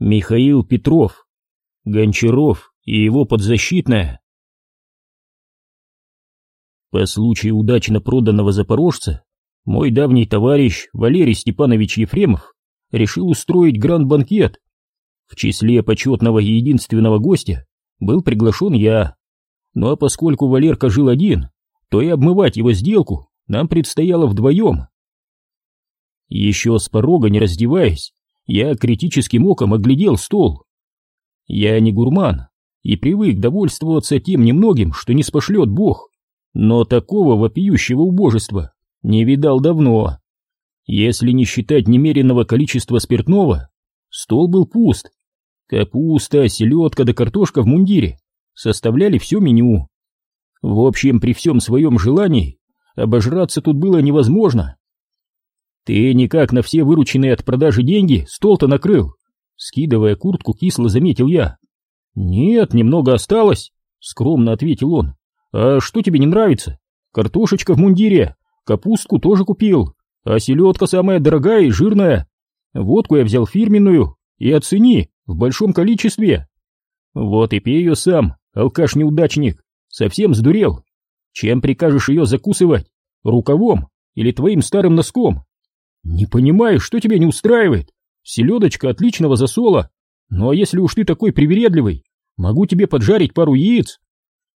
Михаил Петров, Гончаров и его подзащитная. По случаю удачно проданного запорожца, мой давний товарищ Валерий Степанович Ефремов решил устроить гранд-банкет. В числе почетного и единственного гостя был приглашен я. Ну а поскольку Валерка жил один, то и обмывать его сделку нам предстояло вдвоем. Еще с порога, не раздеваясь, я критическим оком оглядел стол. Я не гурман и привык довольствоваться тем немногим, что не спошлет Бог, но такого вопиющего убожества не видал давно. Если не считать немеренного количества спиртного, стол был пуст. Капуста, селедка да картошка в мундире составляли все меню. В общем, при всем своем желании обожраться тут было невозможно. «Ты никак на все вырученные от продажи деньги стол-то накрыл?» Скидывая куртку, кисло заметил я. «Нет, немного осталось», — скромно ответил он. «А что тебе не нравится? Картошечка в мундире, капустку тоже купил, а селедка самая дорогая и жирная. Водку я взял фирменную, и оцени, в большом количестве. Вот и пей ее сам, алкаш-неудачник, совсем сдурел. Чем прикажешь ее закусывать? Рукавом или твоим старым носком?» «Не понимаю, что тебя не устраивает? Селедочка отличного засола. Ну а если уж ты такой привередливый, могу тебе поджарить пару яиц.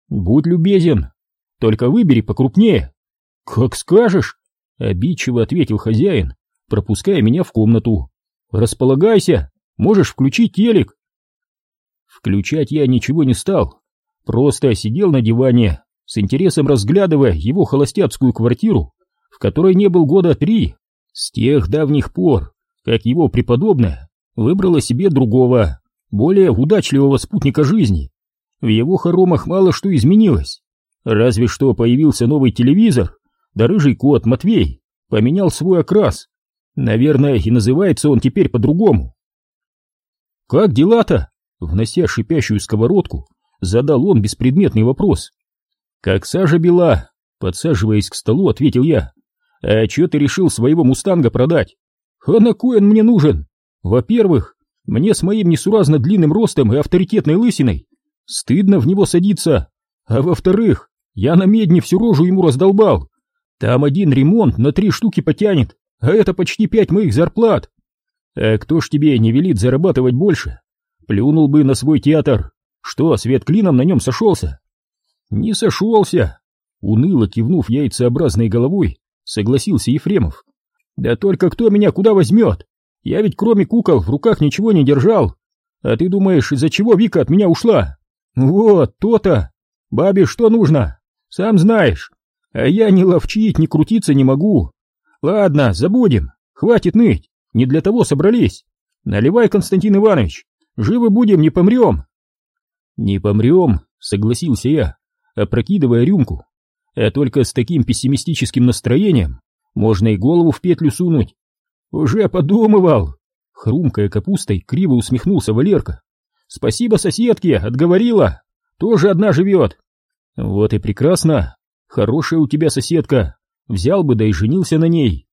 Будь любезен, только выбери покрупнее». «Как скажешь», — обидчиво ответил хозяин, пропуская меня в комнату. «Располагайся, можешь включить телек». Включать я ничего не стал, просто сидел на диване, с интересом разглядывая его холостяцкую квартиру, в которой не был года три. С тех давних пор, как его преподобная выбрала себе другого, более удачливого спутника жизни, в его хоромах мало что изменилось. Разве что появился новый телевизор, да рыжий кот Матвей поменял свой окрас. Наверное, и называется он теперь по-другому. «Как дела-то?» — внося шипящую сковородку, задал он беспредметный вопрос. «Как сажа бела?» — подсаживаясь к столу, ответил я. «А чё ты решил своего мустанга продать?» «А на кой он мне нужен? Во-первых, мне с моим несуразно длинным ростом и авторитетной лысиной стыдно в него садиться, а во-вторых, я на медне всю рожу ему раздолбал. Там один ремонт на три штуки потянет, а это почти пять моих зарплат. А кто ж тебе не велит зарабатывать больше? Плюнул бы на свой театр. Что, свет клином на нем сошелся?» «Не сошелся!» Уныло кивнув яйцеобразной головой, согласился Ефремов. Да только кто меня куда возьмет? Я ведь кроме кукол в руках ничего не держал. А ты думаешь, из-за чего Вика от меня ушла? Вот, то-то. Бабе что нужно? Сам знаешь. А я ни ловчить, ни крутиться не могу. Ладно, забудем. Хватит ныть. Не для того собрались. Наливай, Константин Иванович. Живы будем, не помрем. Не помрем, согласился я, опрокидывая рюмку а только с таким пессимистическим настроением можно и голову в петлю сунуть. Уже подумывал. Хрумкая капустой криво усмехнулся Валерка. Спасибо соседке, отговорила. Тоже одна живет. Вот и прекрасно. Хорошая у тебя соседка. Взял бы, да и женился на ней.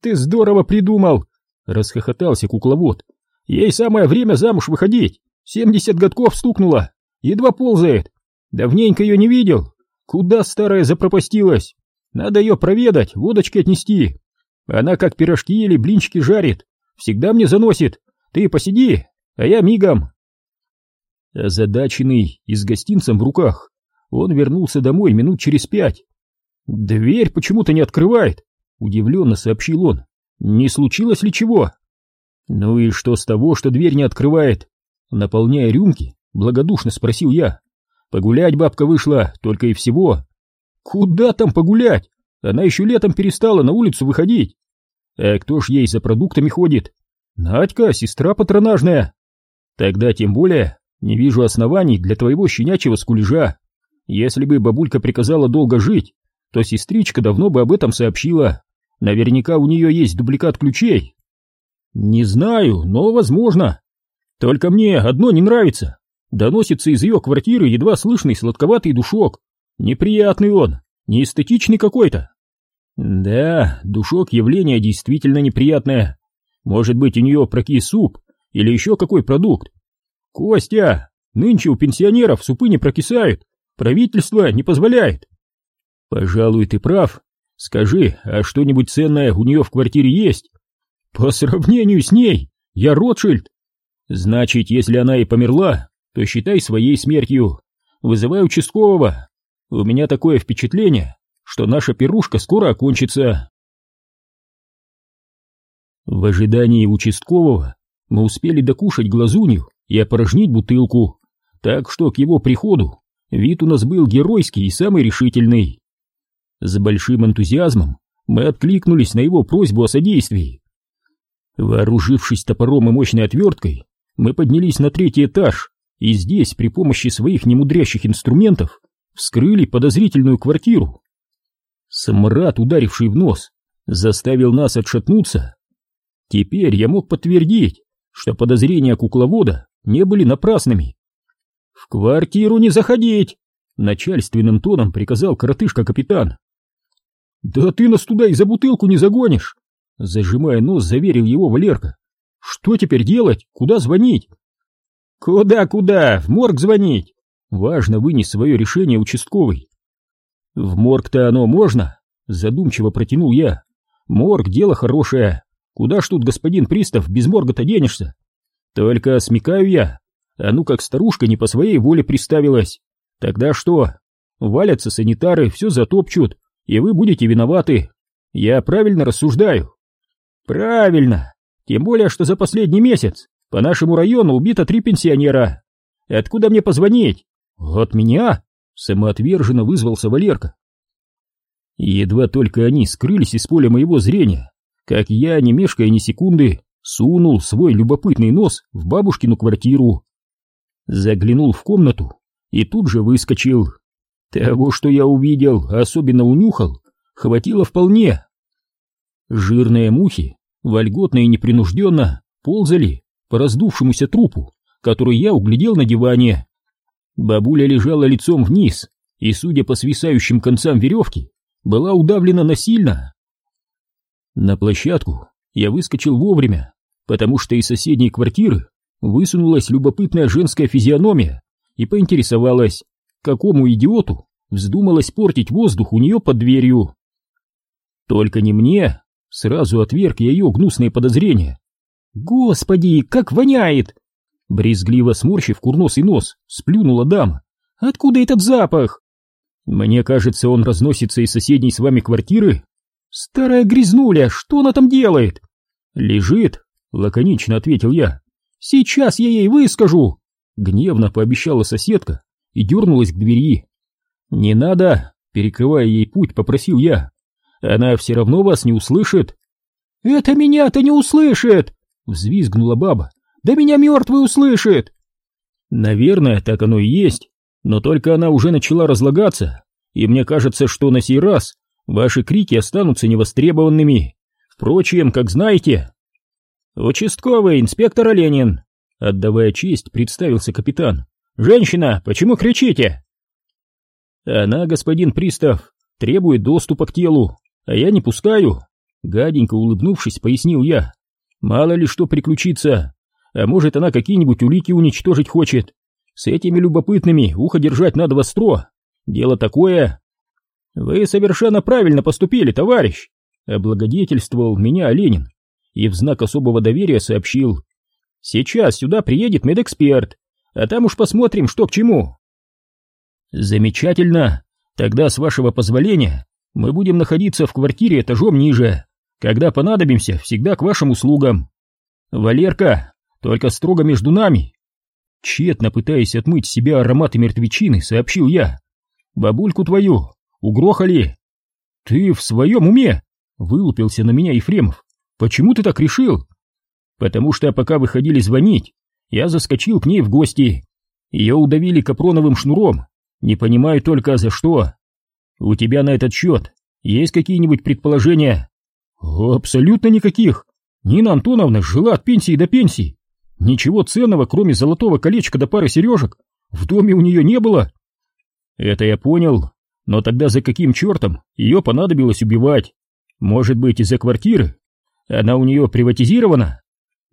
ты здорово придумал, расхохотался кукловод. Ей самое время замуж выходить. Семьдесят годков стукнуло. Едва ползает. Давненько ее не видел. Куда старая запропастилась? Надо ее проведать, водочки отнести. Она как пирожки или блинчики жарит. Всегда мне заносит. Ты посиди, а я мигом. Озадаченный и с гостинцем в руках, он вернулся домой минут через пять. «Дверь почему-то не открывает», — удивленно сообщил он. «Не случилось ли чего?» «Ну и что с того, что дверь не открывает?» Наполняя рюмки, благодушно спросил я. Погулять бабка вышла, только и всего. Куда там погулять? Она еще летом перестала на улицу выходить. А кто ж ей за продуктами ходит? Надька, сестра патронажная. Тогда тем более не вижу оснований для твоего щенячьего скулежа. Если бы бабулька приказала долго жить, то сестричка давно бы об этом сообщила. Наверняка у нее есть дубликат ключей. Не знаю, но возможно. Только мне одно не нравится. Доносится из ее квартиры едва слышный сладковатый душок. Неприятный он, неэстетичный какой-то. Да, душок явление действительно неприятное. Может быть, у нее прокис суп, или еще какой продукт. Костя, нынче у пенсионеров супы не прокисают, правительство не позволяет. Пожалуй, ты прав. Скажи, а что-нибудь ценное у нее в квартире есть? По сравнению с ней, я Ротшильд. Значит, если она и померла, то считай своей смертью. Вызывай участкового. У меня такое впечатление, что наша пирушка скоро окончится. В ожидании участкового мы успели докушать глазунью и опорожнить бутылку, так что к его приходу вид у нас был геройский и самый решительный. С большим энтузиазмом мы откликнулись на его просьбу о содействии. Вооружившись топором и мощной отверткой, мы поднялись на третий этаж и здесь при помощи своих немудрящих инструментов вскрыли подозрительную квартиру. Самрад, ударивший в нос, заставил нас отшатнуться. Теперь я мог подтвердить, что подозрения кукловода не были напрасными. «В квартиру не заходить!» — начальственным тоном приказал коротышка-капитан. «Да ты нас туда и за бутылку не загонишь!» Зажимая нос, заверил его Валерка. «Что теперь делать? Куда звонить?» «Куда-куда? В морг звонить!» Важно вынес свое решение участковый. «В морг-то оно можно?» Задумчиво протянул я. «Морг — дело хорошее. Куда ж тут, господин пристав, без морга-то денешься? Только смекаю я. А ну как старушка не по своей воле приставилась. Тогда что? Валятся санитары, все затопчут, и вы будете виноваты. Я правильно рассуждаю?» «Правильно. Тем более, что за последний месяц по нашему району убито три пенсионера. Откуда мне позвонить? От меня? Самоотверженно вызвался Валерка. Едва только они скрылись из поля моего зрения, как я, не мешкая ни секунды, сунул свой любопытный нос в бабушкину квартиру. Заглянул в комнату и тут же выскочил. Того, что я увидел, особенно унюхал, хватило вполне. Жирные мухи вольготно и непринужденно ползали по раздувшемуся трупу, который я углядел на диване. Бабуля лежала лицом вниз и, судя по свисающим концам веревки, была удавлена насильно. На площадку я выскочил вовремя, потому что из соседней квартиры высунулась любопытная женская физиономия и поинтересовалась, какому идиоту вздумалось портить воздух у нее под дверью. Только не мне, сразу отверг я ее гнусные подозрения. «Господи, как воняет!» Брезгливо сморщив курносый нос, сплюнула дама. «Откуда этот запах?» «Мне кажется, он разносится из соседней с вами квартиры». «Старая грязнуля, что она там делает?» «Лежит», — лаконично ответил я. «Сейчас я ей выскажу!» Гневно пообещала соседка и дернулась к двери. «Не надо!» — перекрывая ей путь, попросил я. «Она все равно вас не услышит». «Это меня-то не услышит!» Взвизгнула баба. «Да меня мертвый услышит!» Наверное, так оно и есть, но только она уже начала разлагаться, и мне кажется, что на сей раз ваши крики останутся невостребованными. Впрочем, как знаете... «Участковый инспектор Оленин!» Отдавая честь, представился капитан. «Женщина, почему кричите?» «Она, господин пристав, требует доступа к телу, а я не пускаю», гаденько улыбнувшись, пояснил я. Мало ли что приключится. А может, она какие-нибудь улики уничтожить хочет. С этими любопытными ухо держать надо востро. Дело такое. Вы совершенно правильно поступили, товарищ. Облагодетельствовал меня Ленин и в знак особого доверия сообщил. Сейчас сюда приедет медэксперт, а там уж посмотрим, что к чему. Замечательно. Тогда, с вашего позволения, мы будем находиться в квартире этажом ниже. Когда понадобимся, всегда к вашим услугам. Валерка, только строго между нами. Тщетно пытаясь отмыть себя ароматы мертвечины, сообщил я. Бабульку твою угрохали. Ты в своем уме? Вылупился на меня Ефремов. Почему ты так решил? Потому что пока выходили звонить, я заскочил к ней в гости. Ее удавили капроновым шнуром. Не понимаю только за что. У тебя на этот счет есть какие-нибудь предположения? Абсолютно никаких. Нина Антоновна жила от пенсии до пенсии. Ничего ценного, кроме золотого колечка до пары сережек, в доме у нее не было. Это я понял, но тогда за каким чертом ее понадобилось убивать? Может быть, из-за квартиры? Она у нее приватизирована?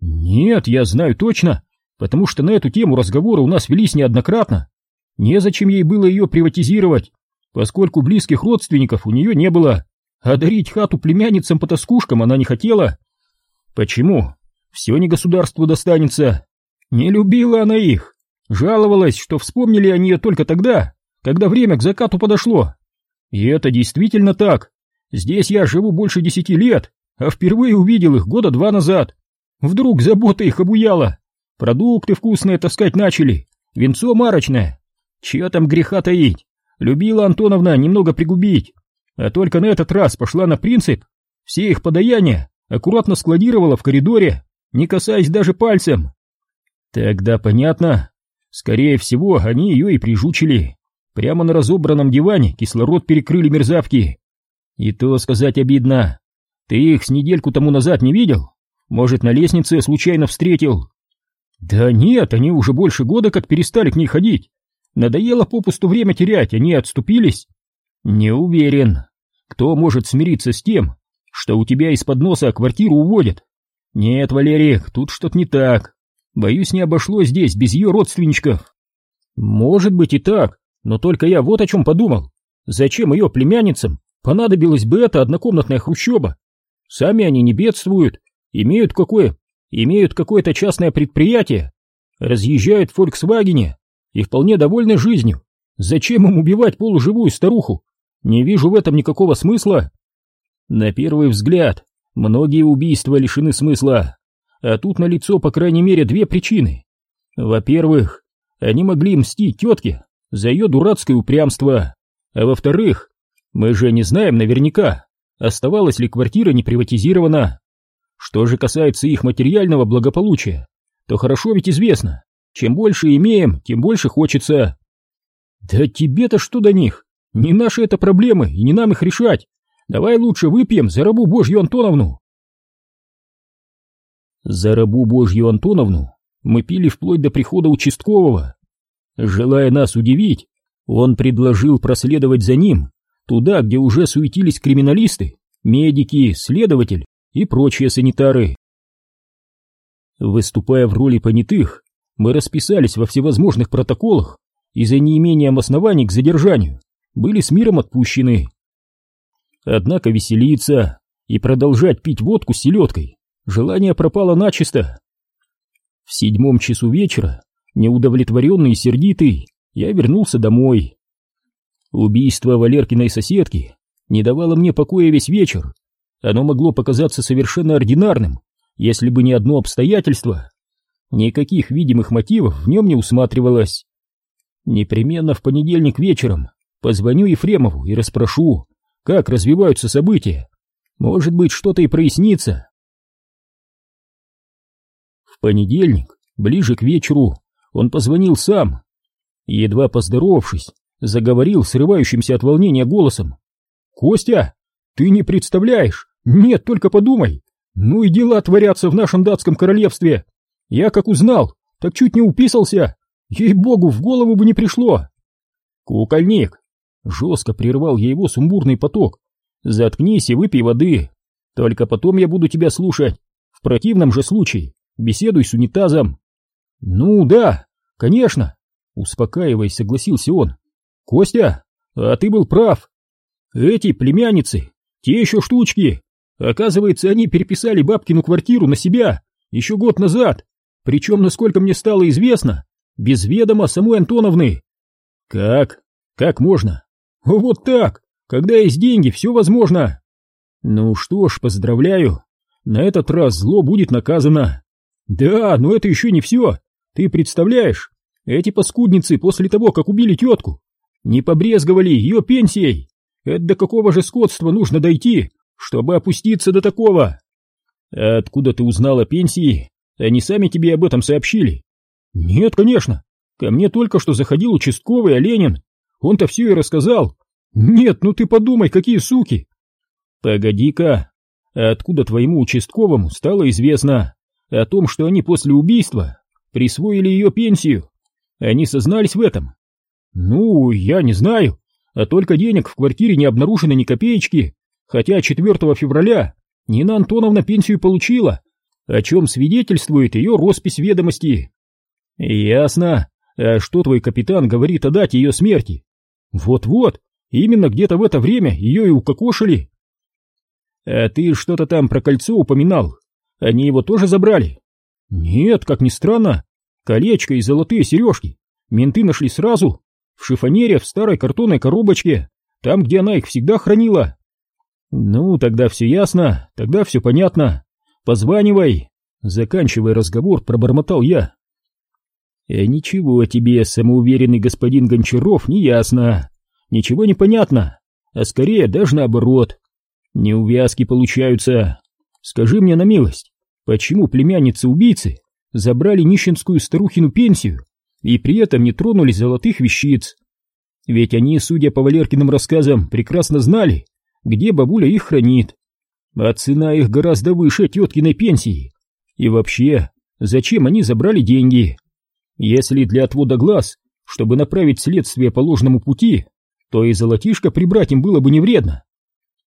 Нет, я знаю точно, потому что на эту тему разговоры у нас велись неоднократно. Незачем ей было ее приватизировать, поскольку близких родственников у нее не было, а дарить хату племянницам по тоскушкам она не хотела. Почему? Все не государству достанется. Не любила она их, жаловалась, что вспомнили они ее только тогда, когда время к закату подошло. И это действительно так. Здесь я живу больше десяти лет, а впервые увидел их года два назад. Вдруг забота их обуяла. Продукты вкусные таскать начали, венцо марочное. Чья там греха таить? Любила Антоновна немного пригубить, а только на этот раз пошла на принцип. Все их подаяния аккуратно складировала в коридоре, не касаясь даже пальцем. Тогда понятно. Скорее всего, они ее и прижучили. Прямо на разобранном диване кислород перекрыли мерзавки. И то сказать обидно. Ты их с недельку тому назад не видел? Может, на лестнице случайно встретил? Да нет, они уже больше года как перестали к ней ходить. Надоело попусту время терять, они отступились. Не уверен. Кто может смириться с тем, что у тебя из-под носа квартиру уводят? Нет, Валерик, тут что-то не так. Боюсь, не обошлось здесь без ее родственничков. Может быть и так, но только я вот о чем подумал. Зачем ее племянницам понадобилась бы эта однокомнатная хрущоба? Сами они не бедствуют, имеют какое, имеют какое-то частное предприятие, разъезжают в Фольксвагене и вполне довольны жизнью. Зачем им убивать полуживую старуху? Не вижу в этом никакого смысла. На первый взгляд, многие убийства лишены смысла, а тут налицо по крайней мере две причины. Во-первых, они могли мстить тетке за ее дурацкое упрямство, а во-вторых, мы же не знаем наверняка, оставалась ли квартира не приватизирована. Что же касается их материального благополучия, то хорошо ведь известно, чем больше имеем, тем больше хочется. Да тебе-то что до них? Не наши это проблемы, и не нам их решать. Давай лучше выпьем за рабу Божью Антоновну. За рабу Божью Антоновну мы пили вплоть до прихода участкового. Желая нас удивить, он предложил проследовать за ним туда, где уже суетились криминалисты, медики, следователь и прочие санитары. Выступая в роли понятых, мы расписались во всевозможных протоколах и за неимением оснований к задержанию были с миром отпущены. Однако веселиться и продолжать пить водку с селедкой желание пропало начисто. В седьмом часу вечера, неудовлетворенный и сердитый, я вернулся домой. Убийство Валеркиной соседки не давало мне покоя весь вечер, оно могло показаться совершенно ординарным, если бы не одно обстоятельство. Никаких видимых мотивов в нем не усматривалось. Непременно в понедельник вечером позвоню Ефремову и расспрошу, как развиваются события. Может быть, что-то и прояснится. В понедельник, ближе к вечеру, он позвонил сам. Едва поздоровавшись, заговорил срывающимся от волнения голосом. «Костя, ты не представляешь! Нет, только подумай! Ну и дела творятся в нашем датском королевстве! Я как узнал, так чуть не уписался! Ей-богу, в голову бы не пришло!» «Кукольник!» Жестко прервал я его сумбурный поток. «Заткнись и выпей воды! Только потом я буду тебя слушать! В противном же случае беседуй с унитазом!» «Ну да, конечно!» Успокаиваясь, согласился он. «Костя, а ты был прав! Эти племянницы те еще штучки. Оказывается, они переписали бабкину квартиру на себя еще год назад, причем, насколько мне стало известно, без ведома самой Антоновны. Как? Как можно? Вот так. Когда есть деньги, все возможно. Ну что ж, поздравляю. На этот раз зло будет наказано. Да, но это еще не все. Ты представляешь, эти паскудницы после того, как убили тетку, не побрезговали ее пенсией. Это до какого же скотства нужно дойти, чтобы опуститься до такого? А откуда ты узнал о пенсии? Они сами тебе об этом сообщили? Нет, конечно. Ко мне только что заходил участковый Оленин. Он-то все и рассказал. Нет, ну ты подумай, какие суки. Погоди-ка. А откуда твоему участковому стало известно о том, что они после убийства присвоили ее пенсию? Они сознались в этом? Ну, я не знаю а только денег в квартире не обнаружено ни копеечки, хотя 4 февраля Нина Антоновна пенсию получила. о чем свидетельствует ее роспись ведомости. Ясно. А что твой капитан говорит о дате ее смерти? Вот-вот, именно где-то в это время ее и укокошили. А ты что-то там про кольцо упоминал. Они его тоже забрали? Нет, как ни странно. Колечко и золотые сережки менты нашли сразу, в шифонере в старой картонной коробочке, там, где она их всегда хранила. Ну, тогда все ясно, тогда все понятно. Позванивай. Заканчивая разговор, пробормотал я. «Э, «Ничего тебе, самоуверенный господин Гончаров, не ясно. Ничего не понятно, а скорее даже наоборот. Неувязки получаются. Скажи мне на милость, почему племянницы убийцы забрали нищенскую старухину пенсию и при этом не тронули золотых вещиц? Ведь они, судя по Валеркиным рассказам, прекрасно знали, где бабуля их хранит. А цена их гораздо выше теткиной пенсии. И вообще, зачем они забрали деньги?» Если для отвода глаз, чтобы направить следствие по ложному пути, то и золотишко прибрать им было бы не вредно.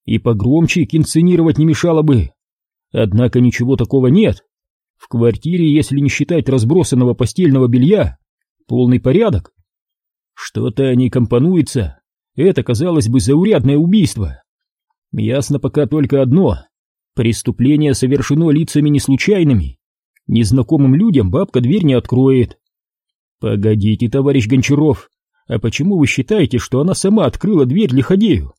И погромче инсценировать не мешало бы. Однако ничего такого нет. В квартире, если не считать разбросанного постельного белья, полный порядок. Что-то не компонуется. Это, казалось бы, заурядное убийство. Ясно пока только одно. Преступление совершено лицами не случайными. Незнакомым людям бабка дверь не откроет. «Погодите, товарищ Гончаров, а почему вы считаете, что она сама открыла дверь Лиходею?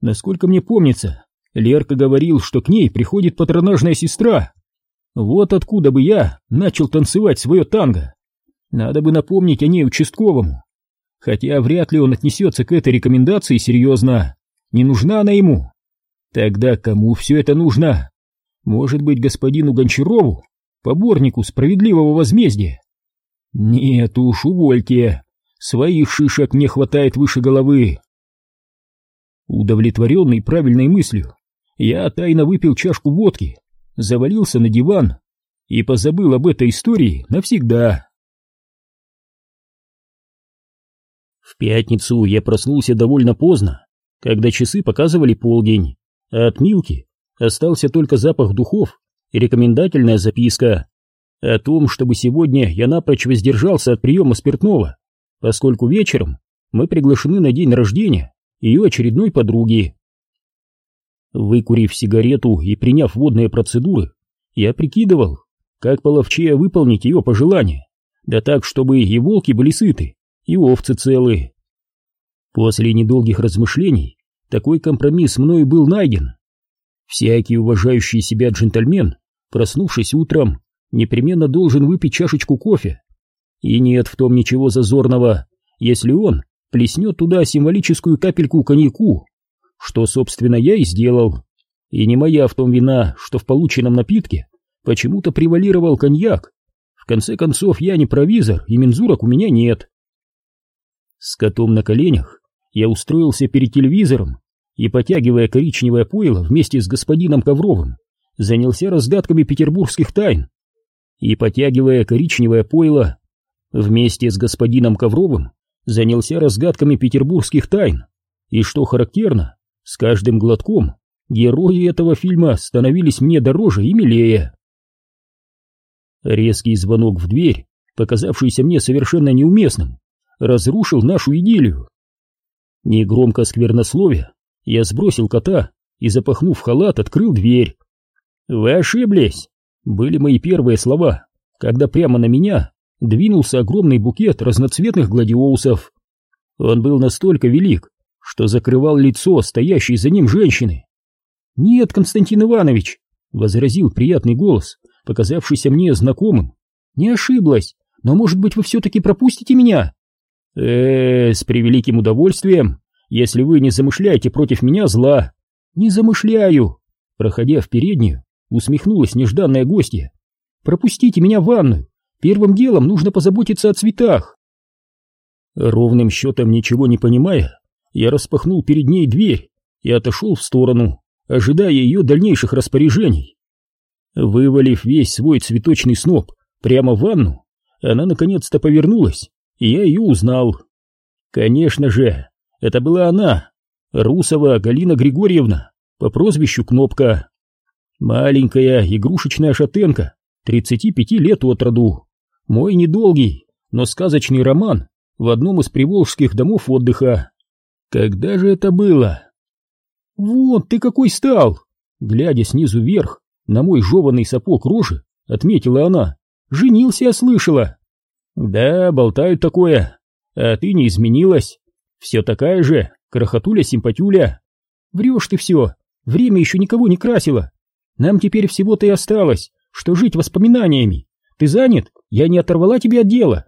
Насколько мне помнится, Лерка говорил, что к ней приходит патронажная сестра. Вот откуда бы я начал танцевать свое танго. Надо бы напомнить о ней участковому. Хотя вряд ли он отнесется к этой рекомендации серьезно. Не нужна она ему. Тогда кому все это нужно? Может быть, господину Гончарову, поборнику справедливого возмездия? Нет уж, увольте. Своих шишек мне хватает выше головы. Удовлетворенный правильной мыслью, я тайно выпил чашку водки, завалился на диван и позабыл об этой истории навсегда. В пятницу я проснулся довольно поздно, когда часы показывали полдень, а от Милки остался только запах духов и рекомендательная записка о том, чтобы сегодня я напрочь воздержался от приема спиртного, поскольку вечером мы приглашены на день рождения ее очередной подруги. Выкурив сигарету и приняв водные процедуры, я прикидывал, как половчее выполнить ее пожелание, да так, чтобы и волки были сыты, и овцы целы. После недолгих размышлений такой компромисс мною был найден. Всякий уважающий себя джентльмен, проснувшись утром, непременно должен выпить чашечку кофе. И нет в том ничего зазорного, если он плеснет туда символическую капельку коньяку, что, собственно, я и сделал. И не моя в том вина, что в полученном напитке почему-то превалировал коньяк. В конце концов, я не провизор, и мензурок у меня нет. С котом на коленях я устроился перед телевизором и, потягивая коричневое пойло вместе с господином Ковровым, занялся разгадками петербургских тайн и, потягивая коричневое пойло, вместе с господином Ковровым занялся разгадками петербургских тайн. И что характерно, с каждым глотком герои этого фильма становились мне дороже и милее. Резкий звонок в дверь, показавшийся мне совершенно неуместным, разрушил нашу идиллию. Негромко сквернословия, я сбросил кота и, запахнув халат, открыл дверь. «Вы ошиблись!» Были мои первые слова, когда прямо на меня двинулся огромный букет разноцветных гладиолусов. Он был настолько велик, что закрывал лицо стоящей за ним женщины. «Нет, Константин Иванович», — возразил приятный голос, показавшийся мне знакомым. «Не ошиблась, но, может быть, вы все-таки пропустите меня?» э, с превеликим удовольствием, если вы не замышляете против меня зла». «Не замышляю», проходя в переднюю, усмехнулась нежданная гостья. «Пропустите меня в ванную. Первым делом нужно позаботиться о цветах». Ровным счетом ничего не понимая, я распахнул перед ней дверь и отошел в сторону, ожидая ее дальнейших распоряжений. Вывалив весь свой цветочный сноп прямо в ванну, она наконец-то повернулась, и я ее узнал. Конечно же, это была она, Русова Галина Григорьевна, по прозвищу Кнопка. Маленькая игрушечная шатенка 35 лет от роду. Мой недолгий, но сказочный роман в одном из приволжских домов отдыха. Когда же это было? Вот ты какой стал! Глядя снизу вверх на мой жеванный сапог рожи, отметила она. Женился, я слышала. Да, болтают такое. А ты не изменилась. Все такая же, крохотуля-симпатюля. Врешь ты все. Время еще никого не красило. Нам теперь всего-то и осталось, что жить воспоминаниями. Ты занят? Я не оторвала тебя от дела.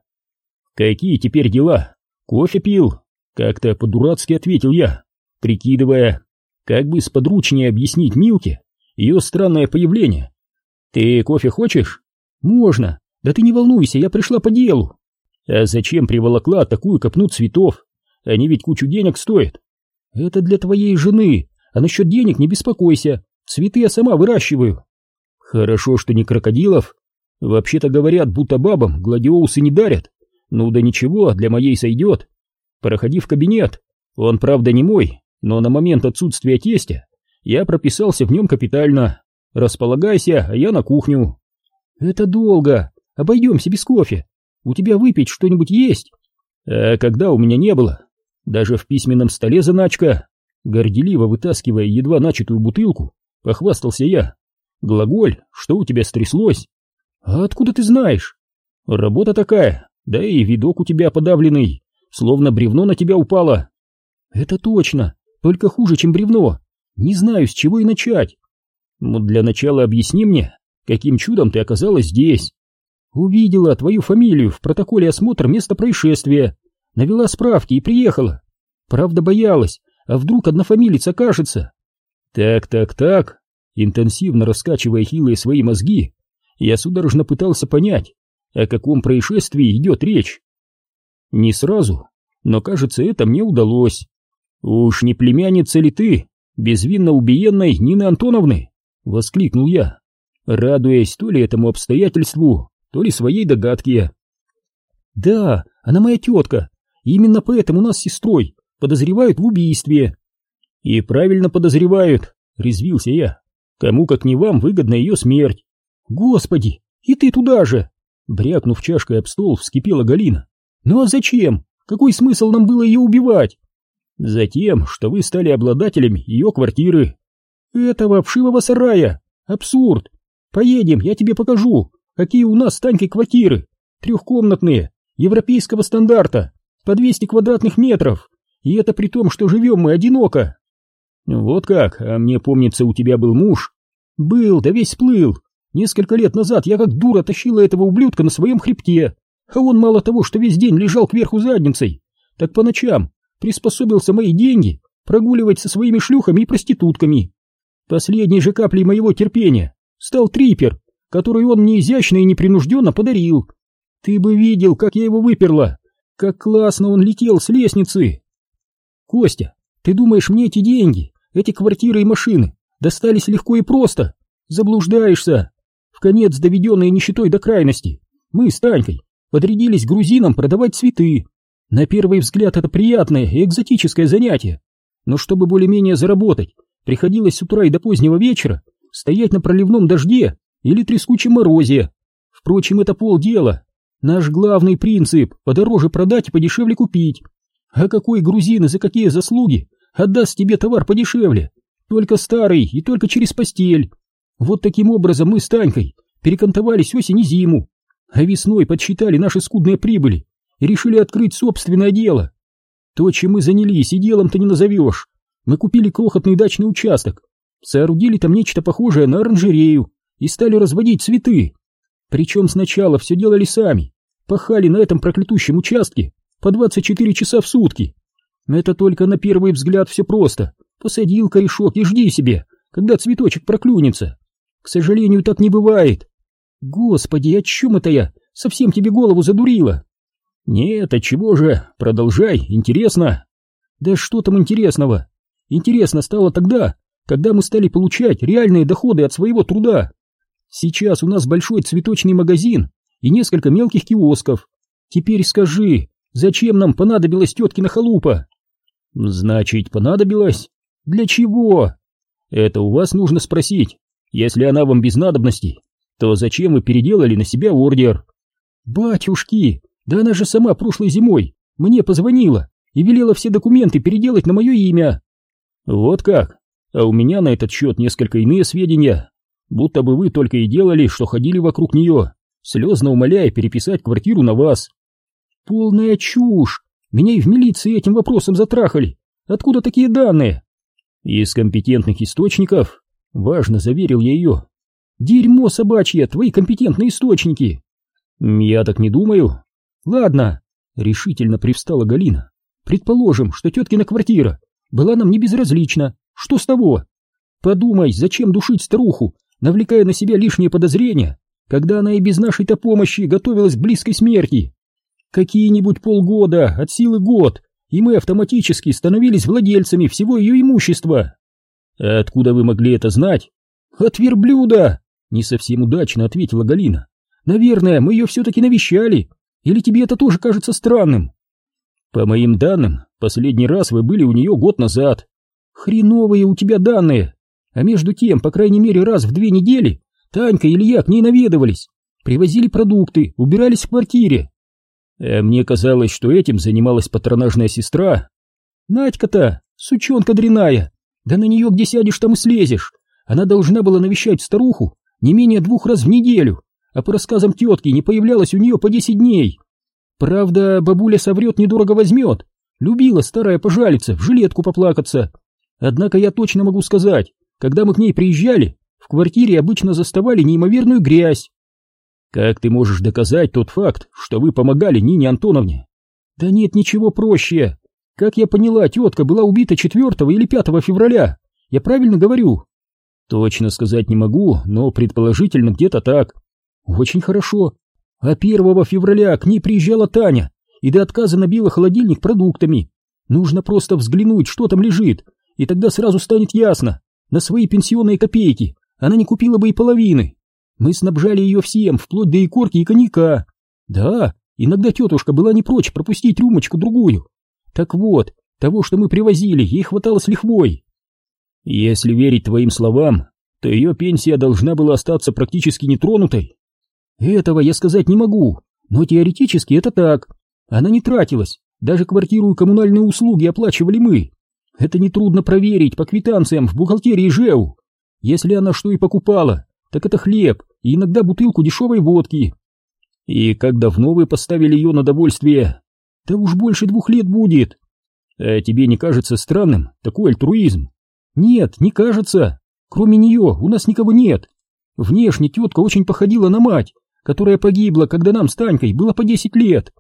Какие теперь дела? Кофе пил? Как-то по-дурацки ответил я, прикидывая, как бы сподручнее объяснить Милке ее странное появление. Ты кофе хочешь? Можно. Да ты не волнуйся, я пришла по делу. А зачем приволокла такую копну цветов? Они ведь кучу денег стоят. Это для твоей жены, а насчет денег не беспокойся. Цветы я сама выращиваю. Хорошо, что не крокодилов. Вообще-то говорят, будто бабам гладиолусы не дарят. Ну да ничего, для моей сойдет. Проходи в кабинет. Он, правда, не мой, но на момент отсутствия тестя я прописался в нем капитально. Располагайся, а я на кухню. Это долго. Обойдемся без кофе. У тебя выпить что-нибудь есть? А когда у меня не было? Даже в письменном столе заначка. Горделиво вытаскивая едва начатую бутылку, похвастался я. Глаголь, что у тебя стряслось? А откуда ты знаешь? Работа такая, да и видок у тебя подавленный, словно бревно на тебя упало. Это точно, только хуже, чем бревно. Не знаю, с чего и начать. Ну, для начала объясни мне, каким чудом ты оказалась здесь. Увидела твою фамилию в протоколе осмотра места происшествия, навела справки и приехала. Правда, боялась, а вдруг однофамилец окажется. Так, так, так, интенсивно раскачивая хилые свои мозги, я судорожно пытался понять, о каком происшествии идет речь. Не сразу, но, кажется, это мне удалось. Уж не племянница ли ты, безвинно убиенной Нины Антоновны? Воскликнул я, радуясь то ли этому обстоятельству, то ли своей догадке. Да, она моя тетка, именно поэтому нас с сестрой подозревают в убийстве. И правильно подозревают, резвился я. Кому как не вам выгодна ее смерть. Господи, и ты туда же! Брякнув чашкой об стол, вскипела Галина. Ну а зачем? Какой смысл нам было ее убивать? Затем, что вы стали обладателем ее квартиры. Этого вшивого сарая. Абсурд. Поедем, я тебе покажу, какие у нас с Танькой квартиры. Трехкомнатные, европейского стандарта, по 200 квадратных метров. И это при том, что живем мы одиноко. Вот как, а мне помнится, у тебя был муж. Был, да весь сплыл. Несколько лет назад я как дура тащила этого ублюдка на своем хребте. А он мало того, что весь день лежал кверху задницей, так по ночам приспособился мои деньги прогуливать со своими шлюхами и проститутками. Последней же каплей моего терпения стал трипер, который он мне изящно и непринужденно подарил. Ты бы видел, как я его выперла, как классно он летел с лестницы. Костя, ты думаешь, мне эти деньги, эти квартиры и машины достались легко и просто? Заблуждаешься. В конец доведенные нищетой до крайности, мы с Танькой подрядились грузинам продавать цветы. На первый взгляд это приятное и экзотическое занятие, но чтобы более-менее заработать, приходилось с утра и до позднего вечера стоять на проливном дожде или трескучем морозе. Впрочем, это полдела. Наш главный принцип – подороже продать и подешевле купить. А какой грузин и за какие заслуги отдаст тебе товар подешевле? Только старый и только через постель. Вот таким образом мы с Танькой перекантовались осень и зиму, а весной подсчитали наши скудные прибыли и решили открыть собственное дело. То, чем мы занялись, и делом-то не назовешь. Мы купили крохотный дачный участок, соорудили там нечто похожее на оранжерею и стали разводить цветы. Причем сначала все делали сами, пахали на этом проклятущем участке по 24 часа в сутки. Это только на первый взгляд все просто. Посадил корешок и жди себе, когда цветочек проклюнется. К сожалению, так не бывает. Господи, о чем это я? Совсем тебе голову задурила. Нет, от чего же? Продолжай, интересно. Да что там интересного? Интересно стало тогда, когда мы стали получать реальные доходы от своего труда. Сейчас у нас большой цветочный магазин и несколько мелких киосков. Теперь скажи, зачем нам понадобилась теткина халупа? Значит, понадобилась? Для чего? Это у вас нужно спросить. Если она вам без надобности, то зачем вы переделали на себя ордер? Батюшки, да она же сама прошлой зимой мне позвонила и велела все документы переделать на мое имя. Вот как? А у меня на этот счет несколько иные сведения. Будто бы вы только и делали, что ходили вокруг нее, слезно умоляя переписать квартиру на вас. Полная чушь! Меня и в милиции этим вопросом затрахали. Откуда такие данные? Из компетентных источников. Важно, заверил я ее. Дерьмо собачье, твои компетентные источники. Я так не думаю. Ладно, решительно привстала Галина. Предположим, что теткина квартира была нам не безразлична. Что с того? Подумай, зачем душить старуху, навлекая на себя лишние подозрения, когда она и без нашей-то помощи готовилась к близкой смерти? Какие-нибудь полгода, от силы год, и мы автоматически становились владельцами всего ее имущества. А откуда вы могли это знать? От верблюда, не совсем удачно ответила Галина. Наверное, мы ее все-таки навещали. Или тебе это тоже кажется странным? По моим данным, последний раз вы были у нее год назад. Хреновые у тебя данные. А между тем, по крайней мере, раз в две недели Танька или я к ней наведывались. Привозили продукты, убирались в квартире. А мне казалось, что этим занималась патронажная сестра. Надька-то, сучонка дряная. Да на нее где сядешь, там и слезешь. Она должна была навещать старуху не менее двух раз в неделю, а по рассказам тетки не появлялась у нее по десять дней. Правда, бабуля соврет недорого возьмет. Любила старая пожалиться, в жилетку поплакаться. Однако я точно могу сказать, когда мы к ней приезжали, в квартире обычно заставали неимоверную грязь. Как ты можешь доказать тот факт, что вы помогали Нине Антоновне? Да нет ничего проще. Как я поняла, тетка была убита 4 или 5 февраля. Я правильно говорю? Точно сказать не могу, но предположительно где-то так. Очень хорошо. А 1 февраля к ней приезжала Таня и до отказа набила холодильник продуктами. Нужно просто взглянуть, что там лежит, и тогда сразу станет ясно. На свои пенсионные копейки она не купила бы и половины. Мы снабжали ее всем, вплоть до икорки и коньяка. Да, иногда тетушка была не прочь пропустить рюмочку-другую. Так вот, того, что мы привозили, ей хватало с лихвой. Если верить твоим словам, то ее пенсия должна была остаться практически нетронутой. Этого я сказать не могу, но теоретически это так. Она не тратилась, даже квартиру и коммунальные услуги оплачивали мы. Это нетрудно проверить по квитанциям в бухгалтерии ЖЭУ. Если она что и покупала, так это хлеб и иногда бутылку дешевой водки. И как давно вы поставили ее на довольствие? Да уж больше двух лет будет. А тебе не кажется странным такой альтруизм? Нет, не кажется. Кроме нее у нас никого нет. Внешне тетка очень походила на мать, которая погибла, когда нам с Танькой было по десять лет.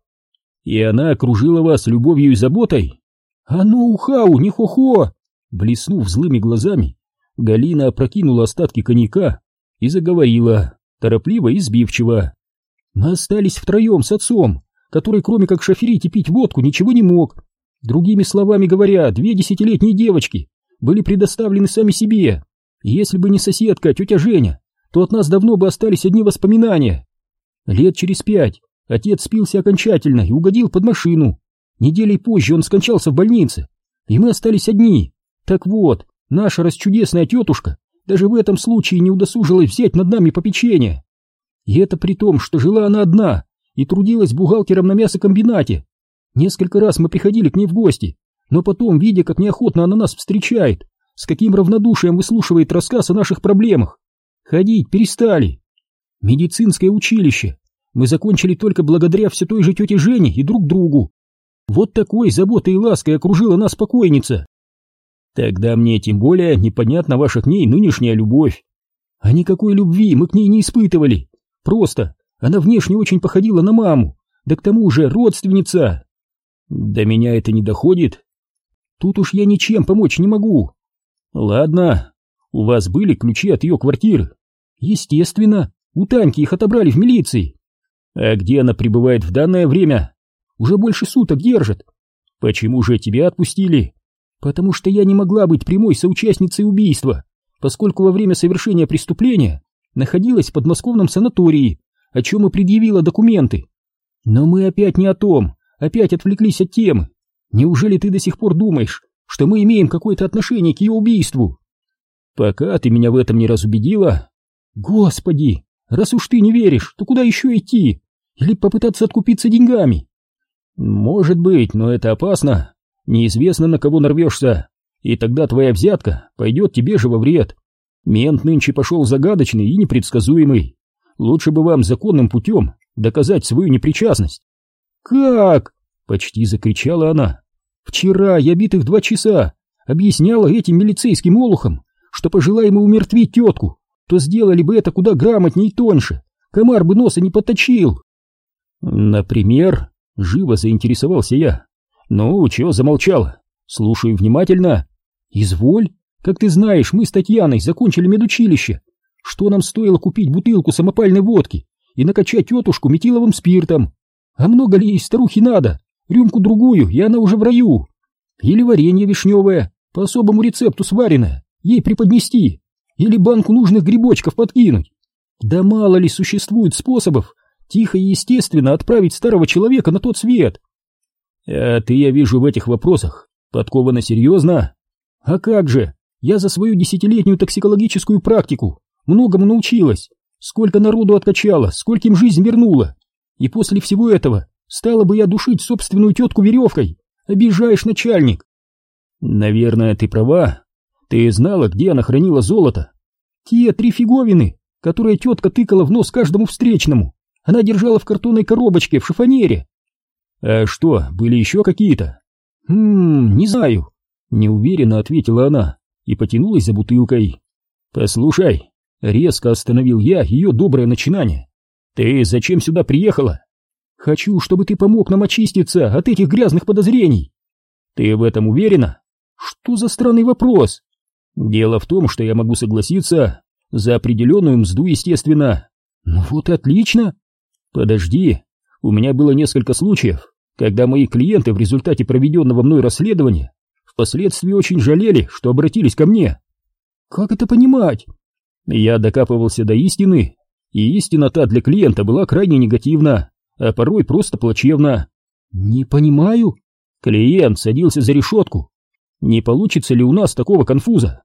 И она окружила вас любовью и заботой? А ну, ухау, не хо-хо! Блеснув злыми глазами, Галина опрокинула остатки коньяка и заговорила, торопливо и сбивчиво. Мы остались втроем с отцом, который кроме как шоферить и пить водку ничего не мог. Другими словами говоря, две десятилетние девочки были предоставлены сами себе. Если бы не соседка, тетя Женя, то от нас давно бы остались одни воспоминания. Лет через пять отец спился окончательно и угодил под машину. Неделей позже он скончался в больнице, и мы остались одни. Так вот, наша расчудесная тетушка даже в этом случае не удосужилась взять над нами попечение. И это при том, что жила она одна и трудилась бухгалтером на мясокомбинате. Несколько раз мы приходили к ней в гости, но потом, видя, как неохотно она нас встречает, с каким равнодушием выслушивает рассказ о наших проблемах, ходить перестали. Медицинское училище мы закончили только благодаря все той же тете Жене и друг другу. Вот такой заботой и лаской окружила нас покойница. Тогда мне тем более непонятна ваша к ней нынешняя любовь. А никакой любви мы к ней не испытывали. Просто она внешне очень походила на маму, да к тому же родственница. До меня это не доходит. Тут уж я ничем помочь не могу. Ладно, у вас были ключи от ее квартиры? Естественно, у Таньки их отобрали в милиции. А где она пребывает в данное время? Уже больше суток держат. Почему же тебя отпустили? Потому что я не могла быть прямой соучастницей убийства, поскольку во время совершения преступления находилась в подмосковном санатории, о чем и предъявила документы. Но мы опять не о том, опять отвлеклись от темы. Неужели ты до сих пор думаешь, что мы имеем какое-то отношение к ее убийству? Пока ты меня в этом не разубедила. Господи, Раз уж ты не веришь, то куда еще идти? Или попытаться откупиться деньгами? Может быть, но это опасно. Неизвестно, на кого нарвешься. И тогда твоя взятка пойдет тебе же во вред. Мент нынче пошел загадочный и непредсказуемый. Лучше бы вам законным путем доказать свою непричастность. «Как?» — почти закричала она. «Вчера я битых два часа объясняла этим милицейским олухам, что пожелаем умертвить тетку, то сделали бы это куда грамотнее и тоньше, комар бы носа не поточил». «Например?» — живо заинтересовался я. «Ну, чего замолчала? Слушаю внимательно». «Изволь. Как ты знаешь, мы с Татьяной закончили медучилище. Что нам стоило купить бутылку самопальной водки и накачать тетушку метиловым спиртом? А много ли ей старухи надо? Рюмку-другую, и она уже в раю. Или варенье вишневое, по особому рецепту сваренное, ей преподнести. Или банку нужных грибочков подкинуть. Да мало ли существует способов тихо и естественно отправить старого человека на тот свет. А ты, я вижу, в этих вопросах подкована серьезно. А как же, я за свою десятилетнюю токсикологическую практику многому научилась. Сколько народу откачала, скольким жизнь вернула. И после всего этого стала бы я душить собственную тетку веревкой. Обижаешь, начальник. Наверное, ты права. Ты знала, где она хранила золото? Те три фиговины, которые тетка тыкала в нос каждому встречному. Она держала в картонной коробочке в шифонере. А что, были еще какие-то? Хм, не знаю. Неуверенно ответила она и потянулась за бутылкой. Послушай, резко остановил я ее доброе начинание. Ты зачем сюда приехала? Хочу, чтобы ты помог нам очиститься от этих грязных подозрений. Ты в этом уверена? Что за странный вопрос? Дело в том, что я могу согласиться за определенную мзду, естественно. Ну вот отлично. Подожди, у меня было несколько случаев, когда мои клиенты в результате проведенного мной расследования впоследствии очень жалели, что обратились ко мне. Как это понимать? Я докапывался до истины, и истина та для клиента была крайне негативна, а порой просто плачевна. Не понимаю. Клиент садился за решетку. Не получится ли у нас такого конфуза?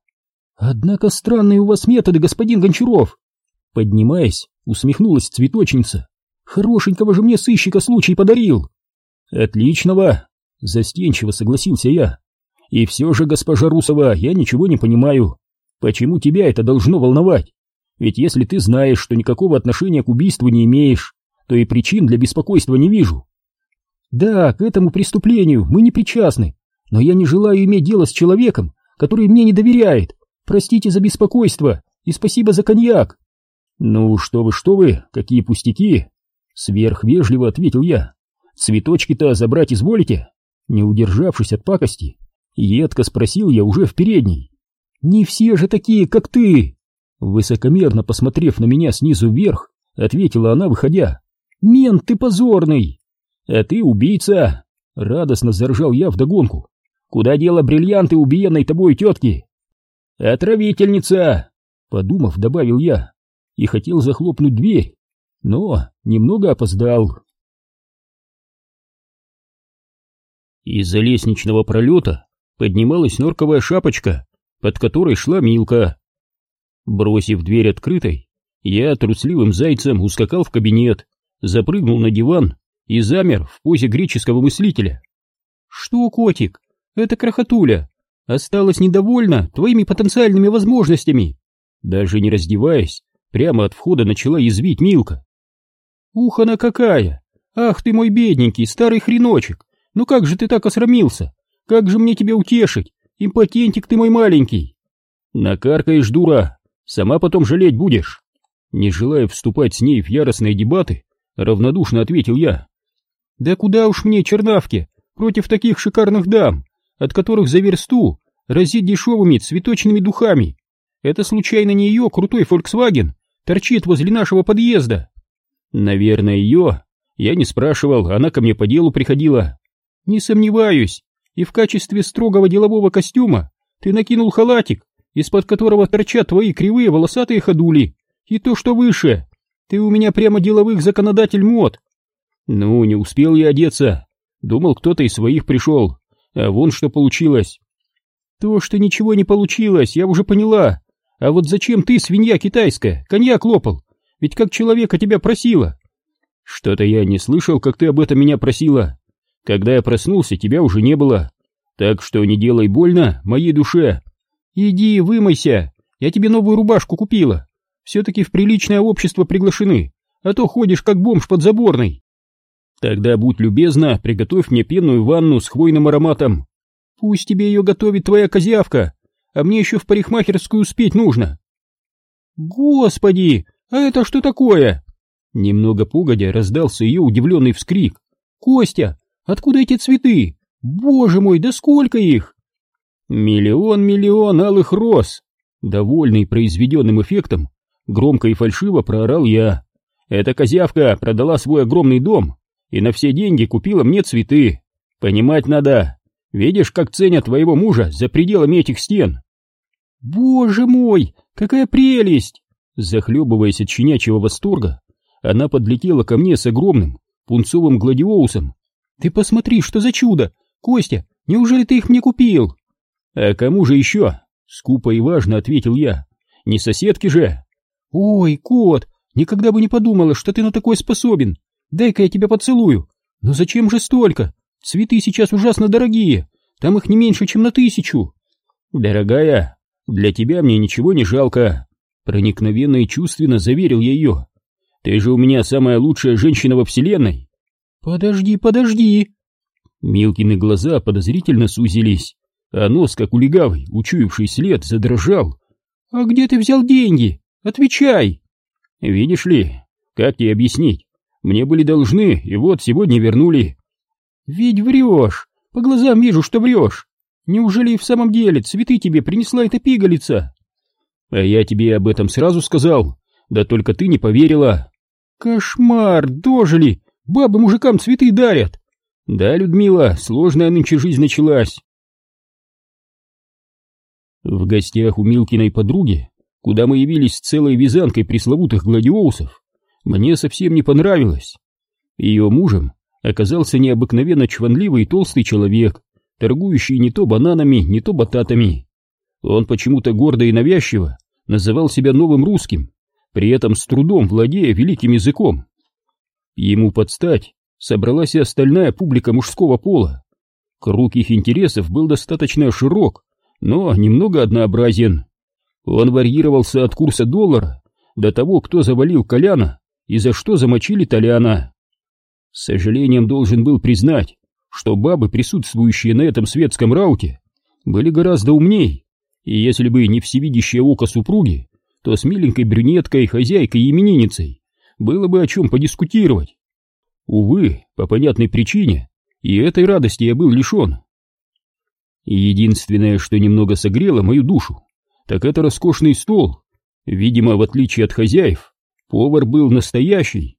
Однако странные у вас методы, господин Гончаров. Поднимаясь, усмехнулась цветочница. Хорошенького же мне сыщика случай подарил. Отличного, застенчиво согласился я. И все же, госпожа Русова, я ничего не понимаю. Почему тебя это должно волновать? Ведь если ты знаешь, что никакого отношения к убийству не имеешь, то и причин для беспокойства не вижу. Да, к этому преступлению мы не причастны, но я не желаю иметь дело с человеком, который мне не доверяет. Простите за беспокойство и спасибо за коньяк. Ну, что вы, что вы, какие пустяки. Сверхвежливо ответил я. Цветочки-то забрать изволите? Не удержавшись от пакости, едко спросил я уже в передней. Не все же такие, как ты. Высокомерно посмотрев на меня снизу вверх, ответила она, выходя. «Мент, ты позорный!» «А ты убийца!» — радостно заржал я вдогонку. «Куда дело бриллианты убиенной тобой тетки?» «Отравительница!» — подумав, добавил я и хотел захлопнуть дверь, но немного опоздал. Из-за лестничного пролета поднималась норковая шапочка, под которой шла Милка. Бросив дверь открытой, я трусливым зайцем ускакал в кабинет, запрыгнул на диван и замер в позе греческого мыслителя. «Что, котик, это крохотуля, осталась недовольна твоими потенциальными возможностями?» Даже не раздеваясь, прямо от входа начала язвить Милка. «Ух, она какая! Ах ты мой бедненький, старый хреночек! Ну как же ты так осрамился? Как же мне тебя утешить? Импотентик ты мой маленький!» «Накаркаешь, дура! Сама потом жалеть будешь!» Не желая вступать с ней в яростные дебаты, равнодушно ответил я. Да куда уж мне, чернавки, против таких шикарных дам, от которых за версту разит дешевыми цветочными духами. Это случайно не ее крутой Volkswagen торчит возле нашего подъезда? Наверное, ее. Я не спрашивал, она ко мне по делу приходила. Не сомневаюсь. И в качестве строгого делового костюма ты накинул халатик, из-под которого торчат твои кривые волосатые ходули, и то, что выше. Ты у меня прямо деловых законодатель мод. Ну, не успел я одеться. Думал, кто-то из своих пришел. А вон что получилось. То, что ничего не получилось, я уже поняла. А вот зачем ты, свинья китайская, коньяк лопал? Ведь как человека тебя просила. Что-то я не слышал, как ты об этом меня просила. Когда я проснулся, тебя уже не было. Так что не делай больно моей душе. Иди, вымойся, я тебе новую рубашку купила. Все-таки в приличное общество приглашены, а то ходишь как бомж под заборной. Тогда будь любезна, приготовь мне пенную ванну с хвойным ароматом. Пусть тебе ее готовит твоя козявка, а мне еще в парикмахерскую успеть нужно. Господи, а это что такое? Немного погодя раздался ее удивленный вскрик. Костя, откуда эти цветы? Боже мой, да сколько их? Миллион-миллион алых роз. Довольный произведенным эффектом, громко и фальшиво проорал я. Эта козявка продала свой огромный дом и на все деньги купила мне цветы. Понимать надо. Видишь, как ценят твоего мужа за пределами этих стен? Боже мой, какая прелесть! Захлебываясь от щенячьего восторга, она подлетела ко мне с огромным пунцовым гладиолусом. Ты посмотри, что за чудо! Костя, неужели ты их мне купил? А кому же еще? Скупо и важно ответил я. Не соседки же. Ой, кот, никогда бы не подумала, что ты на такое способен. Дай-ка я тебя поцелую. Но зачем же столько? Цветы сейчас ужасно дорогие. Там их не меньше, чем на тысячу. Дорогая, для тебя мне ничего не жалко. Проникновенно и чувственно заверил я ее. Ты же у меня самая лучшая женщина во вселенной. Подожди, подожди. Милкины глаза подозрительно сузились, а нос, как у легавый, учуявший след, задрожал. А где ты взял деньги? Отвечай. Видишь ли, как тебе объяснить? Мне были должны, и вот сегодня вернули. Ведь врешь, по глазам вижу, что врешь. Неужели и в самом деле цветы тебе принесла эта пигалица? А я тебе об этом сразу сказал, да только ты не поверила. Кошмар, дожили, бабы мужикам цветы дарят. Да, Людмила, сложная нынче жизнь началась. В гостях у Милкиной подруги, куда мы явились с целой вязанкой пресловутых гладиолусов, мне совсем не понравилось. Ее мужем оказался необыкновенно чванливый и толстый человек, торгующий не то бананами, не то бататами. Он почему-то гордо и навязчиво называл себя новым русским, при этом с трудом владея великим языком. Ему подстать собралась и остальная публика мужского пола. Круг их интересов был достаточно широк, но немного однообразен. Он варьировался от курса доллара до того, кто завалил Коляна и за что замочили Толяна. С сожалением должен был признать, что бабы, присутствующие на этом светском рауте, были гораздо умней, и если бы не всевидящее око супруги, то с миленькой брюнеткой, хозяйкой и именинницей было бы о чем подискутировать. Увы, по понятной причине, и этой радости я был лишен. Единственное, что немного согрело мою душу, так это роскошный стол. Видимо, в отличие от хозяев, повар был настоящий.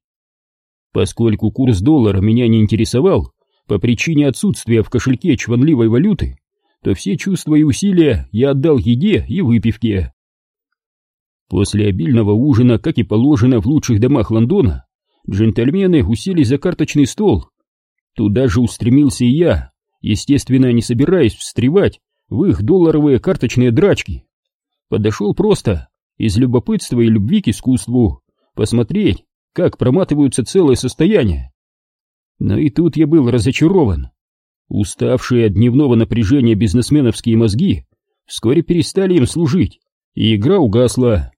Поскольку курс доллара меня не интересовал по причине отсутствия в кошельке чванливой валюты, то все чувства и усилия я отдал еде и выпивке. После обильного ужина, как и положено в лучших домах Лондона, джентльмены уселись за карточный стол. Туда же устремился и я, естественно, не собираясь встревать в их долларовые карточные драчки. Подошел просто, из любопытства и любви к искусству, посмотреть, как проматываются целое состояние. Но и тут я был разочарован. Уставшие от дневного напряжения бизнесменовские мозги вскоре перестали им служить, и игра угасла.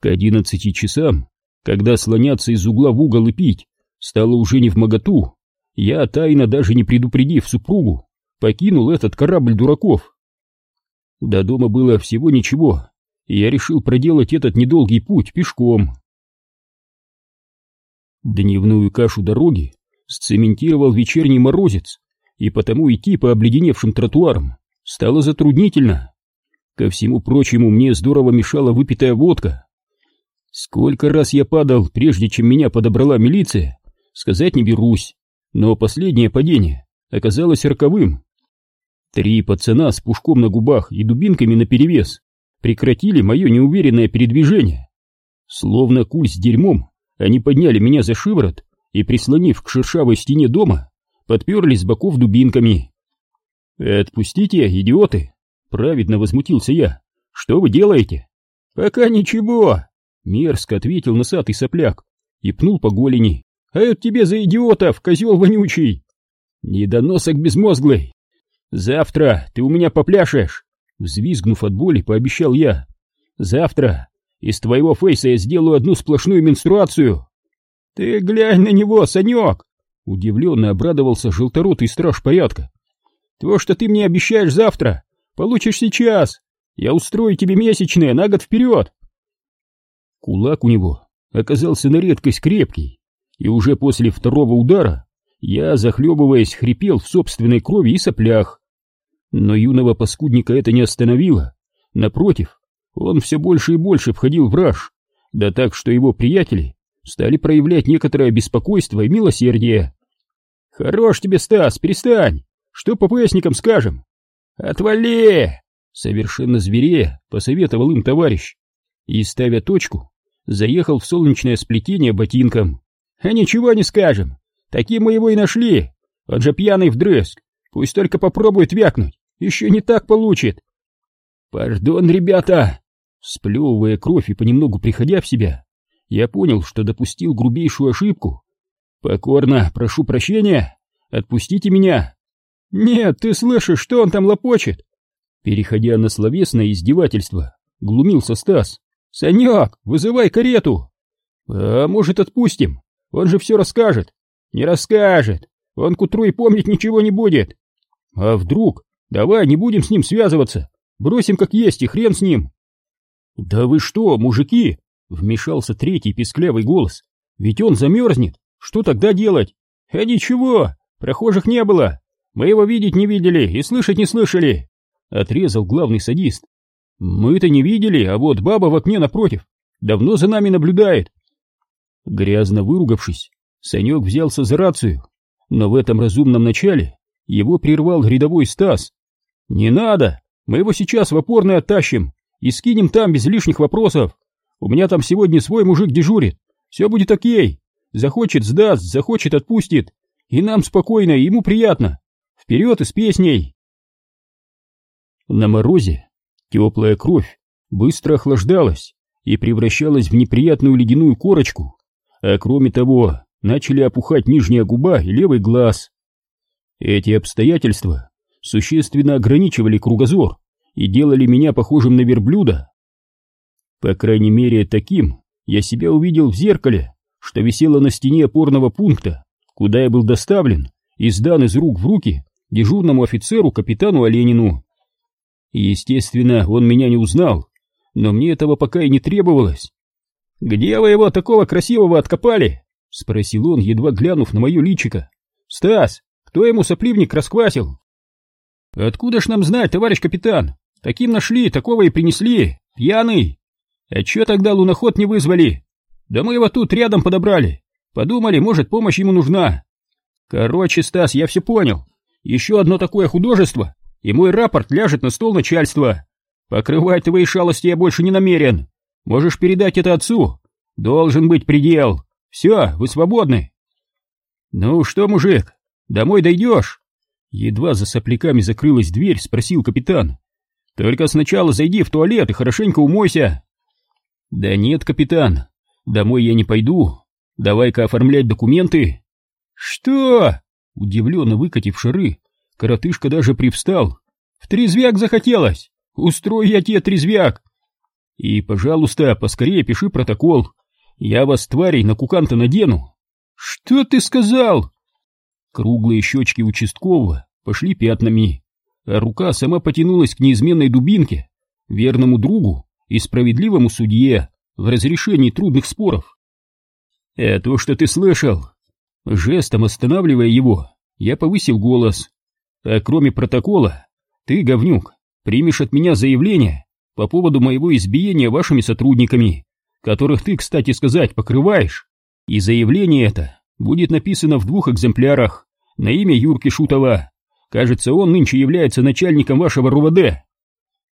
К одиннадцати часам, когда слоняться из угла в угол и пить стало уже не в моготу, я, тайно даже не предупредив супругу, покинул этот корабль дураков. До дома было всего ничего, и я решил проделать этот недолгий путь пешком. Дневную кашу дороги сцементировал вечерний морозец, и потому идти по обледеневшим тротуарам стало затруднительно. Ко всему прочему, мне здорово мешала выпитая водка. Сколько раз я падал, прежде чем меня подобрала милиция, сказать не берусь, но последнее падение оказалось роковым. Три пацана с пушком на губах и дубинками наперевес прекратили мое неуверенное передвижение. Словно куль с дерьмом, они подняли меня за шиворот и, прислонив к шершавой стене дома, подперли с боков дубинками. «Отпустите, идиоты!» — праведно возмутился я. «Что вы делаете?» «Пока ничего!» Мерзко ответил носатый сопляк и пнул по голени. А это тебе за идиотов, козел вонючий! Недоносок безмозглый! Завтра ты у меня попляшешь! Взвизгнув от боли, пообещал я. Завтра из твоего фейса я сделаю одну сплошную менструацию. Ты глянь на него, Санек! Удивленно обрадовался желторотый страж порядка. То, что ты мне обещаешь завтра, получишь сейчас. Я устрою тебе месячные на год вперед. Кулак у него оказался на редкость крепкий, и уже после второго удара я, захлебываясь, хрипел в собственной крови и соплях. Но юного паскудника это не остановило. Напротив, он все больше и больше входил в раж, да так, что его приятели стали проявлять некоторое беспокойство и милосердие. «Хорош тебе, Стас, перестань! Что по поясникам скажем?» «Отвали!» — совершенно зверея посоветовал им товарищ. И, ставя точку, заехал в солнечное сплетение ботинком. «А ничего не скажем! Таким мы его и нашли! Он же пьяный вдрызг! Пусть только попробует вякнуть! Еще не так получит!» «Пардон, ребята!» Сплевывая кровь и понемногу приходя в себя, я понял, что допустил грубейшую ошибку. «Покорно прошу прощения! Отпустите меня!» «Нет, ты слышишь, что он там лопочет?» Переходя на словесное издевательство, глумился Стас. «Санек, вызывай карету!» «А может, отпустим? Он же все расскажет!» «Не расскажет! Он к утру и помнить ничего не будет!» «А вдруг? Давай не будем с ним связываться! Бросим как есть и хрен с ним!» «Да вы что, мужики!» — вмешался третий песклявый голос. «Ведь он замерзнет! Что тогда делать?» «А ничего! Прохожих не было! Мы его видеть не видели и слышать не слышали!» — отрезал главный садист. «Мы-то не видели, а вот баба в окне напротив давно за нами наблюдает!» Грязно выругавшись, Санек взялся за рацию, но в этом разумном начале его прервал рядовой Стас. «Не надо! Мы его сейчас в опорный оттащим и скинем там без лишних вопросов. У меня там сегодня свой мужик дежурит. Все будет окей. Захочет сдаст, захочет отпустит. И нам спокойно, и ему приятно. Вперед и с песней!» На морозе теплая кровь быстро охлаждалась и превращалась в неприятную ледяную корочку, а кроме того начали опухать нижняя губа и левый глаз. Эти обстоятельства существенно ограничивали кругозор и делали меня похожим на верблюда. По крайней мере, таким я себя увидел в зеркале, что висело на стене опорного пункта, куда я был доставлен и сдан из рук в руки дежурному офицеру капитану Оленину. Естественно, он меня не узнал, но мне этого пока и не требовалось. «Где вы его такого красивого откопали?» — спросил он, едва глянув на мое личико. «Стас, кто ему сопливник расквасил?» «Откуда ж нам знать, товарищ капитан? Таким нашли, такого и принесли, пьяный. А чё тогда луноход не вызвали? Да мы его тут рядом подобрали. Подумали, может, помощь ему нужна. Короче, Стас, я все понял. Еще одно такое художество, и мой рапорт ляжет на стол начальства. Покрывать твои шалости я больше не намерен. Можешь передать это отцу. Должен быть предел. Все, вы свободны. Ну что, мужик, домой дойдешь? Едва за сопляками закрылась дверь, спросил капитан. Только сначала зайди в туалет и хорошенько умойся. Да нет, капитан, домой я не пойду. Давай-ка оформлять документы. Что? Удивленно выкатив шары, коротышка даже привстал. В трезвяк захотелось. Устрой я тебе трезвяк. И, пожалуйста, поскорее пиши протокол. Я вас, тварей, на куканта надену. Что ты сказал? Круглые щечки участкового пошли пятнами, а рука сама потянулась к неизменной дубинке, верному другу и справедливому судье в разрешении трудных споров. «Это то, что ты слышал!» Жестом останавливая его, я повысил голос. «А кроме протокола, ты, говнюк, примешь от меня заявление по поводу моего избиения вашими сотрудниками, которых ты, кстати сказать, покрываешь. И заявление это будет написано в двух экземплярах на имя Юрки Шутова. Кажется, он нынче является начальником вашего РУВД.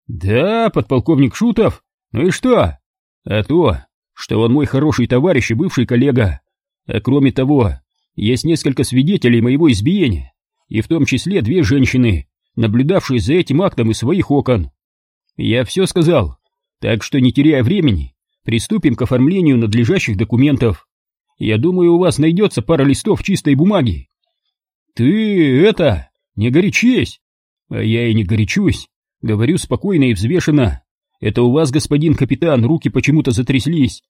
Да, подполковник Шутов? Ну и что? А то, что он мой хороший товарищ и бывший коллега. А кроме того, есть несколько свидетелей моего избиения, и в том числе две женщины, наблюдавшие за этим актом из своих окон. Я все сказал, так что не теряя времени, приступим к оформлению надлежащих документов. Я думаю, у вас найдется пара листов чистой бумаги. Ты это, не горячись. А я и не горячусь. Говорю спокойно и взвешенно. Это у вас, господин капитан, руки почему-то затряслись.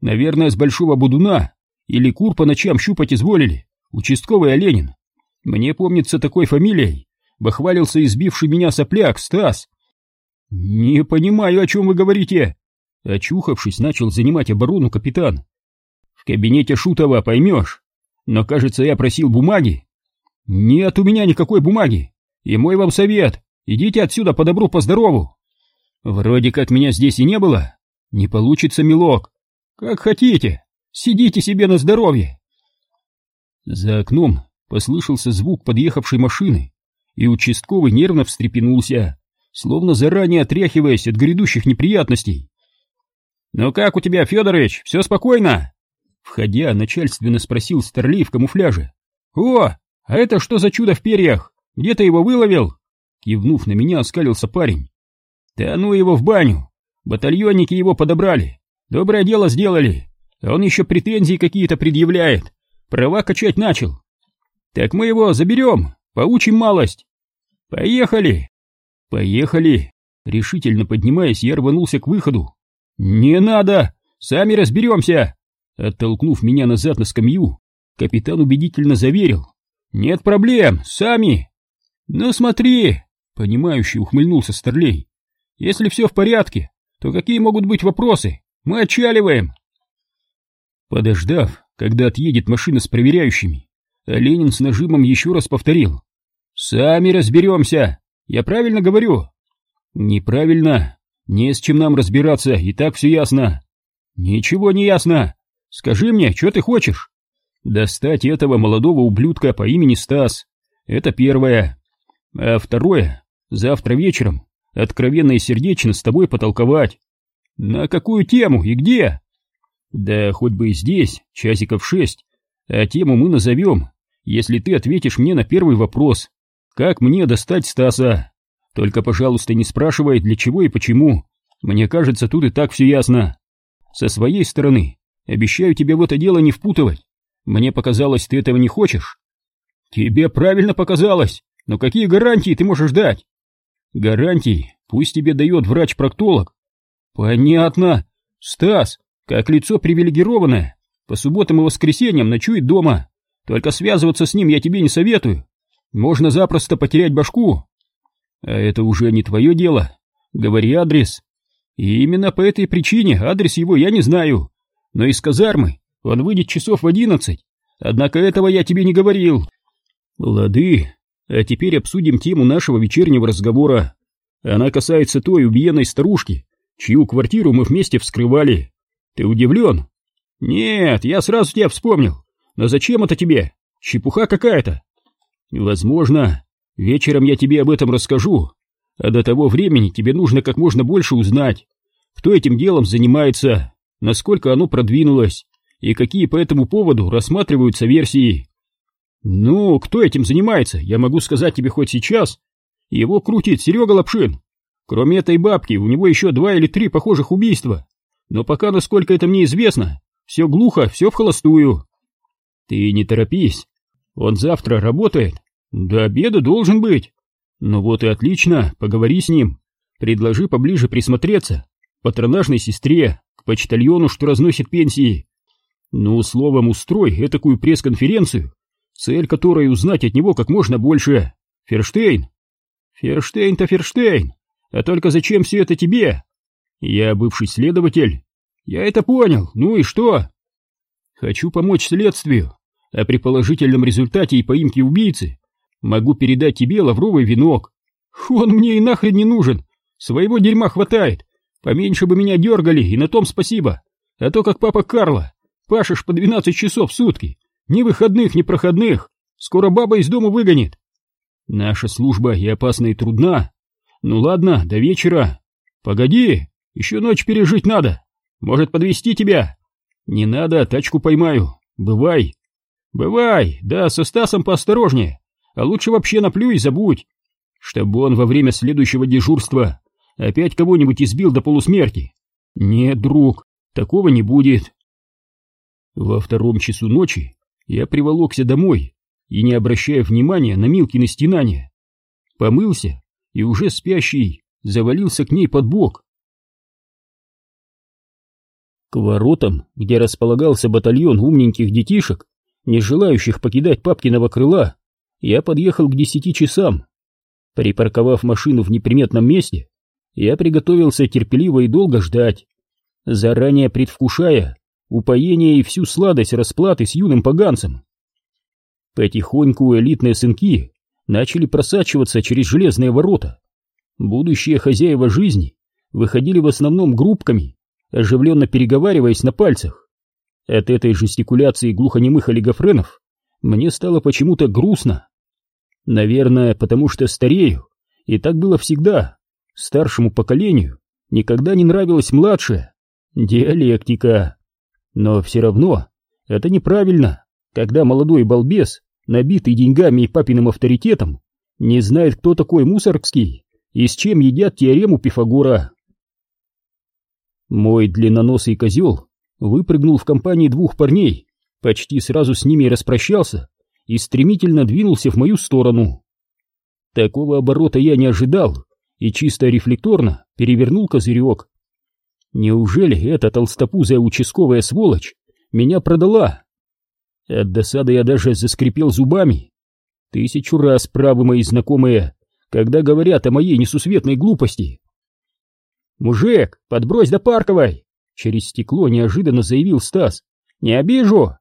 Наверное, с большого будуна. Или кур по ночам щупать изволили. Участковый Оленин. Мне помнится такой фамилией. Бахвалился избивший меня сопляк, Стас. Не понимаю, о чем вы говорите. Очухавшись, начал занимать оборону капитан. В кабинете Шутова поймешь. Но, кажется, я просил бумаги. Нет у меня никакой бумаги. И мой вам совет. Идите отсюда по добру, по здорову. Вроде как меня здесь и не было. Не получится, милок. Как хотите. Сидите себе на здоровье. За окном послышался звук подъехавшей машины, и участковый нервно встрепенулся, словно заранее отряхиваясь от грядущих неприятностей. «Ну как у тебя, Федорович, все спокойно?» Входя, начальственно спросил Старлей в камуфляже. «О, а это что за чудо в перьях? Где ты его выловил?» Кивнув на меня, оскалился парень. «Да ну его в баню! Батальонники его подобрали. Доброе дело сделали. А он еще претензии какие-то предъявляет. Права качать начал. Так мы его заберем, поучим малость. Поехали!» «Поехали!» Решительно поднимаясь, я рванулся к выходу. «Не надо! Сами разберемся!» Оттолкнув меня назад на скамью, капитан убедительно заверил. «Нет проблем, сами!» «Ну смотри!» — понимающий ухмыльнулся Старлей. «Если все в порядке, то какие могут быть вопросы? Мы отчаливаем!» Подождав, когда отъедет машина с проверяющими, Ленин с нажимом еще раз повторил. «Сами разберемся! Я правильно говорю?» «Неправильно. Не с чем нам разбираться, и так все ясно». «Ничего не ясно. Скажи мне, что ты хочешь?» «Достать этого молодого ублюдка по имени Стас. Это первое. А второе, завтра вечером откровенно и сердечно с тобой потолковать. На какую тему и где?» «Да хоть бы и здесь, часиков шесть. А тему мы назовем, если ты ответишь мне на первый вопрос. Как мне достать Стаса? Только, пожалуйста, не спрашивай, для чего и почему. Мне кажется, тут и так все ясно. Со своей стороны, обещаю тебе в это дело не впутывать. Мне показалось, ты этого не хочешь. Тебе правильно показалось, но какие гарантии ты можешь дать? Гарантии пусть тебе дает врач-проктолог. Понятно. Стас, как лицо привилегированное, по субботам и воскресеньям ночует дома. Только связываться с ним я тебе не советую. Можно запросто потерять башку. А это уже не твое дело. Говори адрес. И именно по этой причине адрес его я не знаю. Но из казармы он выйдет часов в одиннадцать. Однако этого я тебе не говорил. Лады, а теперь обсудим тему нашего вечернего разговора. Она касается той убиенной старушки, чью квартиру мы вместе вскрывали. Ты удивлен? Нет, я сразу тебя вспомнил. Но зачем это тебе? Чепуха какая-то. Возможно, вечером я тебе об этом расскажу, а до того времени тебе нужно как можно больше узнать, кто этим делом занимается, насколько оно продвинулось и какие по этому поводу рассматриваются версии. Ну, кто этим занимается, я могу сказать тебе хоть сейчас. Его крутит Серега Лапшин. Кроме этой бабки, у него еще два или три похожих убийства. Но пока, насколько это мне известно, все глухо, все в холостую. Ты не торопись. Он завтра работает. До обеда должен быть. Ну вот и отлично, поговори с ним. Предложи поближе присмотреться. Патронажной сестре, к почтальону, что разносит пенсии. Ну, словом, устрой этакую пресс-конференцию, цель которой узнать от него как можно больше. Ферштейн. Ферштейн-то Ферштейн. А только зачем все это тебе? Я бывший следователь. Я это понял. Ну и что? Хочу помочь следствию. О предположительном результате и поимке убийцы могу передать тебе лавровый венок. Он мне и нахрен не нужен. Своего дерьма хватает. Поменьше бы меня дергали, и на том спасибо. А то как папа Карла. Пашешь по 12 часов в сутки. Ни выходных, ни проходных. Скоро баба из дома выгонит. Наша служба и опасна, и трудна. Ну ладно, до вечера. Погоди, еще ночь пережить надо. Может, подвести тебя? Не надо, тачку поймаю. Бывай. Бывай, да, со Стасом поосторожнее. А лучше вообще наплю и забудь. Чтобы он во время следующего дежурства опять кого-нибудь избил до полусмерти. Нет, друг, такого не будет. Во втором часу ночи я приволокся домой и, не обращая внимания на Милкины стенания, помылся и уже спящий завалился к ней под бок. К воротам, где располагался батальон умненьких детишек, не желающих покидать папкиного крыла, я подъехал к десяти часам. Припарковав машину в неприметном месте, я приготовился терпеливо и долго ждать, заранее предвкушая упоение и всю сладость расплаты с юным поганцем. Потихоньку элитные сынки начали просачиваться через железные ворота. Будущие хозяева жизни выходили в основном группками, оживленно переговариваясь на пальцах. От этой жестикуляции глухонемых олигофренов мне стало почему-то грустно. Наверное, потому что старею, и так было всегда. Старшему поколению никогда не нравилась младшая. Диалектика. Но все равно это неправильно, когда молодой балбес, набитый деньгами и папиным авторитетом, не знает, кто такой Мусоргский и с чем едят теорему Пифагора. Мой длинноносый козел выпрыгнул в компании двух парней, почти сразу с ними распрощался и стремительно двинулся в мою сторону. Такого оборота я не ожидал и чисто рефлекторно перевернул козырек. Неужели эта толстопузая участковая сволочь меня продала? От досады я даже заскрипел зубами. Тысячу раз правы мои знакомые, когда говорят о моей несусветной глупости. «Мужик, подбрось да парковой!» Через стекло неожиданно заявил Стас. «Не обижу!»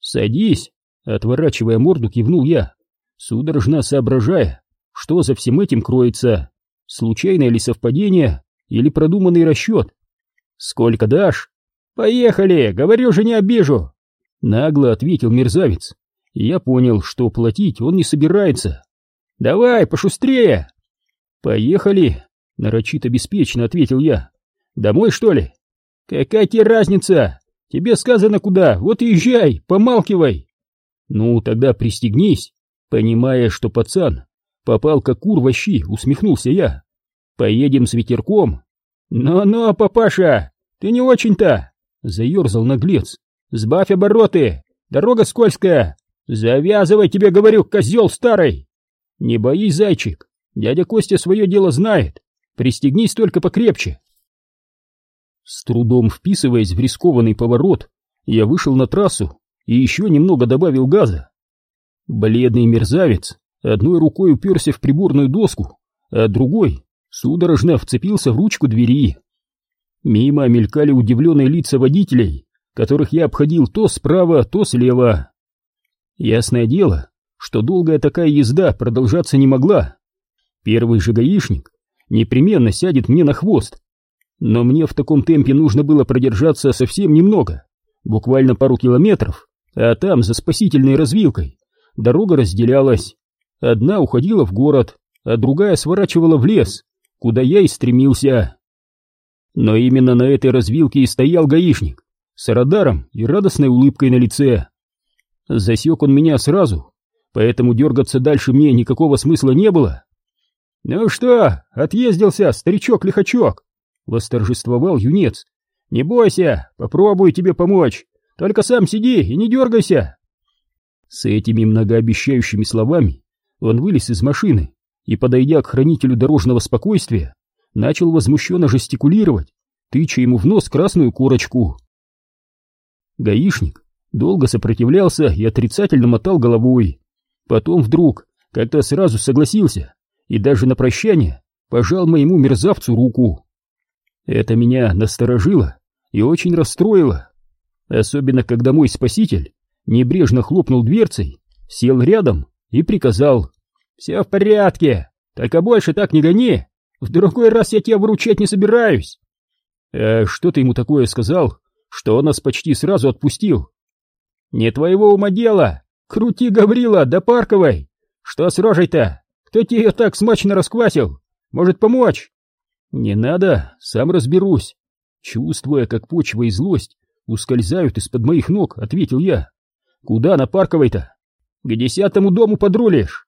«Садись!» Отворачивая морду, кивнул я, судорожно соображая, что за всем этим кроется. Случайное ли совпадение или продуманный расчет? «Сколько дашь?» «Поехали! Говорю же, не обижу!» Нагло ответил мерзавец. И я понял, что платить он не собирается. «Давай, пошустрее!» «Поехали!» Нарочито беспечно ответил я. Домой, что ли? Какая тебе разница? Тебе сказано куда, вот езжай, помалкивай. Ну, тогда пристегнись. Понимая, что пацан попал как кур во щи, усмехнулся я. Поедем с ветерком. Но-но, папаша, ты не очень-то. Заерзал наглец. Сбавь обороты, дорога скользкая. Завязывай, тебе говорю, козел старый. Не боись, зайчик, дядя Костя свое дело знает. Пристегнись только покрепче. С трудом вписываясь в рискованный поворот, я вышел на трассу и еще немного добавил газа. Бледный мерзавец одной рукой уперся в приборную доску, а другой судорожно вцепился в ручку двери. Мимо мелькали удивленные лица водителей, которых я обходил то справа, то слева. Ясное дело, что долгая такая езда продолжаться не могла. Первый же гаишник непременно сядет мне на хвост. Но мне в таком темпе нужно было продержаться совсем немного, буквально пару километров, а там, за спасительной развилкой, дорога разделялась. Одна уходила в город, а другая сворачивала в лес, куда я и стремился. Но именно на этой развилке и стоял гаишник, с радаром и радостной улыбкой на лице. Засек он меня сразу, поэтому дергаться дальше мне никакого смысла не было. «Ну что, отъездился, старичок-лихачок!» — восторжествовал юнец. «Не бойся, попробую тебе помочь, только сам сиди и не дергайся!» С этими многообещающими словами он вылез из машины и, подойдя к хранителю дорожного спокойствия, начал возмущенно жестикулировать, тыча ему в нос красную корочку. Гаишник долго сопротивлялся и отрицательно мотал головой. Потом вдруг как-то сразу согласился и даже на прощание пожал моему мерзавцу руку. Это меня насторожило и очень расстроило, особенно когда мой спаситель небрежно хлопнул дверцей, сел рядом и приказал «Все в порядке, только больше так не гони, в другой раз я тебя выручать не собираюсь». «А что ты ему такое сказал, что он нас почти сразу отпустил?» «Не твоего ума дело! Крути, Гаврила, да парковой! Что с рожей-то? Кто тебе ее так смачно расквасил? Может помочь? Не надо, сам разберусь. Чувствуя, как почва и злость ускользают из-под моих ног, ответил я. Куда на парковой-то? К десятому дому подрулишь.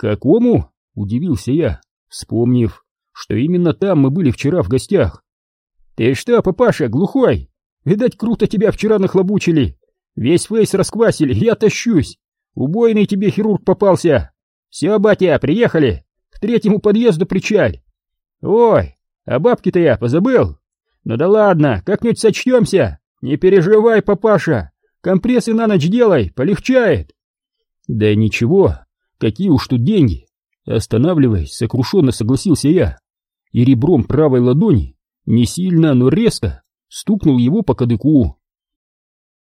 Какому? Удивился я, вспомнив, что именно там мы были вчера в гостях. Ты что, папаша, глухой? Видать, круто тебя вчера нахлобучили. Весь фейс расквасили, я тащусь. Убойный тебе хирург попался. Все, батя, приехали. К третьему подъезду причаль. Ой, а бабки-то я позабыл. Ну да ладно, как-нибудь сочтемся. Не переживай, папаша. Компрессы на ночь делай, полегчает. Да ничего, какие уж тут деньги. Останавливаясь, сокрушенно согласился я. И ребром правой ладони, не сильно, но резко, стукнул его по кадыку.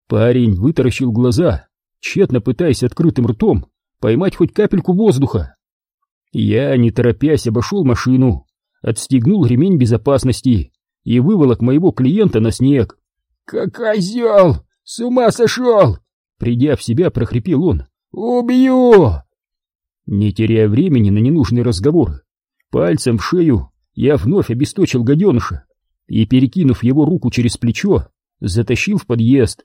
Парень вытаращил глаза, тщетно пытаясь открытым ртом поймать хоть капельку воздуха. Я, не торопясь, обошел машину, отстегнул ремень безопасности и выволок моего клиента на снег. «Как козел! С ума сошел!» Придя в себя, прохрипел он. «Убью!» Не теряя времени на ненужные разговоры, пальцем в шею я вновь обесточил гаденыша и, перекинув его руку через плечо, затащил в подъезд.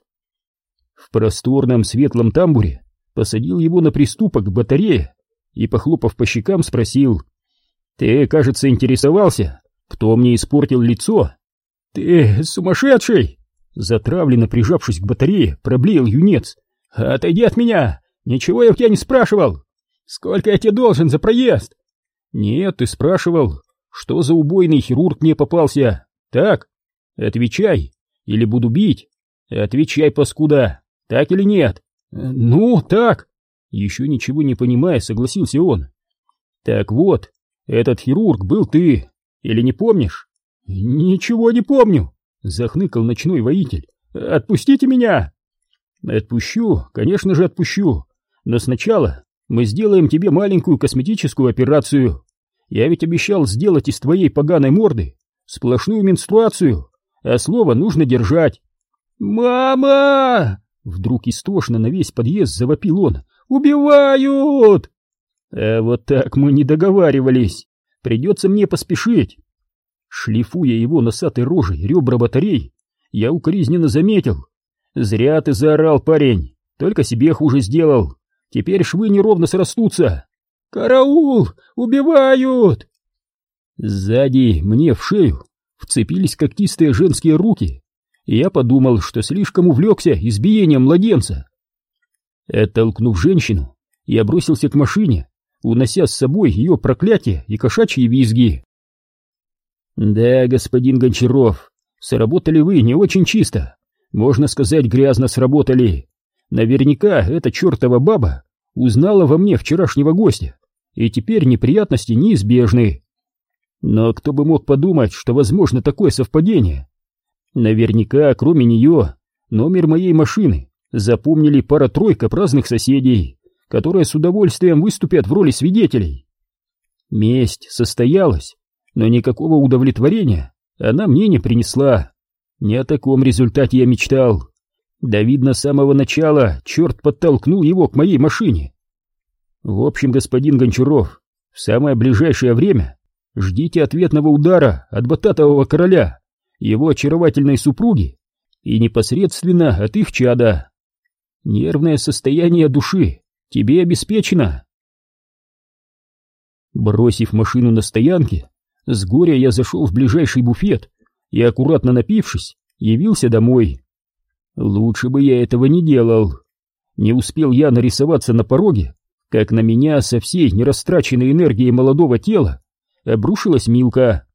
В просторном светлом тамбуре посадил его на приступок к батарее и, похлопав по щекам, спросил. «Ты, кажется, интересовался, кто мне испортил лицо?» «Ты сумасшедший!» Затравленно прижавшись к батарее, проблеял юнец. «Отойди от меня! Ничего я у тебя не спрашивал! Сколько я тебе должен за проезд?» «Нет, ты спрашивал, что за убойный хирург мне попался? Так? Отвечай, или буду бить? Отвечай, паскуда, так или нет?» «Ну, так!» Еще ничего не понимая, согласился он. «Так вот, этот хирург был ты, или не помнишь?» «Ничего не помню!» — захныкал ночной воитель. «Отпустите меня!» «Отпущу, конечно же отпущу, но сначала мы сделаем тебе маленькую косметическую операцию. Я ведь обещал сделать из твоей поганой морды сплошную менструацию, а слово нужно держать». «Мама!» Вдруг истошно на весь подъезд завопил он. «Убивают!» А вот так мы не договаривались. Придется мне поспешить. Шлифуя его носатой рожей ребра батарей, я укоризненно заметил. Зря ты заорал, парень, только себе хуже сделал. Теперь швы неровно срастутся. «Караул! Убивают!» Сзади мне в шею вцепились когтистые женские руки и я подумал, что слишком увлекся избиением младенца. Оттолкнув женщину, я бросился к машине, унося с собой ее проклятие и кошачьи визги. Да, господин Гончаров, сработали вы не очень чисто, можно сказать, грязно сработали. Наверняка эта чертова баба узнала во мне вчерашнего гостя, и теперь неприятности неизбежны. Но кто бы мог подумать, что возможно такое совпадение? Наверняка, кроме нее, номер моей машины запомнили пара-тройка праздных соседей, которые с удовольствием выступят в роли свидетелей. Месть состоялась, но никакого удовлетворения она мне не принесла. Не о таком результате я мечтал. Да видно, с самого начала черт подтолкнул его к моей машине. В общем, господин Гончаров, в самое ближайшее время ждите ответного удара от бататового короля его очаровательной супруги и непосредственно от их чада. Нервное состояние души тебе обеспечено. Бросив машину на стоянке, с горя я зашел в ближайший буфет и, аккуратно напившись, явился домой. Лучше бы я этого не делал. Не успел я нарисоваться на пороге, как на меня со всей нерастраченной энергией молодого тела обрушилась Милка.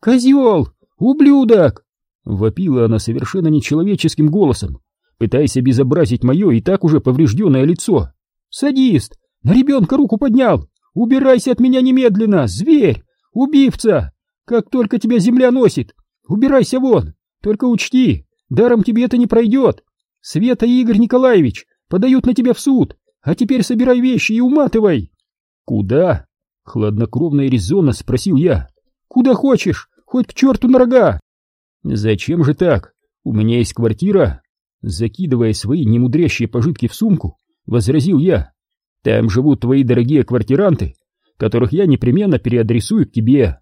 «Козел! «Ублюдок!» — вопила она совершенно нечеловеческим голосом, пытаясь обезобразить мое и так уже поврежденное лицо. «Садист! На ребенка руку поднял! Убирайся от меня немедленно, зверь! Убивца! Как только тебя земля носит! Убирайся вон! Только учти, даром тебе это не пройдет! Света и Игорь Николаевич подают на тебя в суд, а теперь собирай вещи и уматывай!» «Куда?» — хладнокровно и резонно спросил я. «Куда хочешь, хоть к черту на рога. Зачем же так? У меня есть квартира. Закидывая свои немудрящие пожитки в сумку, возразил я. Там живут твои дорогие квартиранты, которых я непременно переадресую к тебе.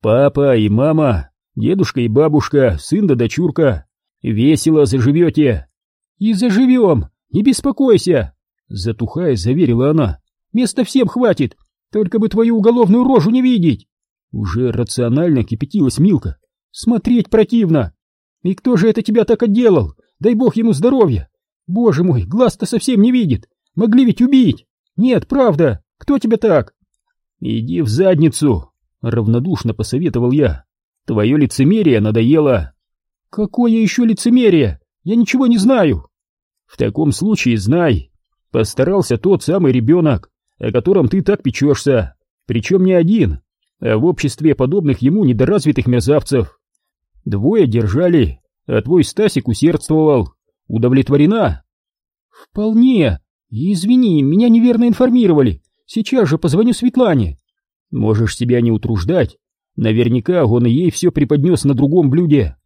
Папа и мама, дедушка и бабушка, сын да дочурка. Весело заживете. И заживем, не беспокойся, затухая, заверила она. Места всем хватит, только бы твою уголовную рожу не видеть. Уже рационально кипятилась Милка. Смотреть противно. И кто же это тебя так отделал? Дай бог ему здоровья! Боже мой, глаз-то совсем не видит! Могли ведь убить! Нет, правда! Кто тебя так?» «Иди в задницу!» — равнодушно посоветовал я. «Твое лицемерие надоело!» «Какое еще лицемерие? Я ничего не знаю!» «В таком случае знай, постарался тот самый ребенок, о котором ты так печешься, причем не один, а в обществе подобных ему недоразвитых мерзавцев. Двое держали, а твой Стасик усердствовал. Удовлетворена?» «Вполне. Извини, меня неверно информировали. Сейчас же позвоню Светлане». «Можешь себя не утруждать. Наверняка он и ей все преподнес на другом блюде.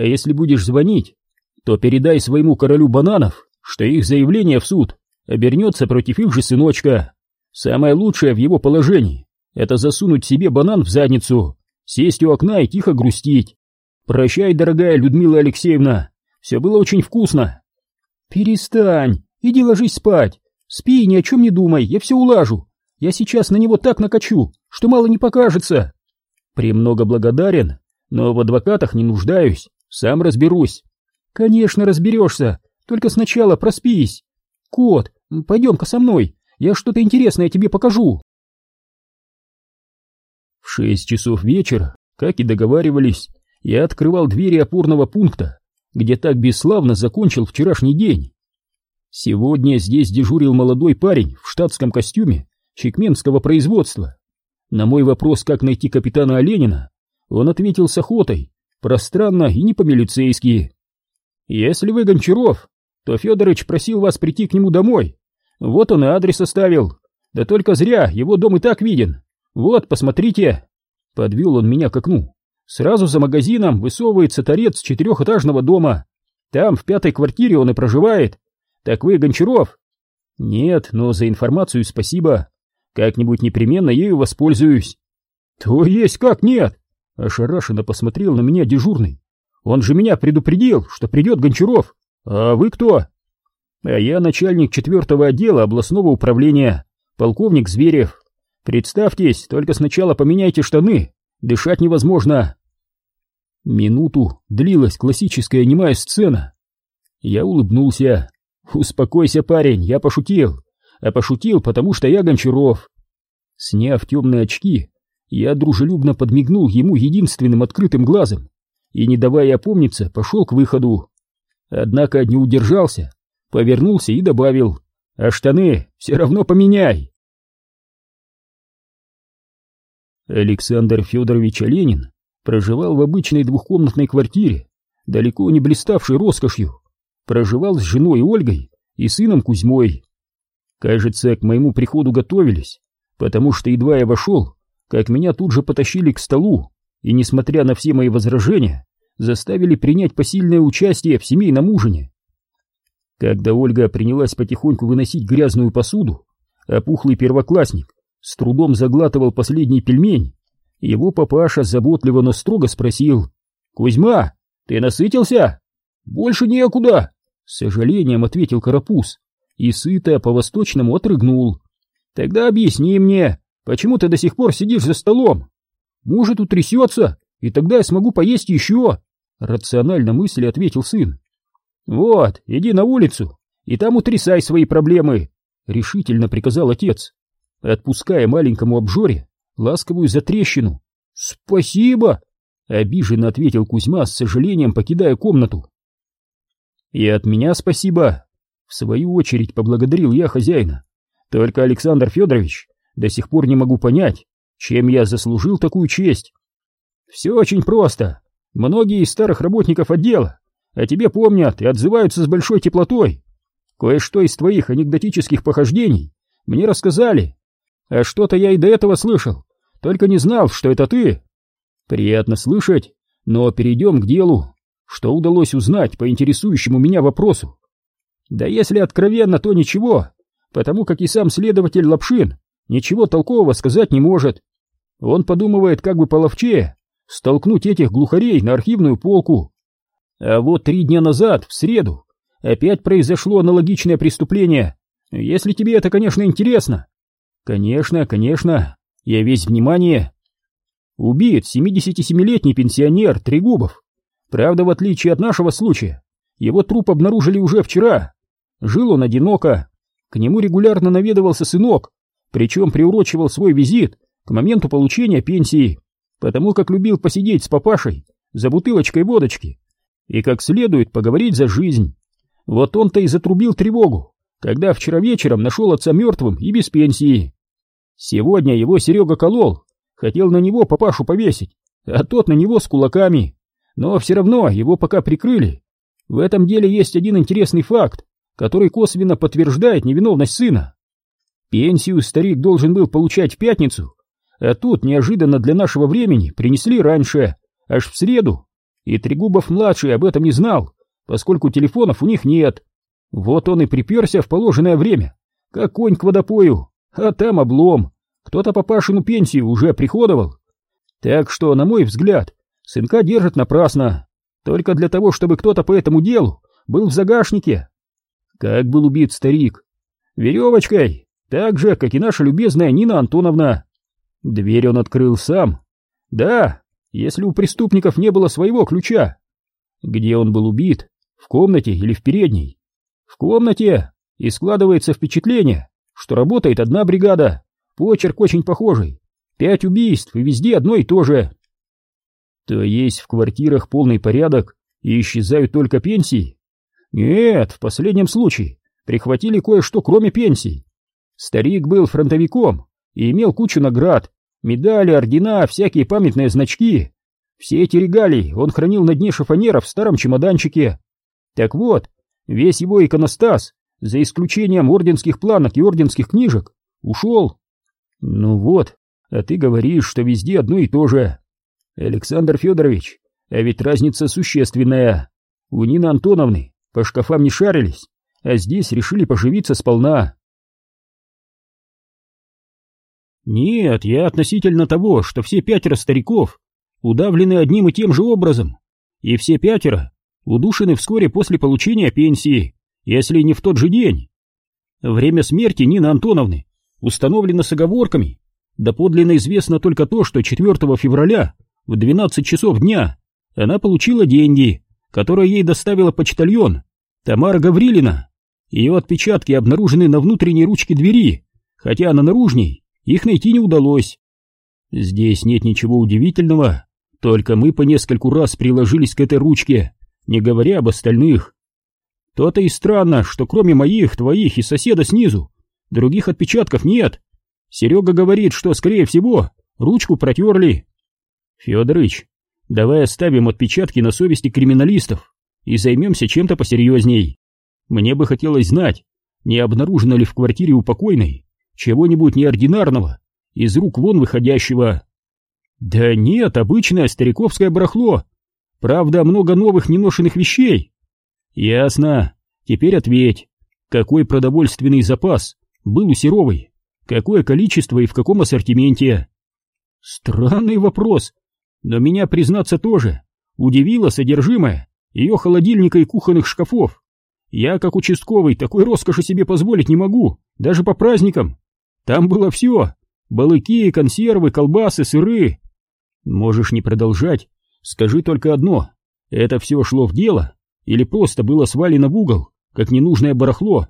А если будешь звонить, то передай своему королю бананов, что их заявление в суд обернется против их же сыночка. Самое лучшее в его положении — это засунуть себе банан в задницу, сесть у окна и тихо грустить. Прощай, дорогая Людмила Алексеевна, все было очень вкусно. Перестань, иди ложись спать. Спи, ни о чем не думай, я все улажу. Я сейчас на него так накачу, что мало не покажется. Премного благодарен, но в адвокатах не нуждаюсь. Сам разберусь. Конечно, разберешься. Только сначала проспись. Кот, пойдем-ка со мной. Я что-то интересное тебе покажу. В шесть часов вечера, как и договаривались, я открывал двери опорного пункта, где так бесславно закончил вчерашний день. Сегодня здесь дежурил молодой парень в штатском костюме чекменского производства. На мой вопрос, как найти капитана Оленина, он ответил с охотой, Пространно и не по-милицейски. Если вы Гончаров, то Федорович просил вас прийти к нему домой. Вот он и адрес оставил. Да только зря, его дом и так виден. Вот, посмотрите. Подвел он меня к окну. Сразу за магазином высовывается торец четырехэтажного дома. Там, в пятой квартире, он и проживает. Так вы Гончаров? Нет, но за информацию спасибо. Как-нибудь непременно ею воспользуюсь. То есть как нет? Ошарашенно посмотрел на меня дежурный. Он же меня предупредил, что придет Гончаров. А вы кто? А я начальник четвертого отдела областного управления, полковник Зверев. Представьтесь, только сначала поменяйте штаны, дышать невозможно. Минуту длилась классическая немая сцена. Я улыбнулся. Успокойся, парень, я пошутил. А пошутил, потому что я Гончаров. Сняв темные очки, я дружелюбно подмигнул ему единственным открытым глазом и, не давая опомниться, пошел к выходу. Однако не удержался, повернулся и добавил «А штаны все равно поменяй!» Александр Федорович Оленин проживал в обычной двухкомнатной квартире, далеко не блиставшей роскошью. Проживал с женой Ольгой и сыном Кузьмой. Кажется, к моему приходу готовились, потому что едва я вошел, как меня тут же потащили к столу и, несмотря на все мои возражения, заставили принять посильное участие в семейном ужине. Когда Ольга принялась потихоньку выносить грязную посуду, а пухлый первоклассник с трудом заглатывал последний пельмень, его папаша заботливо, но строго спросил «Кузьма, ты насытился?» «Больше некуда!» — с сожалением ответил Карапуз и сыто по-восточному отрыгнул. «Тогда объясни мне, Почему ты до сих пор сидишь за столом? Может, утрясется, и тогда я смогу поесть еще. Рационально мысли ответил сын. Вот, иди на улицу, и там утрясай свои проблемы, решительно приказал отец, отпуская маленькому обжоре ласковую затрещину. Спасибо, обиженно ответил Кузьма с сожалением, покидая комнату. И от меня спасибо. В свою очередь поблагодарил я хозяина. Только, Александр Федорович, до сих пор не могу понять, чем я заслужил такую честь. Все очень просто. Многие из старых работников отдела о тебе помнят и отзываются с большой теплотой. Кое-что из твоих анекдотических похождений мне рассказали. А что-то я и до этого слышал, только не знал, что это ты. Приятно слышать, но перейдем к делу. Что удалось узнать по интересующему меня вопросу? Да если откровенно, то ничего, потому как и сам следователь Лапшин ничего толкового сказать не может. Он подумывает, как бы половчее столкнуть этих глухарей на архивную полку. А вот три дня назад, в среду, опять произошло аналогичное преступление. Если тебе это, конечно, интересно. Конечно, конечно, я весь внимание. Убит 77-летний пенсионер Трегубов. Правда, в отличие от нашего случая, его труп обнаружили уже вчера. Жил он одиноко. К нему регулярно наведывался сынок, причем приурочивал свой визит к моменту получения пенсии, потому как любил посидеть с папашей за бутылочкой водочки и как следует поговорить за жизнь. Вот он-то и затрубил тревогу, когда вчера вечером нашел отца мертвым и без пенсии. Сегодня его Серега колол, хотел на него папашу повесить, а тот на него с кулаками. Но все равно его пока прикрыли. В этом деле есть один интересный факт, который косвенно подтверждает невиновность сына. Пенсию старик должен был получать в пятницу, а тут неожиданно для нашего времени принесли раньше, аж в среду. И Трегубов-младший об этом не знал, поскольку телефонов у них нет. Вот он и приперся в положенное время, как конь к водопою, а там облом. Кто-то папашину пенсию уже приходовал. Так что, на мой взгляд, сынка держат напрасно, только для того, чтобы кто-то по этому делу был в загашнике. Как был убит старик? Веревочкой, так же, как и наша любезная Нина Антоновна. Дверь он открыл сам. Да, если у преступников не было своего ключа. Где он был убит? В комнате или в передней? В комнате. И складывается впечатление, что работает одна бригада. Почерк очень похожий. Пять убийств, и везде одно и то же. То есть в квартирах полный порядок и исчезают только пенсии? Нет, в последнем случае прихватили кое-что кроме пенсий. Старик был фронтовиком и имел кучу наград, медали, ордена, всякие памятные значки. Все эти регалии он хранил на дне шифонера в старом чемоданчике. Так вот, весь его иконостас, за исключением орденских планок и орденских книжек, ушел. Ну вот, а ты говоришь, что везде одно и то же. Александр Федорович, а ведь разница существенная. У Нины Антоновны по шкафам не шарились, а здесь решили поживиться сполна. Нет, я относительно того, что все пятеро стариков удавлены одним и тем же образом, и все пятеро удушены вскоре после получения пенсии, если не в тот же день. Время смерти Нины Антоновны установлено с оговорками, Доподлинно известно только то, что 4 февраля в 12 часов дня она получила деньги, которые ей доставила почтальон Тамара Гаврилина. Ее отпечатки обнаружены на внутренней ручке двери, хотя на наружней их найти не удалось. Здесь нет ничего удивительного, только мы по нескольку раз приложились к этой ручке, не говоря об остальных. То-то и странно, что кроме моих, твоих и соседа снизу, других отпечатков нет. Серега говорит, что, скорее всего, ручку протерли. Федорыч, давай оставим отпечатки на совести криминалистов и займемся чем-то посерьезней. Мне бы хотелось знать, не обнаружено ли в квартире у покойной чего-нибудь неординарного, из рук вон выходящего. Да нет, обычное стариковское барахло. Правда, много новых неношенных вещей. Ясно. Теперь ответь, какой продовольственный запас был у Серовой? Какое количество и в каком ассортименте? Странный вопрос, но меня, признаться, тоже удивило содержимое ее холодильника и кухонных шкафов. Я, как участковый, такой роскоши себе позволить не могу, даже по праздникам. Там было все — балыки, консервы, колбасы, сыры. Можешь не продолжать, скажи только одно. Это все шло в дело или просто было свалено в угол, как ненужное барахло?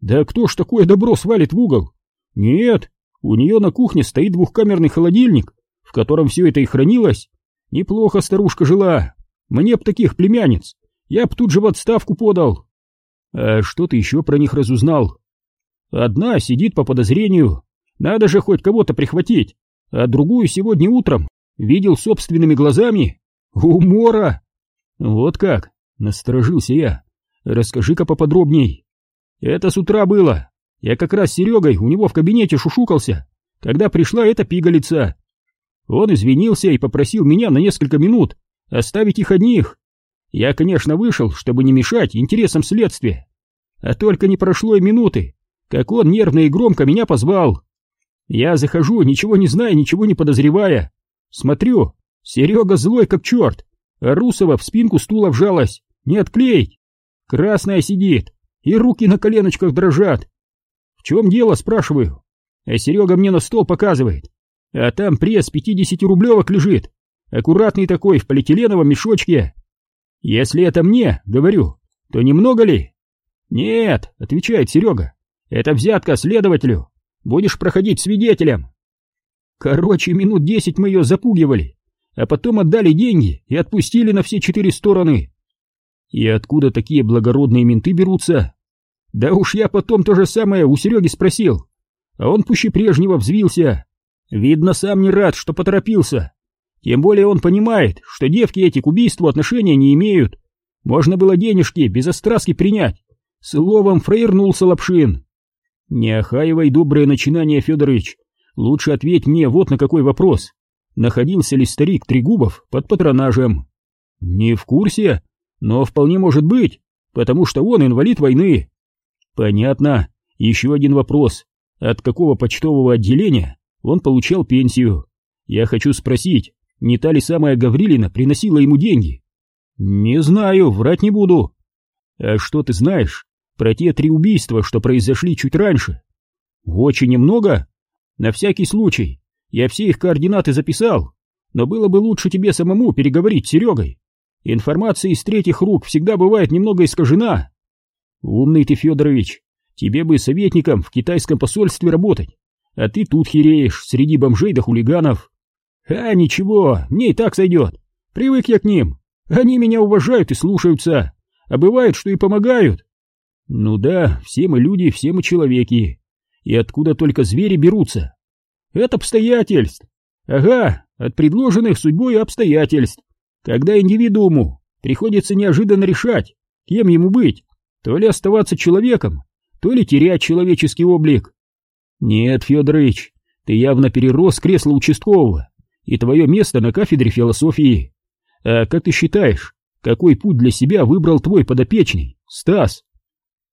Да кто ж такое добро свалит в угол? Нет, у нее на кухне стоит двухкамерный холодильник, в котором все это и хранилось. Неплохо старушка жила. Мне б таких племянниц. Я б тут же в отставку подал. А что ты еще про них разузнал? Одна сидит по подозрению. Надо же хоть кого-то прихватить. А другую сегодня утром видел собственными глазами. Умора! Вот как, насторожился я. Расскажи-ка поподробней. Это с утра было. Я как раз с Серегой у него в кабинете шушукался, когда пришла эта пигалица. Он извинился и попросил меня на несколько минут оставить их одних. Я, конечно, вышел, чтобы не мешать интересам следствия. А только не прошло и минуты, как он нервно и громко меня позвал. Я захожу, ничего не зная, ничего не подозревая. Смотрю, Серега злой как черт, а Русова в спинку стула вжалась, не отклеить. Красная сидит, и руки на коленочках дрожат чем дело, спрашиваю? А Серега мне на стол показывает. А там пресс 50-рублевок лежит. Аккуратный такой, в полиэтиленовом мешочке. Если это мне, говорю, то немного ли? Нет, отвечает Серега, это взятка следователю. Будешь проходить свидетелем. Короче, минут десять мы ее запугивали, а потом отдали деньги и отпустили на все четыре стороны. И откуда такие благородные менты берутся? Да уж я потом то же самое у Сереги спросил, а он пуще прежнего взвился. Видно, сам не рад, что поторопился. Тем более он понимает, что девки эти к убийству отношения не имеют. Можно было денежки без остраски принять. Словом, фрейрнулся Лапшин. Не охаивай доброе начинание, Федорович. Лучше ответь мне вот на какой вопрос. Находился ли старик Трегубов под патронажем? Не в курсе, но вполне может быть, потому что он инвалид войны. Понятно. Еще один вопрос. От какого почтового отделения он получал пенсию? Я хочу спросить, не та ли самая Гаврилина приносила ему деньги? Не знаю, врать не буду. А что ты знаешь про те три убийства, что произошли чуть раньше? Очень немного. На всякий случай, я все их координаты записал, но было бы лучше тебе самому переговорить с Серегой. Информация из третьих рук всегда бывает немного искажена. Умный ты, Федорович, тебе бы советником в китайском посольстве работать, а ты тут хереешь среди бомжей да хулиганов. А ничего, мне и так сойдет. Привык я к ним. Они меня уважают и слушаются, а бывает, что и помогают. Ну да, все мы люди, все мы человеки. И откуда только звери берутся? От обстоятельств. Ага, от предложенных судьбой обстоятельств. Когда индивидууму приходится неожиданно решать, кем ему быть, то ли оставаться человеком, то ли терять человеческий облик. Нет, Федорович, ты явно перерос кресло участкового, и твое место на кафедре философии. А как ты считаешь, какой путь для себя выбрал твой подопечный, Стас?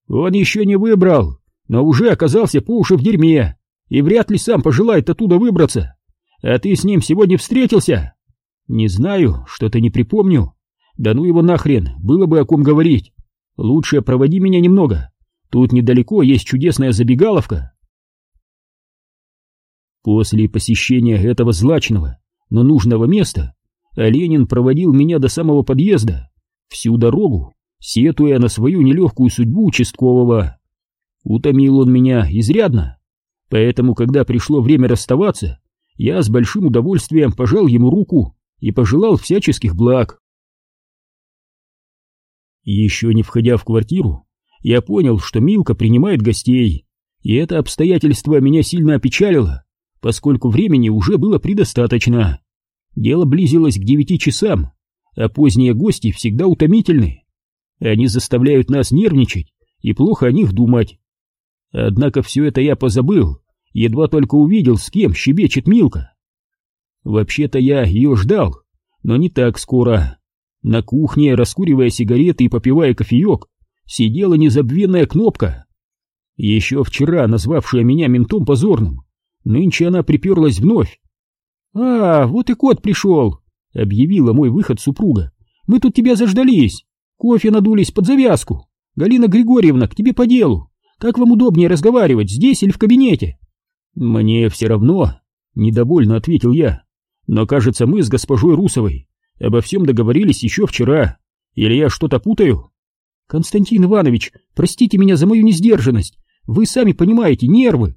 Он еще не выбрал, но уже оказался по уши в дерьме, и вряд ли сам пожелает оттуда выбраться. А ты с ним сегодня встретился? Не знаю, что-то не припомню. Да ну его нахрен, было бы о ком говорить. Лучше проводи меня немного. Тут недалеко есть чудесная забегаловка. После посещения этого злачного, но нужного места, Ленин проводил меня до самого подъезда, всю дорогу, сетуя на свою нелегкую судьбу участкового. Утомил он меня изрядно, поэтому, когда пришло время расставаться, я с большим удовольствием пожал ему руку и пожелал всяческих благ. Еще не входя в квартиру, я понял, что Милка принимает гостей, и это обстоятельство меня сильно опечалило, поскольку времени уже было предостаточно. Дело близилось к девяти часам, а поздние гости всегда утомительны. Они заставляют нас нервничать и плохо о них думать. Однако все это я позабыл, едва только увидел, с кем щебечет Милка. Вообще-то я ее ждал, но не так скоро. На кухне, раскуривая сигареты и попивая кофеек, сидела незабвенная кнопка. Еще вчера назвавшая меня ментом позорным, нынче она приперлась вновь. «А, вот и кот пришел!» — объявила мой выход супруга. «Мы тут тебя заждались. Кофе надулись под завязку. Галина Григорьевна, к тебе по делу. Как вам удобнее разговаривать, здесь или в кабинете?» «Мне все равно», — недовольно ответил я. «Но, кажется, мы с госпожой Русовой обо всем договорились еще вчера. Или я что-то путаю?» «Константин Иванович, простите меня за мою несдержанность. Вы сами понимаете, нервы!»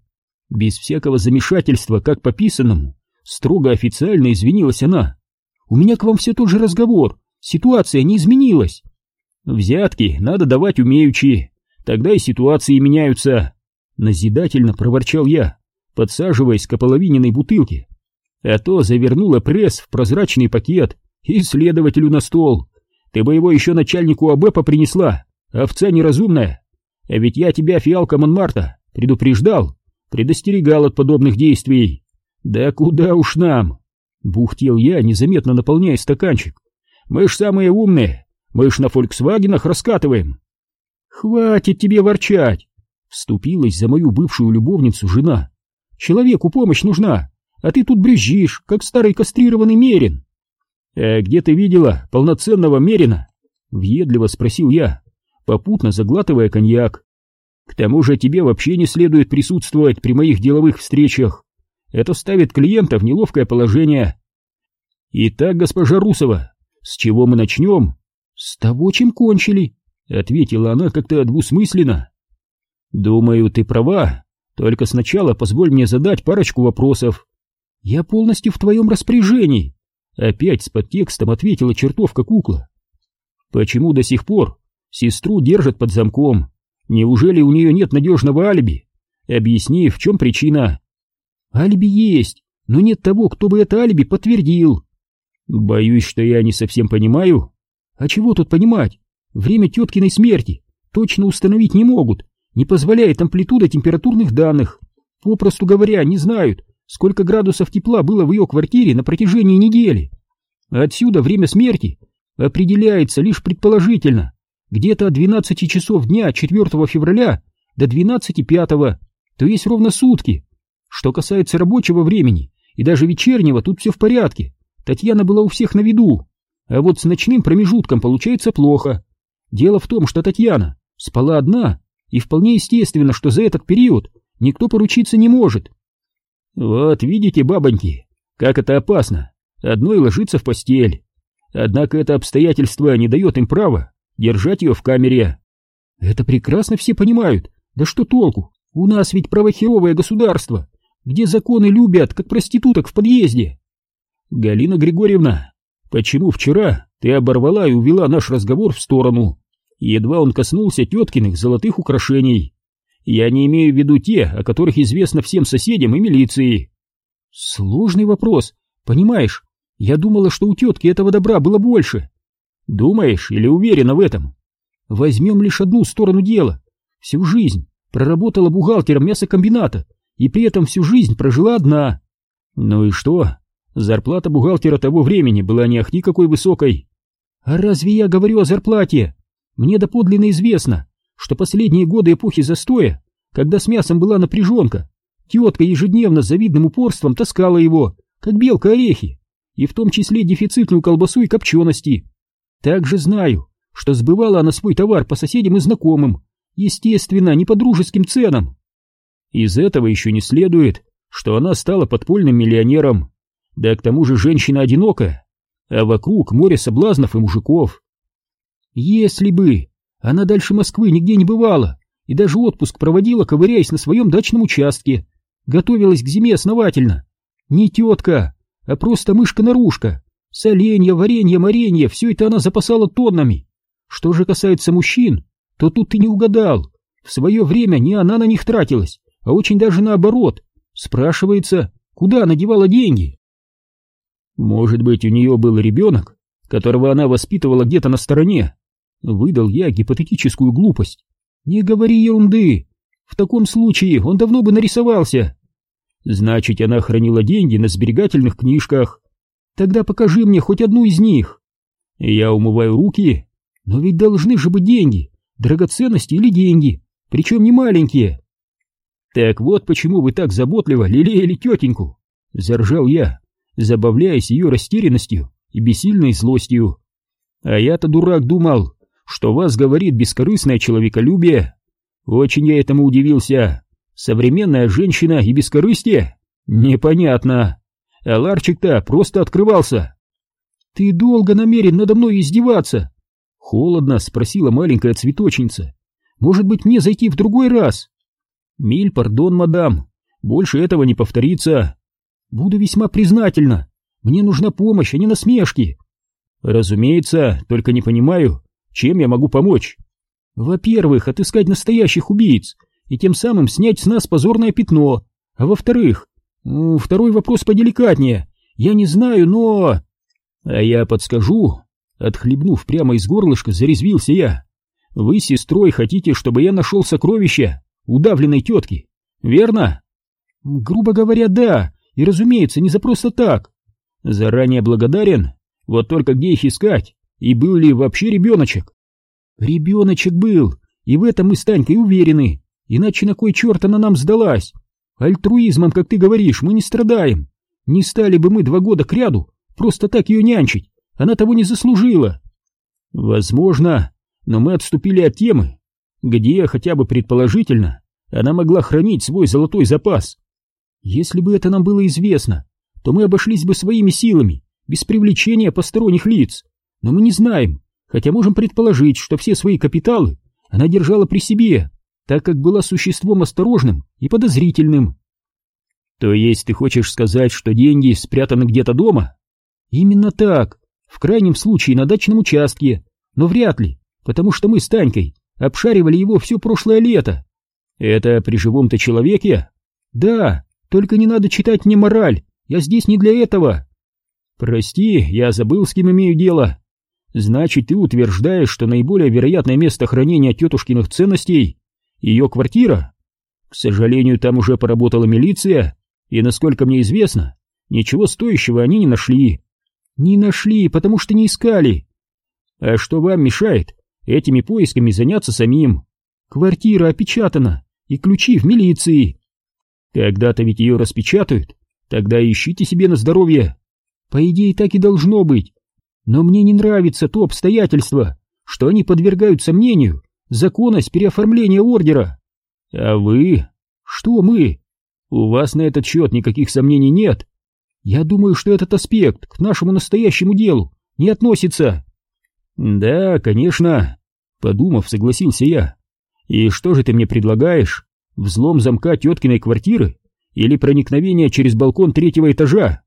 Без всякого замешательства, как по писанному, строго официально извинилась она. «У меня к вам все тот же разговор. Ситуация не изменилась». «Взятки надо давать умеючи, тогда и ситуации меняются», — назидательно проворчал я, подсаживаясь к ополовиненной бутылке. А то завернула пресс в прозрачный пакет и следователю на стол. Ты бы его еще начальнику АБЭПа принесла, овца неразумная. А ведь я тебя, фиалка Монмарта, предупреждал, предостерегал от подобных действий. Да куда уж нам? Бухтел я, незаметно наполняя стаканчик. Мы ж самые умные, мы ж на фольксвагенах раскатываем. Хватит тебе ворчать, вступилась за мою бывшую любовницу жена. Человеку помощь нужна, а ты тут брюзжишь, как старый кастрированный мерин. «А где ты видела полноценного мерина?» — въедливо спросил я, попутно заглатывая коньяк. «К тому же тебе вообще не следует присутствовать при моих деловых встречах. Это ставит клиента в неловкое положение». «Итак, госпожа Русова, с чего мы начнем?» С того, чем кончили, ответила она как-то двусмысленно. Думаю, ты права, только сначала позволь мне задать парочку вопросов. Я полностью в твоем распоряжении. Опять с подтекстом ответила чертовка кукла. Почему до сих пор сестру держат под замком? Неужели у нее нет надежного алиби? Объясни, в чем причина? Алиби есть, но нет того, кто бы это алиби подтвердил. Боюсь, что я не совсем понимаю. А чего тут понимать? Время теткиной смерти точно установить не могут, не позволяет амплитуда температурных данных. Попросту говоря, не знают, сколько градусов тепла было в ее квартире на протяжении недели. Отсюда время смерти определяется лишь предположительно, где-то от 12 часов дня 4 февраля до 12 5, то есть ровно сутки. Что касается рабочего времени и даже вечернего, тут все в порядке. Татьяна была у всех на виду. А вот с ночным промежутком получается плохо. Дело в том, что Татьяна спала одна, и вполне естественно, что за этот период никто поручиться не может. Вот видите, бабоньки, как это опасно, одной ложиться в постель. Однако это обстоятельство не дает им права держать ее в камере. Это прекрасно все понимают. Да что толку? У нас ведь правохеровое государство, где законы любят, как проституток в подъезде. Галина Григорьевна, почему вчера ты оборвала и увела наш разговор в сторону? Едва он коснулся теткиных золотых украшений. Я не имею в виду те, о которых известно всем соседям и милиции. Сложный вопрос, понимаешь? Я думала, что у тетки этого добра было больше. Думаешь или уверена в этом? Возьмем лишь одну сторону дела. Всю жизнь проработала бухгалтером мясокомбината и при этом всю жизнь прожила одна. Ну и что? Зарплата бухгалтера того времени была не ахти какой высокой. А разве я говорю о зарплате? Мне доподлинно известно, что последние годы эпохи застоя, когда с мясом была напряженка, тетка ежедневно с завидным упорством таскала его, как белка орехи, и в том числе дефицитную колбасу и копчености. Также знаю, что сбывала она свой товар по соседям и знакомым, естественно, не по дружеским ценам. Из этого еще не следует, что она стала подпольным миллионером, да к тому же женщина одинокая, а вокруг море соблазнов и мужиков. Если бы она дальше Москвы нигде не бывала и даже отпуск проводила, ковыряясь на своем дачном участке, готовилась к зиме основательно. Не тетка, а просто мышка-нарушка. Соленья, варенье, моренье, все это она запасала тоннами. Что же касается мужчин, то тут ты не угадал. В свое время не она на них тратилась, а очень даже наоборот. Спрашивается, куда она девала деньги? Может быть, у нее был ребенок, которого она воспитывала где-то на стороне. Выдал я гипотетическую глупость. Не говори ерунды. В таком случае он давно бы нарисовался. Значит, она хранила деньги на сберегательных книжках. Тогда покажи мне хоть одну из них. Я умываю руки. Но ведь должны же быть деньги, драгоценности или деньги, причем не маленькие. Так вот почему вы так заботливо лелеяли тетеньку, заржал я, забавляясь ее растерянностью и бессильной злостью. А я-то дурак думал, что вас говорит бескорыстное человеколюбие. Очень я этому удивился. Современная женщина и бескорыстие? Непонятно. А ларчик-то просто открывался. Ты долго намерен надо мной издеваться? Холодно спросила маленькая цветочница. Может быть, мне зайти в другой раз? Миль, пардон, мадам. Больше этого не повторится. Буду весьма признательна. Мне нужна помощь, а не насмешки. Разумеется, только не понимаю, чем я могу помочь. Во-первых, отыскать настоящих убийц и тем самым снять с нас позорное пятно. А во-вторых, второй вопрос поделикатнее. Я не знаю, но... А я подскажу. Отхлебнув прямо из горлышка, зарезвился я. Вы с сестрой хотите, чтобы я нашел сокровища удавленной тетки, верно? Грубо говоря, да, и разумеется, не за просто так. Заранее благодарен, вот только где их искать, и был ли вообще ребеночек? Ребеночек был, и в этом мы с Танькой уверены. Иначе на кой черт она нам сдалась? Альтруизмом, как ты говоришь, мы не страдаем. Не стали бы мы два года кряду просто так ее нянчить. Она того не заслужила. Возможно, но мы отступили от темы. Где, хотя бы предположительно, она могла хранить свой золотой запас? Если бы это нам было известно, то мы обошлись бы своими силами, без привлечения посторонних лиц. Но мы не знаем, хотя можем предположить, что все свои капиталы она держала при себе, так как была существом осторожным и подозрительным. То есть ты хочешь сказать, что деньги спрятаны где-то дома? Именно так, в крайнем случае на дачном участке, но вряд ли, потому что мы с Танькой обшаривали его все прошлое лето. Это при живом-то человеке? Да, только не надо читать мне мораль, я здесь не для этого. Прости, я забыл, с кем имею дело. Значит, ты утверждаешь, что наиболее вероятное место хранения тетушкиных ценностей — ее квартира? К сожалению, там уже поработала милиция, и, насколько мне известно, ничего стоящего они не нашли. Не нашли, потому что не искали. А что вам мешает этими поисками заняться самим? Квартира опечатана, и ключи в милиции. Когда-то ведь ее распечатают, тогда ищите себе на здоровье. По идее, так и должно быть. Но мне не нравится то обстоятельство, что они подвергают сомнению законность переоформления ордера. А вы? Что мы? У вас на этот счет никаких сомнений нет? Я думаю, что этот аспект к нашему настоящему делу не относится. Да, конечно, подумав, согласился я. И что же ты мне предлагаешь? Взлом замка теткиной квартиры или проникновение через балкон третьего этажа?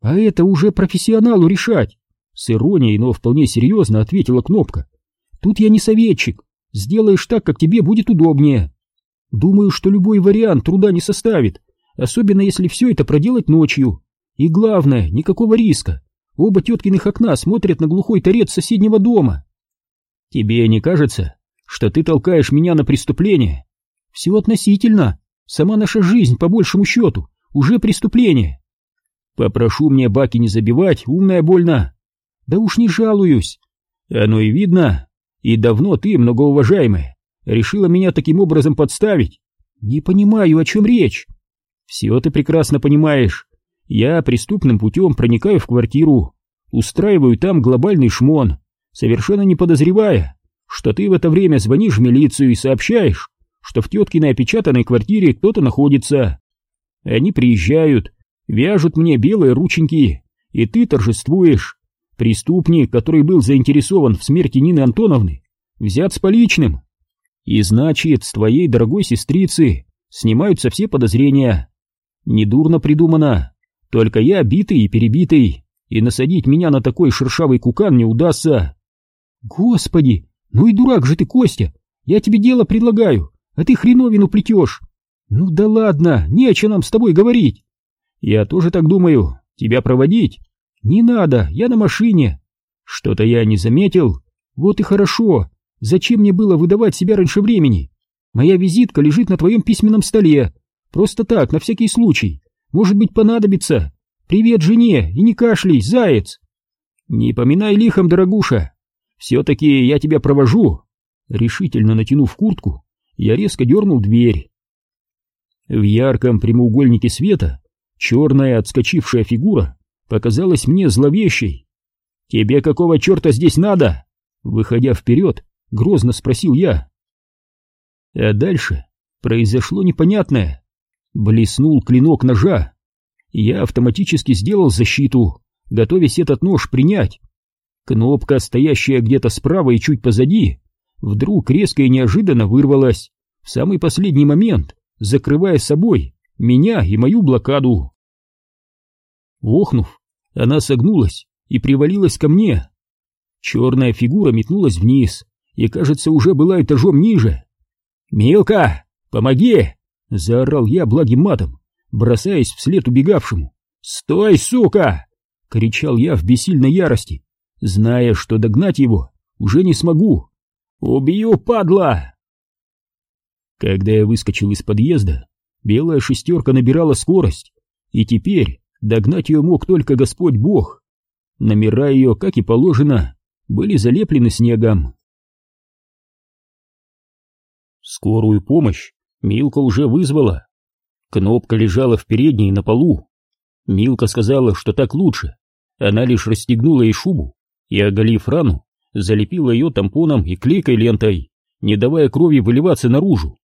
А это уже профессионалу решать. С иронией, но вполне серьезно ответила Кнопка. Тут я не советчик. Сделаешь так, как тебе будет удобнее. Думаю, что любой вариант труда не составит, особенно если все это проделать ночью. И главное, никакого риска. Оба теткиных окна смотрят на глухой торец соседнего дома. Тебе не кажется, что ты толкаешь меня на преступление? Все относительно. Сама наша жизнь, по большему счету, уже преступление. Попрошу мне баки не забивать, умная больно. Да уж не жалуюсь. Оно и видно. И давно ты, многоуважаемая, решила меня таким образом подставить. Не понимаю, о чем речь. Все ты прекрасно понимаешь. Я преступным путем проникаю в квартиру, устраиваю там глобальный шмон, совершенно не подозревая, что ты в это время звонишь в милицию и сообщаешь, что в теткиной опечатанной квартире кто-то находится. Они приезжают, вяжут мне белые рученьки, и ты торжествуешь. Преступник, который был заинтересован в смерти Нины Антоновны, взят с поличным. И значит, с твоей дорогой сестрицы снимаются все подозрения. Недурно придумано. Только я битый и перебитый, и насадить меня на такой шершавый кукан не удастся. Господи, ну и дурак же ты, Костя! Я тебе дело предлагаю, а ты хреновину плетешь. Ну да ладно, не о чем нам с тобой говорить. Я тоже так думаю. Тебя проводить? Не надо, я на машине. Что-то я не заметил. Вот и хорошо. Зачем мне было выдавать себя раньше времени? Моя визитка лежит на твоем письменном столе. Просто так, на всякий случай. Может быть, понадобится. Привет жене и не кашляй, заяц. Не поминай лихом, дорогуша. Все-таки я тебя провожу. Решительно натянув куртку, я резко дернул дверь. В ярком прямоугольнике света черная отскочившая фигура показалась мне зловещей. «Тебе какого черта здесь надо?» Выходя вперед, грозно спросил я. А дальше произошло непонятное. Блеснул клинок ножа. Я автоматически сделал защиту, готовясь этот нож принять. Кнопка, стоящая где-то справа и чуть позади, вдруг резко и неожиданно вырвалась, в самый последний момент, закрывая собой меня и мою блокаду. Охнув, она согнулась и привалилась ко мне. Черная фигура метнулась вниз и, кажется, уже была этажом ниже. «Милка, помоги!» — заорал я благим матом, бросаясь вслед убегавшему. «Стой, сука!» — кричал я в бессильной ярости, зная, что догнать его уже не смогу. «Убью, падла!» Когда я выскочил из подъезда, белая шестерка набирала скорость, и теперь догнать ее мог только Господь Бог. Номера ее, как и положено, были залеплены снегом. Скорую помощь Милка уже вызвала. Кнопка лежала в передней на полу. Милка сказала, что так лучше. Она лишь расстегнула ей шубу и, оголив рану, залепила ее тампоном и клейкой лентой, не давая крови выливаться наружу.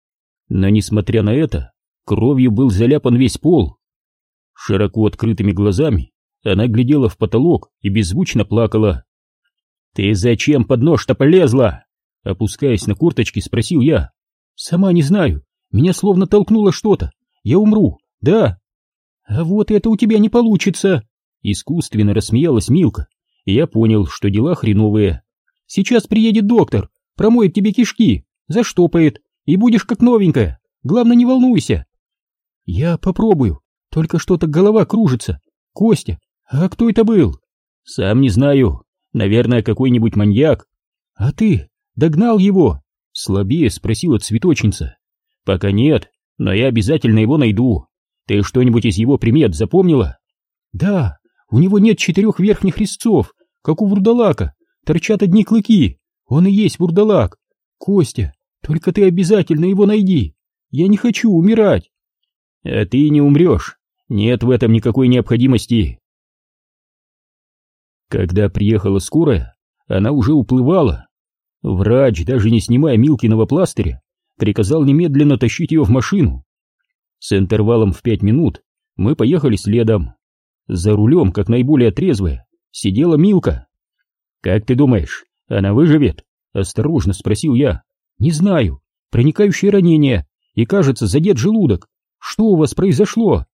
Но, несмотря на это, кровью был заляпан весь пол. Широко открытыми глазами она глядела в потолок и беззвучно плакала. «Ты зачем под нож-то полезла?» Опускаясь на курточки, спросил я. «Сама не знаю. Меня словно толкнуло что-то. Я умру, да?» «А вот это у тебя не получится!» Искусственно рассмеялась Милка, я понял, что дела хреновые. «Сейчас приедет доктор, промоет тебе кишки, заштопает, и будешь как новенькая. Главное, не волнуйся!» «Я попробую, только что-то голова кружится. Костя, а кто это был?» «Сам не знаю. Наверное, какой-нибудь маньяк. А ты догнал его? Слабее спросила цветочница. Пока нет, но я обязательно его найду. Ты что-нибудь из его примет запомнила? Да, у него нет четырех верхних резцов, как у вурдалака. Торчат одни клыки. Он и есть вурдалак. Костя, только ты обязательно его найди. Я не хочу умирать. А ты не умрешь. Нет в этом никакой необходимости. Когда приехала скорая, она уже уплывала. Врач, даже не снимая Милкиного пластыря, приказал немедленно тащить ее в машину. С интервалом в пять минут мы поехали следом. За рулем, как наиболее трезвая, сидела Милка. «Как ты думаешь, она выживет?» — осторожно спросил я. «Не знаю. Проникающее ранение. И, кажется, задет желудок. Что у вас произошло?»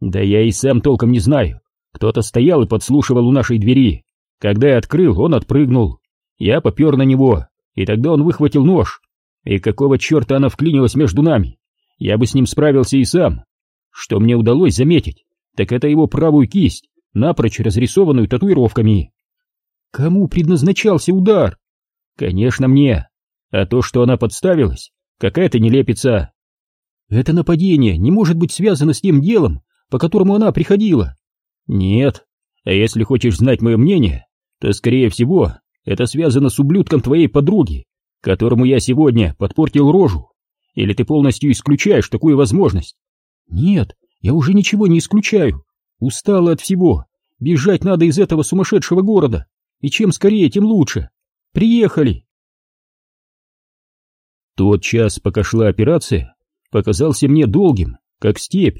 «Да я и сам толком не знаю. Кто-то стоял и подслушивал у нашей двери. Когда я открыл, он отпрыгнул. Я попер на него, и тогда он выхватил нож. И какого черта она вклинилась между нами? Я бы с ним справился и сам. Что мне удалось заметить, так это его правую кисть, напрочь разрисованную татуировками. Кому предназначался удар? Конечно, мне. А то, что она подставилась, какая-то нелепица. Это нападение не может быть связано с тем делом, по которому она приходила. Нет. А если хочешь знать мое мнение, то, скорее всего, это связано с ублюдком твоей подруги, которому я сегодня подпортил рожу. Или ты полностью исключаешь такую возможность? Нет, я уже ничего не исключаю. Устала от всего. Бежать надо из этого сумасшедшего города. И чем скорее, тем лучше. Приехали. Тот час, пока шла операция, показался мне долгим, как степь.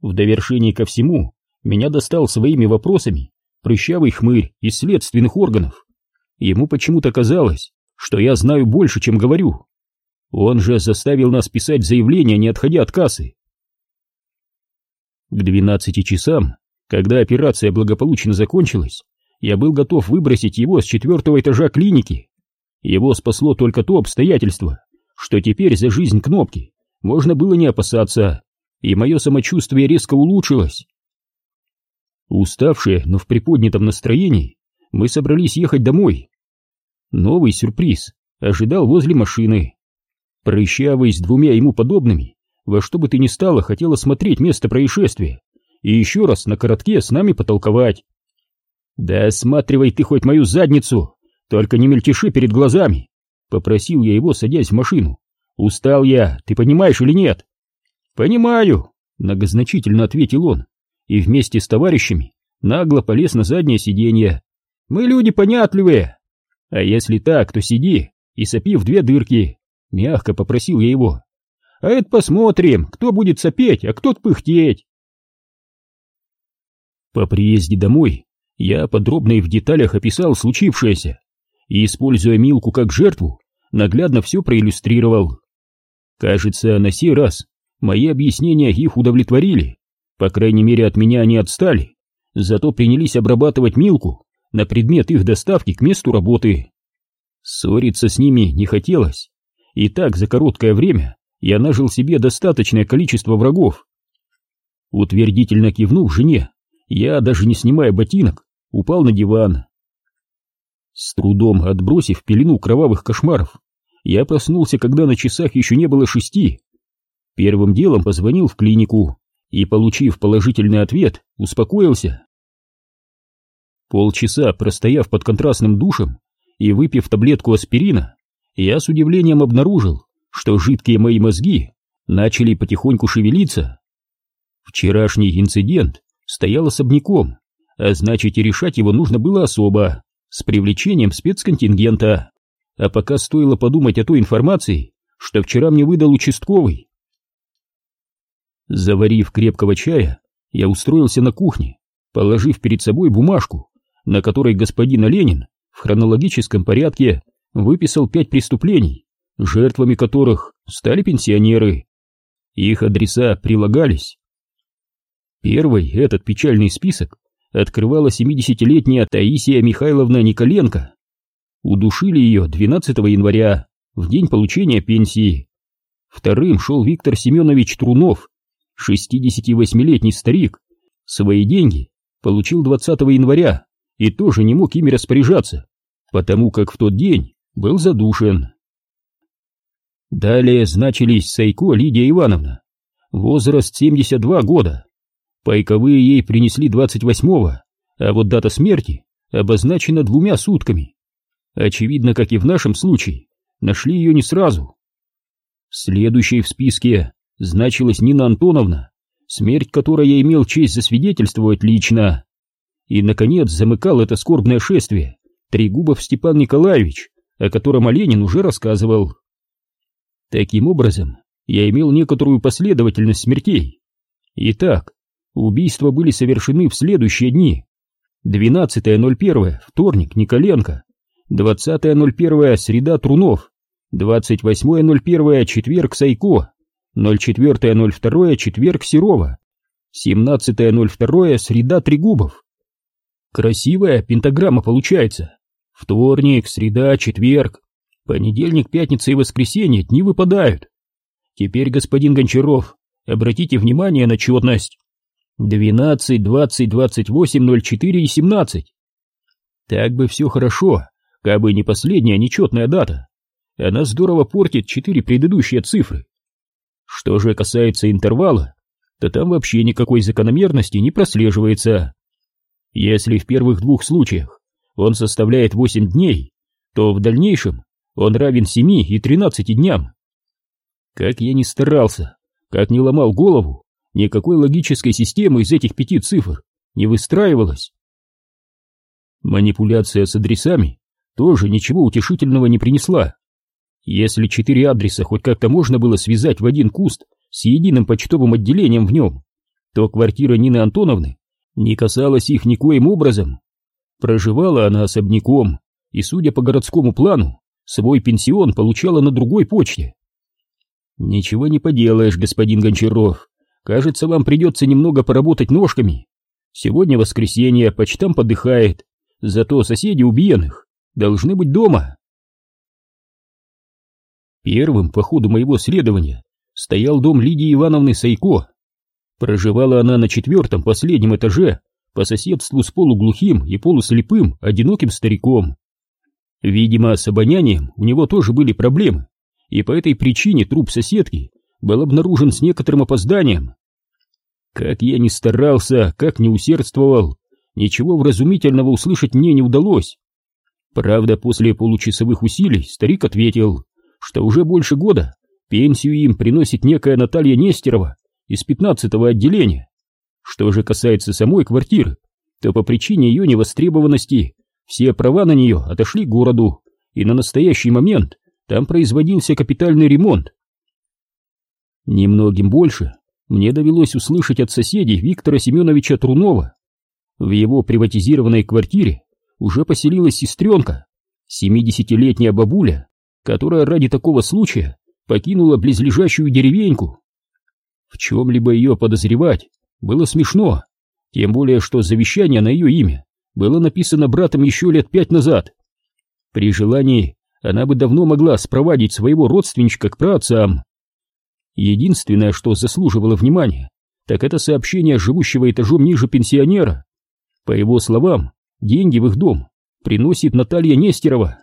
В довершении ко всему, меня достал своими вопросами прыщавый хмырь из следственных органов. Ему почему-то казалось, что я знаю больше, чем говорю. Он же заставил нас писать заявление, не отходя от кассы. К двенадцати часам, когда операция благополучно закончилась, я был готов выбросить его с четвертого этажа клиники. Его спасло только то обстоятельство, что теперь за жизнь кнопки можно было не опасаться, и мое самочувствие резко улучшилось. Уставшие, но в приподнятом настроении, мы собрались ехать домой. Новый сюрприз ожидал возле машины. Прыщавый с двумя ему подобными, во что бы ты ни стало, хотел осмотреть место происшествия и еще раз на коротке с нами потолковать. «Да осматривай ты хоть мою задницу, только не мельтеши перед глазами!» — попросил я его, садясь в машину. «Устал я, ты понимаешь или нет?» «Понимаю», — многозначительно ответил он и вместе с товарищами нагло полез на заднее сиденье. Мы люди понятливые. А если так, то сиди и сопи в две дырки. Мягко попросил я его. А это посмотрим, кто будет сопеть, а кто пыхтеть. По приезде домой я подробно и в деталях описал случившееся и, используя Милку как жертву, наглядно все проиллюстрировал. Кажется, на сей раз мои объяснения их удовлетворили. По крайней мере, от меня они отстали, зато принялись обрабатывать Милку на предмет их доставки к месту работы. Ссориться с ними не хотелось, и так за короткое время я нажил себе достаточное количество врагов. Утвердительно кивнув жене, я, даже не снимая ботинок, упал на диван. С трудом отбросив пелену кровавых кошмаров, я проснулся, когда на часах еще не было шести. Первым делом позвонил в клинику и, получив положительный ответ, успокоился. Полчаса простояв под контрастным душем и выпив таблетку аспирина, я с удивлением обнаружил, что жидкие мои мозги начали потихоньку шевелиться. Вчерашний инцидент стоял особняком, а значит и решать его нужно было особо, с привлечением спецконтингента. А пока стоило подумать о той информации, что вчера мне выдал участковый. Заварив крепкого чая, я устроился на кухне, положив перед собой бумажку, на которой господин Ленин в хронологическом порядке выписал пять преступлений, жертвами которых стали пенсионеры. Их адреса прилагались. Первый этот печальный список открывала 70-летняя Таисия Михайловна Николенко. Удушили ее 12 января, в день получения пенсии. Вторым шел Виктор Семенович Трунов, 68-летний старик. Свои деньги получил 20 января и тоже не мог ими распоряжаться, потому как в тот день был задушен. Далее значились Сайко Лидия Ивановна, возраст 72 года. Пайковые ей принесли 28-го, а вот дата смерти обозначена двумя сутками. Очевидно, как и в нашем случае, нашли ее не сразу. Следующей в списке значилась Нина Антоновна, смерть которой я имел честь засвидетельствовать лично. И, наконец, замыкал это скорбное шествие Трегубов Степан Николаевич, о котором Оленин уже рассказывал. Таким образом, я имел некоторую последовательность смертей. Итак, убийства были совершены в следующие дни. 12.01, вторник, Николенко. 20.01, среда, Трунов. 28.01, четверг, Сайко. 04.02, четверг, Серова. 17.02, среда, Трегубов. Красивая пентаграмма получается. Вторник, среда, четверг, понедельник, пятница и воскресенье дни выпадают. Теперь, господин Гончаров, обратите внимание на четность. 12, 20, 28, 04 и 17. Так бы все хорошо, как бы не последняя нечетная дата. Она здорово портит четыре предыдущие цифры. Что же касается интервала, то там вообще никакой закономерности не прослеживается. Если в первых двух случаях он составляет 8 дней, то в дальнейшем он равен 7 и 13 дням. Как я ни старался, как ни ломал голову, никакой логической системы из этих пяти цифр не выстраивалась. Манипуляция с адресами тоже ничего утешительного не принесла. Если четыре адреса хоть как-то можно было связать в один куст с единым почтовым отделением в нем, то квартира Нины Антоновны не касалась их никоим образом. Проживала она особняком и, судя по городскому плану, свой пенсион получала на другой почте. Ничего не поделаешь, господин Гончаров. Кажется, вам придется немного поработать ножками. Сегодня воскресенье, почтам подыхает, зато соседи убиенных должны быть дома. Первым по ходу моего следования стоял дом Лидии Ивановны Сайко, Проживала она на четвертом, последнем этаже, по соседству с полуглухим и полуслепым, одиноким стариком. Видимо, с обонянием у него тоже были проблемы, и по этой причине труп соседки был обнаружен с некоторым опозданием. Как я ни старался, как ни усердствовал, ничего вразумительного услышать мне не удалось. Правда, после получасовых усилий старик ответил, что уже больше года пенсию им приносит некая Наталья Нестерова, из пятнадцатого отделения. Что же касается самой квартиры, то по причине ее невостребованности все права на нее отошли к городу, и на настоящий момент там производился капитальный ремонт. Немногим больше мне довелось услышать от соседей Виктора Семеновича Трунова. В его приватизированной квартире уже поселилась сестренка, семидесятилетняя бабуля, которая ради такого случая покинула близлежащую деревеньку. В чем-либо ее подозревать было смешно, тем более что завещание на ее имя было написано братом еще лет пять назад. При желании она бы давно могла спровадить своего родственничка к праотцам. Единственное, что заслуживало внимания, так это сообщение живущего этажом ниже пенсионера. По его словам, деньги в их дом приносит Наталья Нестерова.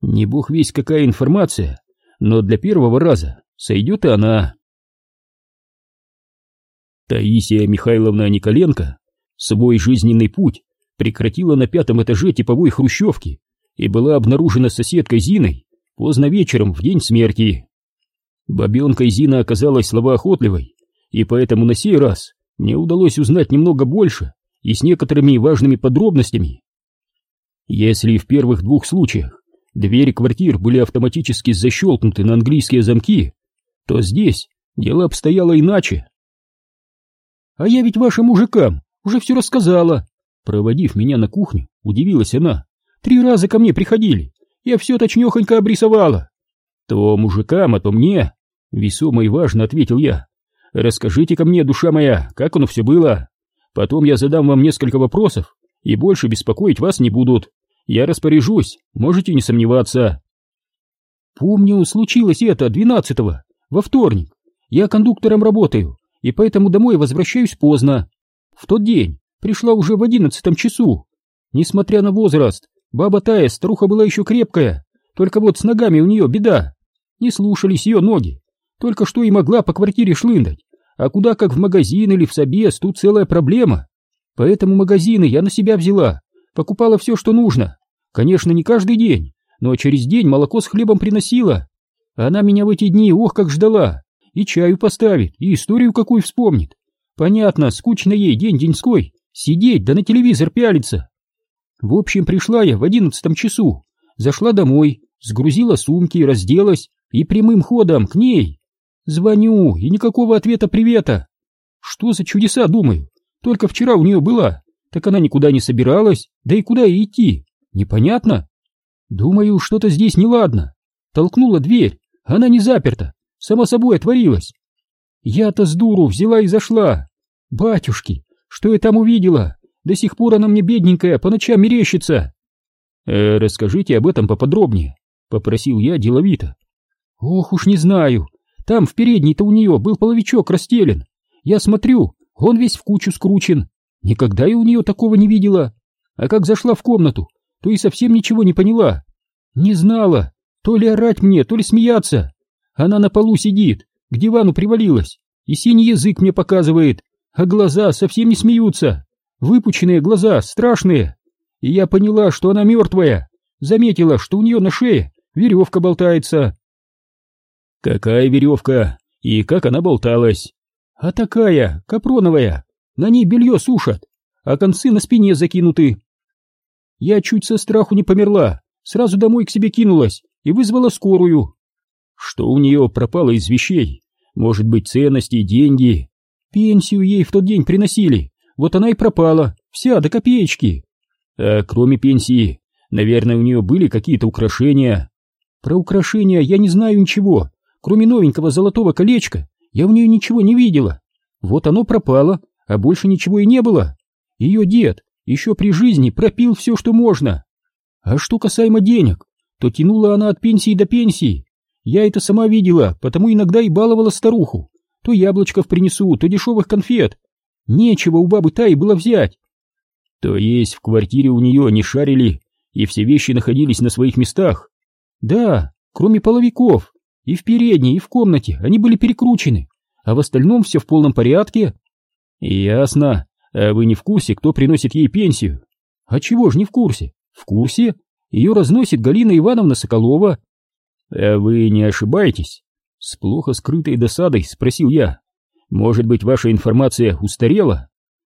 Не бог весь какая информация, но для первого раза сойдет и она. Таисия Михайловна Николенко свой жизненный путь прекратила на пятом этаже типовой хрущевки и была обнаружена соседкой Зиной поздно вечером в день смерти. Бабенкой Зина оказалась словоохотливой, и поэтому на сей раз мне удалось узнать немного больше и с некоторыми важными подробностями. Если в первых двух случаях двери квартир были автоматически защелкнуты на английские замки, то здесь дело обстояло иначе. «А я ведь вашим мужикам уже все рассказала!» Проводив меня на кухню, удивилась она. Три раза ко мне приходили. Я все точнёхонько обрисовала. То мужикам, а то мне. Весомо и важно ответил я. Расскажите-ка мне, душа моя, как оно все было. Потом я задам вам несколько вопросов, и больше беспокоить вас не будут. Я распоряжусь, можете не сомневаться. Помню, случилось это двенадцатого, во вторник. Я кондуктором работаю, и поэтому домой возвращаюсь поздно. В тот день пришла уже в одиннадцатом часу. Несмотря на возраст, баба Тая, старуха была еще крепкая, только вот с ногами у нее беда. Не слушались ее ноги, только что и могла по квартире шлындать, а куда как в магазин или в собес, тут целая проблема. Поэтому магазины я на себя взяла, покупала все, что нужно. Конечно, не каждый день, но через день молоко с хлебом приносила. Она меня в эти дни ох как ждала, и чаю поставит, и историю какую вспомнит. Понятно, скучно ей день-деньской, сидеть да на телевизор пялиться. В общем, пришла я в одиннадцатом часу, зашла домой, сгрузила сумки, разделась и прямым ходом к ней. Звоню, и никакого ответа привета. Что за чудеса, думаю, только вчера у нее была, так она никуда не собиралась, да и куда ей идти, непонятно. Думаю, что-то здесь неладно. Толкнула дверь, она не заперта, само собой отворилась. Я-то с дуру взяла и зашла. Батюшки, что я там увидела? До сих пор она мне бедненькая, по ночам мерещится. Э, расскажите об этом поподробнее, попросил я деловито. Ох уж не знаю. Там в передней-то у нее был половичок расстелен. Я смотрю, он весь в кучу скручен. Никогда я у нее такого не видела. А как зашла в комнату, то и совсем ничего не поняла. Не знала, то ли орать мне, то ли смеяться. Она на полу сидит, к дивану привалилась, и синий язык мне показывает, а глаза совсем не смеются. Выпученные глаза, страшные. И я поняла, что она мертвая. Заметила, что у нее на шее веревка болтается. Какая веревка? И как она болталась? А такая, капроновая. На ней белье сушат, а концы на спине закинуты. Я чуть со страху не померла, сразу домой к себе кинулась и вызвала скорую. Что у нее пропало из вещей? Может быть, ценности, деньги? Пенсию ей в тот день приносили, вот она и пропала, вся до копеечки. А кроме пенсии, наверное, у нее были какие-то украшения. Про украшения я не знаю ничего, кроме новенького золотого колечка, я в нее ничего не видела. Вот оно пропало, а больше ничего и не было. Ее дед еще при жизни пропил все, что можно. А что касаемо денег, то тянула она от пенсии до пенсии. Я это сама видела, потому иногда и баловала старуху. То яблочков принесу, то дешевых конфет. Нечего у бабы Таи было взять. То есть в квартире у нее не шарили, и все вещи находились на своих местах? Да, кроме половиков. И в передней, и в комнате они были перекручены, а в остальном все в полном порядке. Ясно. А вы не в курсе, кто приносит ей пенсию? А чего ж не в курсе? В курсе. Ее разносит Галина Ивановна Соколова. А вы не ошибаетесь? С плохо скрытой досадой спросил я. Может быть, ваша информация устарела?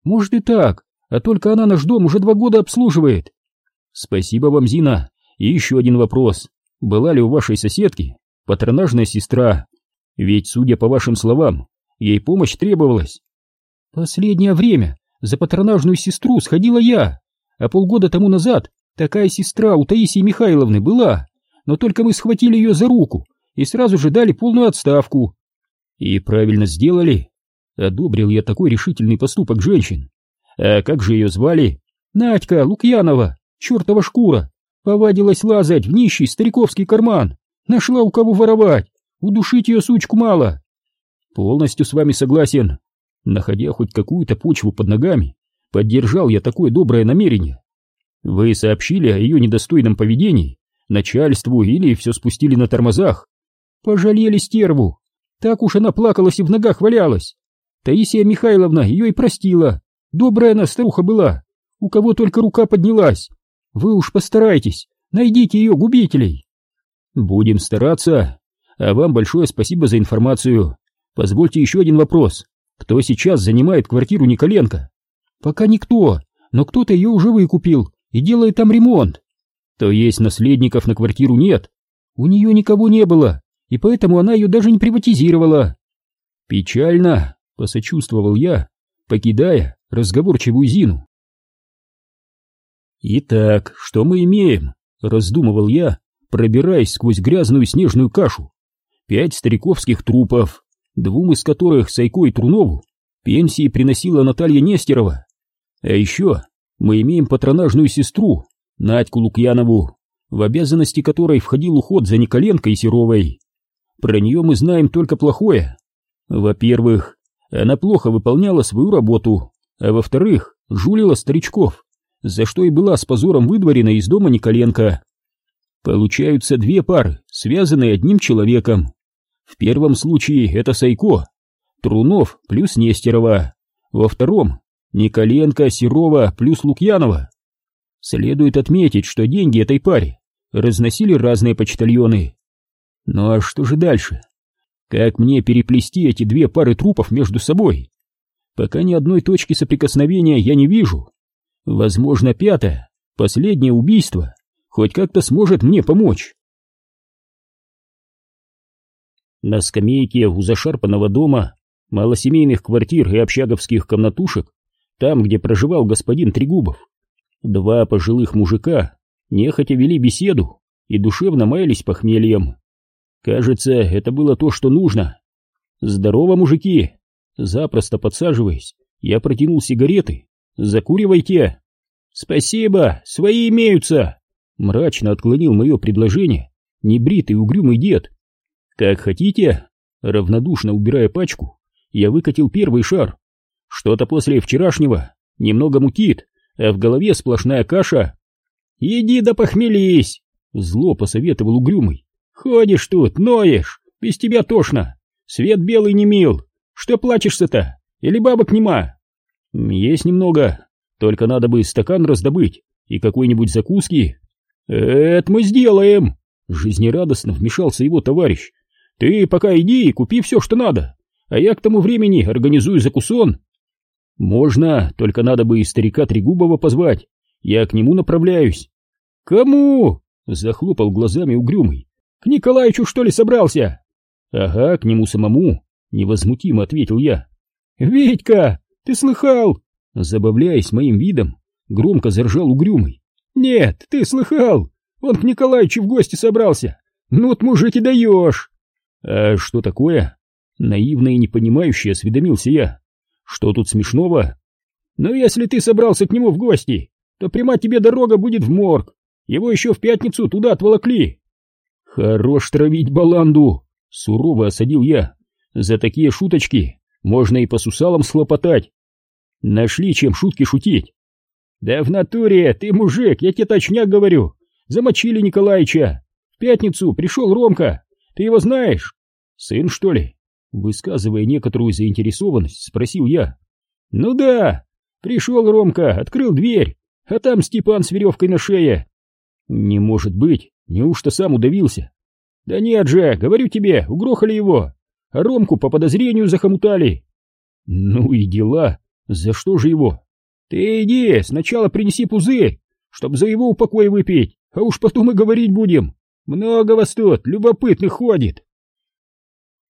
Может и так, а только она наш дом уже два года обслуживает. Спасибо вам, Зина. И еще один вопрос. Была ли у вашей соседки патронажная сестра. Ведь, судя по вашим словам, ей помощь требовалась. Последнее время за патронажную сестру сходила я, а полгода тому назад такая сестра у Таисии Михайловны была, но только мы схватили ее за руку и сразу же дали полную отставку. И правильно сделали. Одобрил я такой решительный поступок женщин. А как же ее звали? Надька Лукьянова, чертова шкура, повадилась лазать в нищий стариковский карман. Нашла у кого воровать. Удушить ее сучку мало. Полностью с вами согласен. Находя хоть какую-то почву под ногами, поддержал я такое доброе намерение. Вы сообщили о ее недостойном поведении начальству или все спустили на тормозах. Пожалели стерву. Так уж она плакалась и в ногах валялась. Таисия Михайловна ее и простила. Добрая она старуха была. У кого только рука поднялась. Вы уж постарайтесь, найдите ее губителей. Будем стараться. А вам большое спасибо за информацию. Позвольте еще один вопрос. Кто сейчас занимает квартиру Николенко? Пока никто, но кто-то ее уже выкупил и делает там ремонт. То есть наследников на квартиру нет? У нее никого не было, и поэтому она ее даже не приватизировала. Печально, посочувствовал я, покидая разговорчивую Зину. Итак, что мы имеем? Раздумывал я, пробираясь сквозь грязную снежную кашу. Пять стариковских трупов, двум из которых, Сайко и Трунову, пенсии приносила Наталья Нестерова. А еще мы имеем патронажную сестру, Надьку Лукьянову, в обязанности которой входил уход за Николенко и Серовой. Про нее мы знаем только плохое. Во-первых, она плохо выполняла свою работу, а во-вторых, жулила старичков, за что и была с позором выдворена из дома Николенко. Получаются две пары, связанные одним человеком. В первом случае это Сайко, Трунов плюс Нестерова, во втором — Николенко, Серова плюс Лукьянова. Следует отметить, что деньги этой паре разносили разные почтальоны. Ну а что же дальше? Как мне переплести эти две пары трупов между собой? Пока ни одной точки соприкосновения я не вижу. Возможно, пятое, последнее убийство, хоть как-то сможет мне помочь. На скамейке у зашарпанного дома, малосемейных квартир и общаговских комнатушек, там, где проживал господин Трегубов, два пожилых мужика нехотя вели беседу и душевно маялись похмельем. Кажется, это было то, что нужно. «Здорово, мужики!» Запросто подсаживаясь, я протянул сигареты. «Закуривайте!» «Спасибо, свои имеются!» Мрачно отклонил мое предложение небритый угрюмый дед. «Как хотите!» Равнодушно убирая пачку, я выкатил первый шар. Что-то после вчерашнего немного мутит, а в голове сплошная каша. «Иди да похмелись!» Зло посоветовал угрюмый. «Ходишь тут, ноешь, без тебя тошно. Свет белый не мил. Что плачешься-то? Или бабок нема?» «Есть немного, только надо бы стакан раздобыть и какой-нибудь закуски». «Это мы сделаем!» Жизнерадостно вмешался его товарищ. «Ты пока иди и купи все, что надо, а я к тому времени организую закусон». «Можно, только надо бы и старика Трегубова позвать. Я к нему направляюсь». «Кому?» — захлопал глазами угрюмый. «К Николаевичу, что ли, собрался?» «Ага, к нему самому», — невозмутимо ответил я. «Витька, ты слыхал?» Забавляясь моим видом, громко заржал угрюмый. «Нет, ты слыхал? Он к Николаевичу в гости собрался. Ну вот мужик и даешь!» «А что такое?» Наивно и непонимающе осведомился я. «Что тут смешного?» «Ну, если ты собрался к нему в гости, то прямо тебе дорога будет в морг. Его еще в пятницу туда отволокли. Хорош травить баланду, сурово осадил я. За такие шуточки можно и по сусалам схлопотать. Нашли чем шутки шутить. Да в натуре, ты мужик, я тебе точняк говорю. Замочили Николаича. В пятницу пришел Ромка. Ты его знаешь? Сын, что ли? Высказывая некоторую заинтересованность, спросил я. Ну да, пришел Ромка, открыл дверь, а там Степан с веревкой на шее. Не может быть, неужто сам удавился? Да нет же, говорю тебе, угрохали его, а Ромку по подозрению захомутали. Ну и дела, за что же его? Ты иди, сначала принеси пузырь, чтоб за его упокой выпить, а уж потом и говорить будем. Много вас тут, любопытных ходит.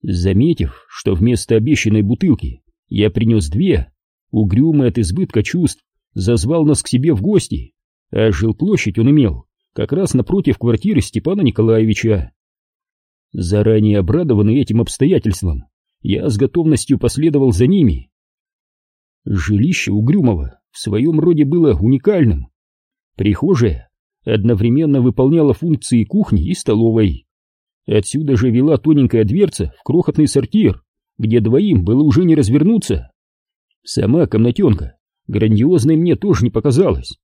Заметив, что вместо обещанной бутылки я принес две, угрюмый от избытка чувств зазвал нас к себе в гости, а жилплощадь он имел как раз напротив квартиры Степана Николаевича. Заранее обрадованный этим обстоятельством, я с готовностью последовал за ними. Жилище Угрюмова в своем роде было уникальным. Прихожая одновременно выполняла функции кухни и столовой. Отсюда же вела тоненькая дверца в крохотный сортир, где двоим было уже не развернуться. Сама комнатенка грандиозной мне тоже не показалась.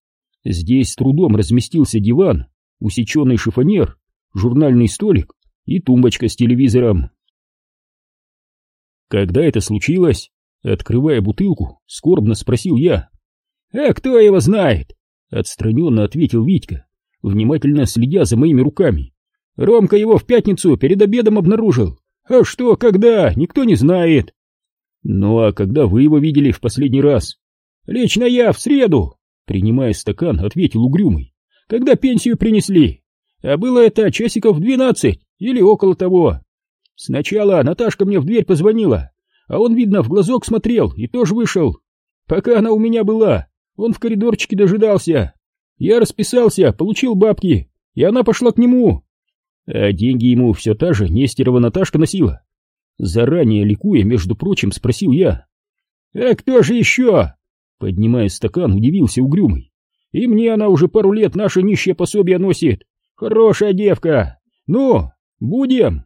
Здесь с трудом разместился диван, усеченный шифонер, журнальный столик и тумбочка с телевизором. Когда это случилось, открывая бутылку, скорбно спросил я. «А кто его знает?» — отстраненно ответил Витька, внимательно следя за моими руками. «Ромка его в пятницу перед обедом обнаружил. А что, когда, никто не знает». «Ну а когда вы его видели в последний раз?» «Лично я в среду», Принимая стакан, ответил угрюмый. Когда пенсию принесли? А было это часиков двенадцать или около того. Сначала Наташка мне в дверь позвонила, а он, видно, в глазок смотрел и тоже вышел. Пока она у меня была, он в коридорчике дожидался. Я расписался, получил бабки, и она пошла к нему. А деньги ему все та же Нестерова Наташка носила. Заранее ликуя, между прочим, спросил я. «А кто же еще?» Поднимая стакан, удивился угрюмый. «И мне она уже пару лет наше нищее пособие носит. Хорошая девка. Ну, будем!»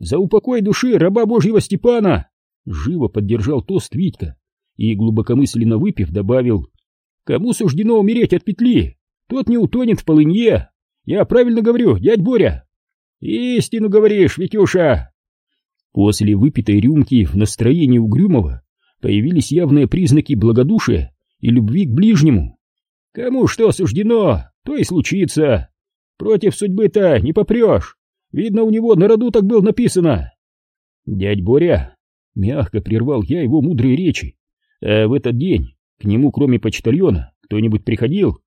«За упокой души раба Божьего Степана!» Живо поддержал тост Витька и, глубокомысленно выпив, добавил. «Кому суждено умереть от петли, тот не утонет в полынье. Я правильно говорю, дядь Боря?» «Истину говоришь, Витюша!» После выпитой рюмки в настроении угрюмого появились явные признаки благодушия и любви к ближнему. Кому что суждено, то и случится. Против судьбы-то не попрешь. Видно, у него на роду так было написано. Дядь Боря, мягко прервал я его мудрые речи, а в этот день к нему, кроме почтальона, кто-нибудь приходил?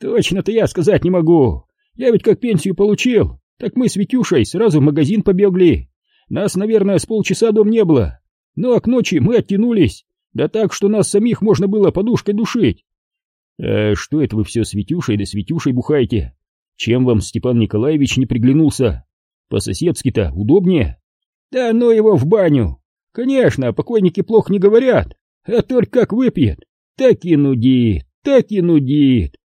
Точно-то я сказать не могу. Я ведь как пенсию получил, так мы с Витюшей сразу в магазин побегли. Нас, наверное, с полчаса дом не было. Ну а к ночи мы оттянулись, да так, что нас самих можно было подушкой душить. А что это вы все с Витюшей да с Витюшей бухаете? Чем вам Степан Николаевич не приглянулся? По-соседски-то удобнее? Да ну его в баню! Конечно, покойники плохо не говорят, а только как выпьет, так и нудит, так и нудит.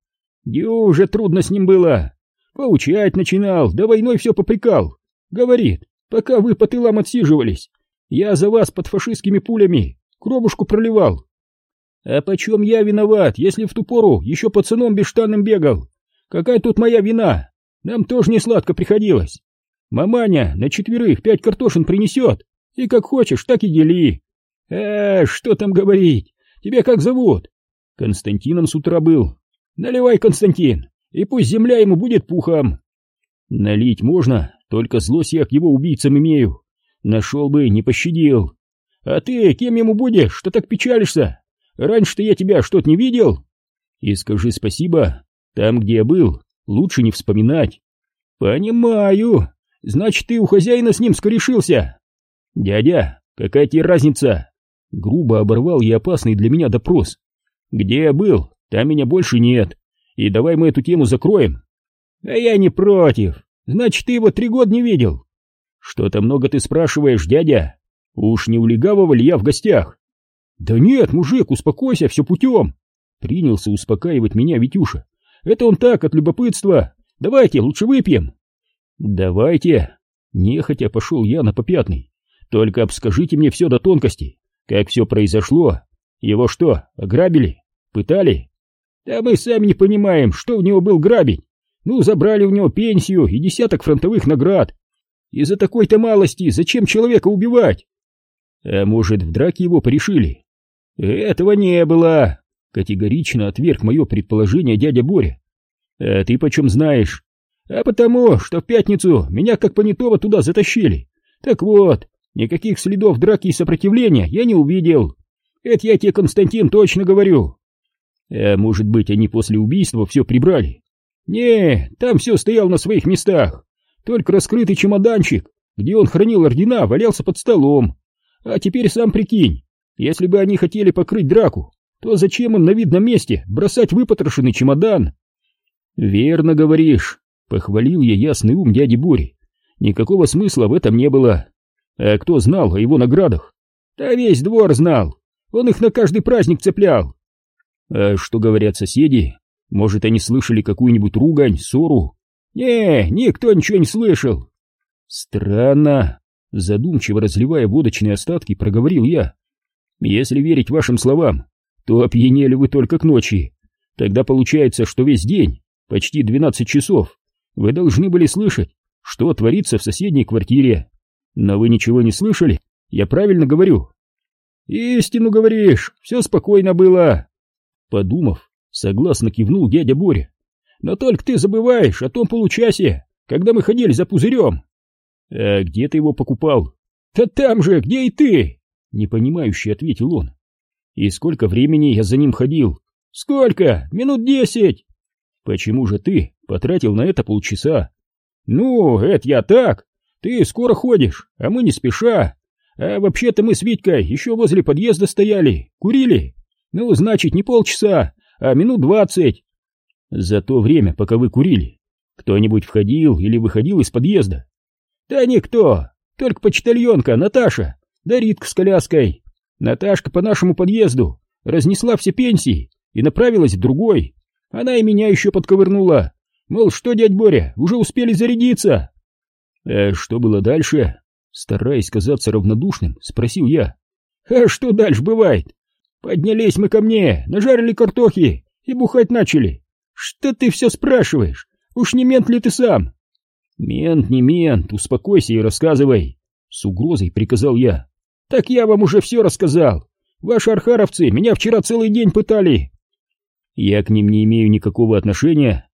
Дюже трудно с ним было. Поучать начинал, да войной все попрекал. Говорит, Пока вы по тылам отсиживались, я за вас под фашистскими пулями кровушку проливал. А почем я виноват, если в ту пору еще пацаном бесштанным бегал? Какая тут моя вина? Нам тоже не сладко приходилось. Маманя на четверых пять картошин принесет, и как хочешь, так и дели. Э, что там говорить? Тебя как зовут? Константином с утра был. Наливай, Константин, и пусть земля ему будет пухом. Налить можно, только злость я к его убийцам имею. Нашел бы, не пощадил. А ты кем ему будешь, что так печалишься? Раньше-то я тебя что-то не видел. И скажи спасибо, там, где я был, лучше не вспоминать. Понимаю. Значит, ты у хозяина с ним скорешился. Дядя, какая тебе разница? Грубо оборвал я опасный для меня допрос. Где я был, там меня больше нет. И давай мы эту тему закроем. А я не против. Значит, ты его три года не видел. Что-то много ты спрашиваешь, дядя. Уж не у ли я в гостях? Да нет, мужик, успокойся, все путем. Принялся успокаивать меня Витюша. Это он так, от любопытства. Давайте, лучше выпьем. Давайте. Нехотя пошел я на попятный. Только обскажите мне все до тонкости. Как все произошло? Его что, ограбили? Пытали? Да мы сами не понимаем, что у него был грабить. Ну, забрали у него пенсию и десяток фронтовых наград. Из-за такой-то малости зачем человека убивать? А может, в драке его порешили? Этого не было, категорично отверг мое предположение дядя Боря. А ты почем знаешь? А потому, что в пятницу меня как понятого туда затащили. Так вот, никаких следов драки и сопротивления я не увидел. Это я тебе, Константин, точно говорю. А может быть, они после убийства все прибрали? «Не, там все стоял на своих местах. Только раскрытый чемоданчик, где он хранил ордена, валялся под столом. А теперь сам прикинь, если бы они хотели покрыть драку, то зачем им на видном месте бросать выпотрошенный чемодан?» «Верно говоришь», — похвалил я ясный ум дяди Бори. «Никакого смысла в этом не было. А кто знал о его наградах?» «Да весь двор знал. Он их на каждый праздник цеплял». «А что говорят соседи?» Может, они слышали какую-нибудь ругань, ссору? Не, никто ничего не слышал. Странно. Задумчиво разливая водочные остатки, проговорил я. Если верить вашим словам, то опьянели вы только к ночи. Тогда получается, что весь день, почти 12 часов, вы должны были слышать, что творится в соседней квартире. Но вы ничего не слышали? Я правильно говорю? Истину говоришь, все спокойно было. Подумав, Согласно кивнул дядя Боря. Но только ты забываешь о том получасе, когда мы ходили за пузырем. А где ты его покупал? Да там же, где и ты! Непонимающе ответил он. И сколько времени я за ним ходил? Сколько? Минут десять! Почему же ты потратил на это полчаса? Ну, это я так. Ты скоро ходишь, а мы не спеша. А вообще-то мы с Витькой еще возле подъезда стояли, курили. Ну, значит, не полчаса, а минут двадцать. За то время, пока вы курили, кто-нибудь входил или выходил из подъезда? Да никто, только почтальонка Наташа, да Ритка с коляской. Наташка по нашему подъезду разнесла все пенсии и направилась в другой. Она и меня еще подковырнула. Мол, что, дядь Боря, уже успели зарядиться? А что было дальше? Стараясь казаться равнодушным, спросил я. А что дальше бывает? Поднялись мы ко мне, нажарили картохи и бухать начали. Что ты все спрашиваешь? Уж не мент ли ты сам? Мент, не мент, успокойся и рассказывай. С угрозой приказал я. Так я вам уже все рассказал. Ваши архаровцы меня вчера целый день пытали. Я к ним не имею никакого отношения.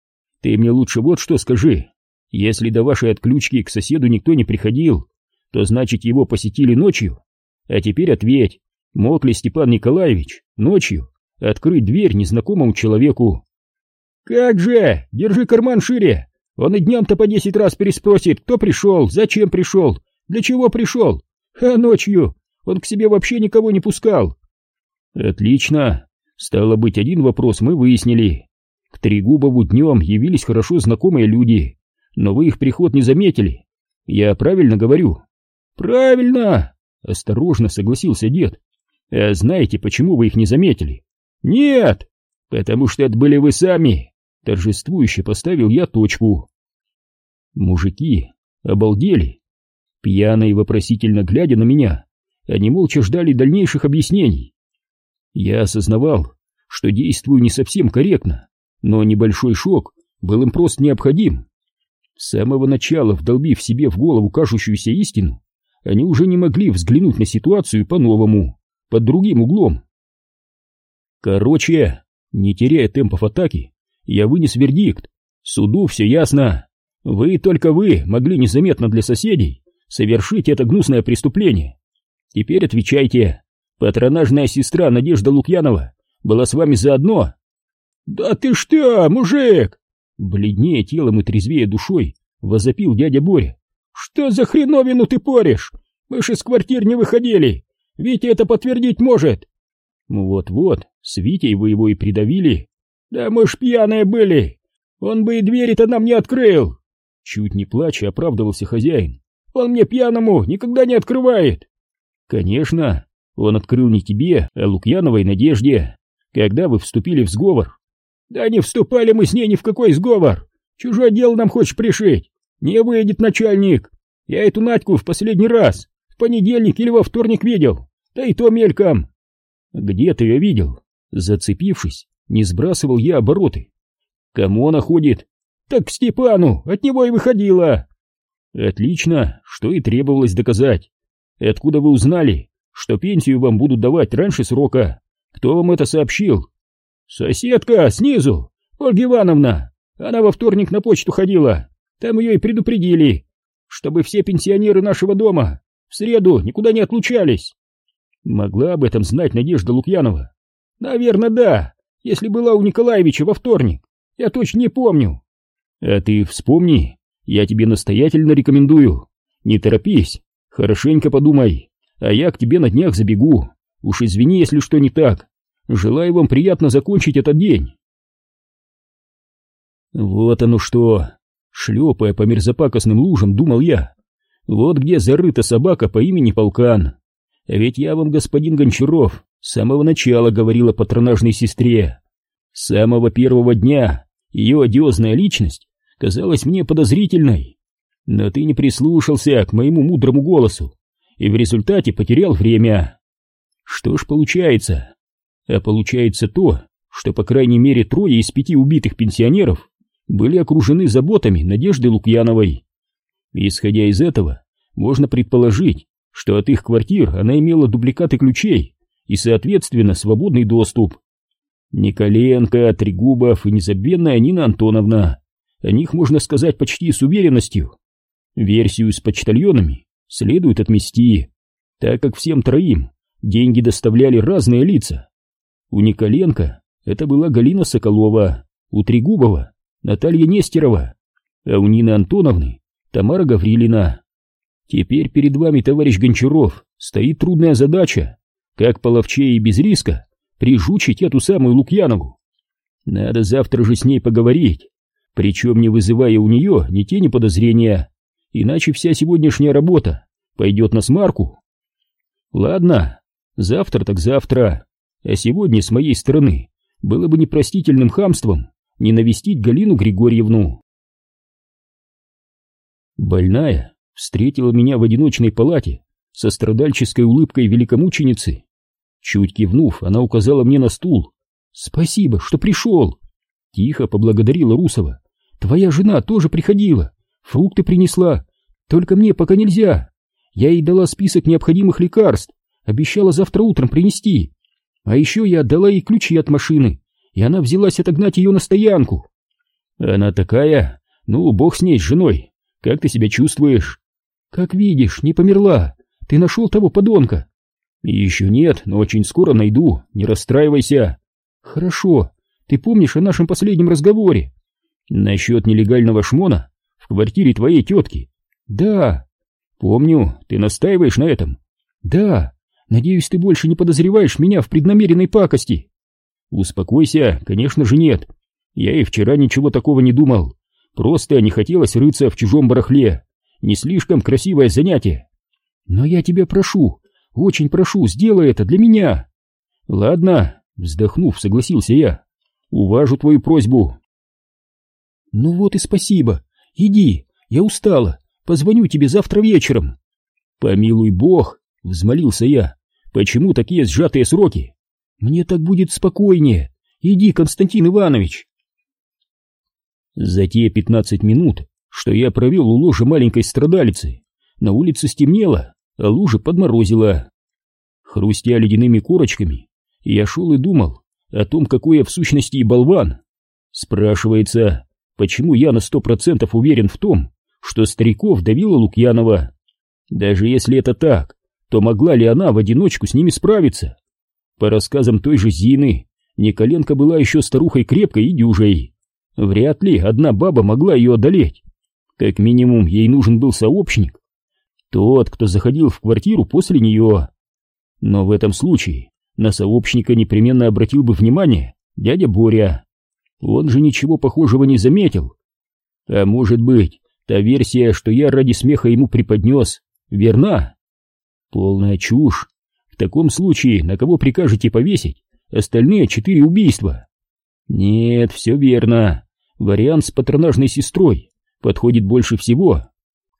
Ты мне лучше вот что скажи. Если до вашей отключки к соседу никто не приходил, то значит его посетили ночью. А теперь ответь, мог ли Степан Николаевич ночью открыть дверь незнакомому человеку? Как же, держи карман шире. Он и днем-то по десять раз переспросит, кто пришел, зачем пришел, для чего пришел. А ночью он к себе вообще никого не пускал. Отлично. Стало быть, один вопрос мы выяснили. К Трегубову днем явились хорошо знакомые люди, но вы их приход не заметили. Я правильно говорю? Правильно, осторожно согласился дед. А знаете, почему вы их не заметили? Нет, потому что это были вы сами. Торжествующе поставил я точку. Мужики обалдели. Пьяно и вопросительно глядя на меня, они молча ждали дальнейших объяснений. Я осознавал, что действую не совсем корректно, но небольшой шок был им просто необходим. С самого начала, вдолбив себе в голову кажущуюся истину, они уже не могли взглянуть на ситуацию по-новому, под другим углом. Короче, не теряя темпов атаки, я вынес вердикт. Суду все ясно. Вы, только вы, могли незаметно для соседей совершить это гнусное преступление. Теперь отвечайте. Патронажная сестра Надежда Лукьянова была с вами заодно? Да ты что, мужик? Бледнее телом и трезвее душой возопил дядя Боря. Что за хреновину ты порешь? Мы ж из квартир не выходили. Витя это подтвердить может. Вот-вот, с Витей вы его и придавили. Да мы ж пьяные были. Он бы и двери-то нам не открыл. Чуть не плача оправдывался хозяин. Он мне пьяному никогда не открывает. Конечно, он открыл не тебе, а Лукьяновой Надежде, когда вы вступили в сговор. Да не вступали мы с ней ни в какой сговор. Чужое дело нам хочешь пришить. Не выйдет начальник. Я эту Надьку в последний раз, в понедельник или во вторник видел. Да и то мельком. Где ты ее видел? Зацепившись, не сбрасывал я обороты. Кому она ходит? Так к Степану, от него и выходила. Отлично, что и требовалось доказать. Откуда вы узнали, что пенсию вам будут давать раньше срока? Кто вам это сообщил? Соседка снизу, Ольга Ивановна. Она во вторник на почту ходила. Там ее и предупредили, чтобы все пенсионеры нашего дома в среду никуда не отлучались. Могла об этом знать Надежда Лукьянова? Наверное, да, если была у Николаевича во вторник. Я точно не помню. А ты вспомни, я тебе настоятельно рекомендую. Не торопись, хорошенько подумай, а я к тебе на днях забегу. Уж извини, если что не так. Желаю вам приятно закончить этот день. Вот оно что. Шлепая по мерзопакостным лужам, думал я. Вот где зарыта собака по имени Полкан. Ведь я вам, господин Гончаров, с самого начала говорил о патронажной сестре. С самого первого дня ее одиозная личность казалась мне подозрительной. Но ты не прислушался к моему мудрому голосу и в результате потерял время. Что ж получается? А получается то, что по крайней мере трое из пяти убитых пенсионеров были окружены заботами Надежды Лукьяновой. Исходя из этого, можно предположить, что от их квартир она имела дубликаты ключей и, соответственно, свободный доступ. Николенко, Трегубов и незабвенная Нина Антоновна. О них можно сказать почти с уверенностью. Версию с почтальонами следует отмести, так как всем троим деньги доставляли разные лица. У Николенко это была Галина Соколова, у Трегубова Наталья Нестерова, а у Нины Антоновны Тамара Гаврилина. Теперь перед вами, товарищ Гончаров, стоит трудная задача, как половчее и без риска прижучить эту самую Лукьянову. Надо завтра же с ней поговорить, причем не вызывая у нее ни тени подозрения, иначе вся сегодняшняя работа пойдет на смарку. Ладно, завтра так завтра, а сегодня с моей стороны было бы непростительным хамством не навестить Галину Григорьевну. Больная встретила меня в одиночной палате со страдальческой улыбкой великомученицы. Чуть кивнув, она указала мне на стул. «Спасибо, что пришел!» Тихо поблагодарила Русова. «Твоя жена тоже приходила, фрукты принесла, только мне пока нельзя. Я ей дала список необходимых лекарств, обещала завтра утром принести. А еще я отдала ей ключи от машины, и она взялась отогнать ее на стоянку. Она такая, ну, бог с ней, с женой. Как ты себя чувствуешь? Как видишь, не померла. Ты нашел того подонка? Еще нет, но очень скоро найду, не расстраивайся. Хорошо, ты помнишь о нашем последнем разговоре? Насчет нелегального шмона в квартире твоей тетки? Да. Помню, ты настаиваешь на этом? Да. Надеюсь, ты больше не подозреваешь меня в преднамеренной пакости. Успокойся, конечно же нет. Я и вчера ничего такого не думал. Просто не хотелось рыться в чужом барахле. Не слишком красивое занятие. Но я тебя прошу, очень прошу, сделай это для меня. Ладно, вздохнув, согласился я. Уважу твою просьбу. Ну вот и спасибо. Иди, я устала. Позвоню тебе завтра вечером. Помилуй бог, взмолился я. Почему такие сжатые сроки? Мне так будет спокойнее. Иди, Константин Иванович. За те пятнадцать минут, что я провел у ложи маленькой страдалицы, на улице стемнело, а лужа подморозила. Хрустя ледяными корочками, я шел и думал о том, какой я в сущности и болван. Спрашивается, почему я на сто процентов уверен в том, что стариков давила Лукьянова. Даже если это так, то могла ли она в одиночку с ними справиться? По рассказам той же Зины, Николенко была еще старухой крепкой и дюжей. Вряд ли одна баба могла ее одолеть. Как минимум, ей нужен был сообщник. Тот, кто заходил в квартиру после нее. Но в этом случае на сообщника непременно обратил бы внимание дядя Боря. Он же ничего похожего не заметил. А может быть, та версия, что я ради смеха ему преподнес, верна? Полная чушь. В таком случае на кого прикажете повесить остальные четыре убийства? Нет, все верно. Вариант с патронажной сестрой подходит больше всего.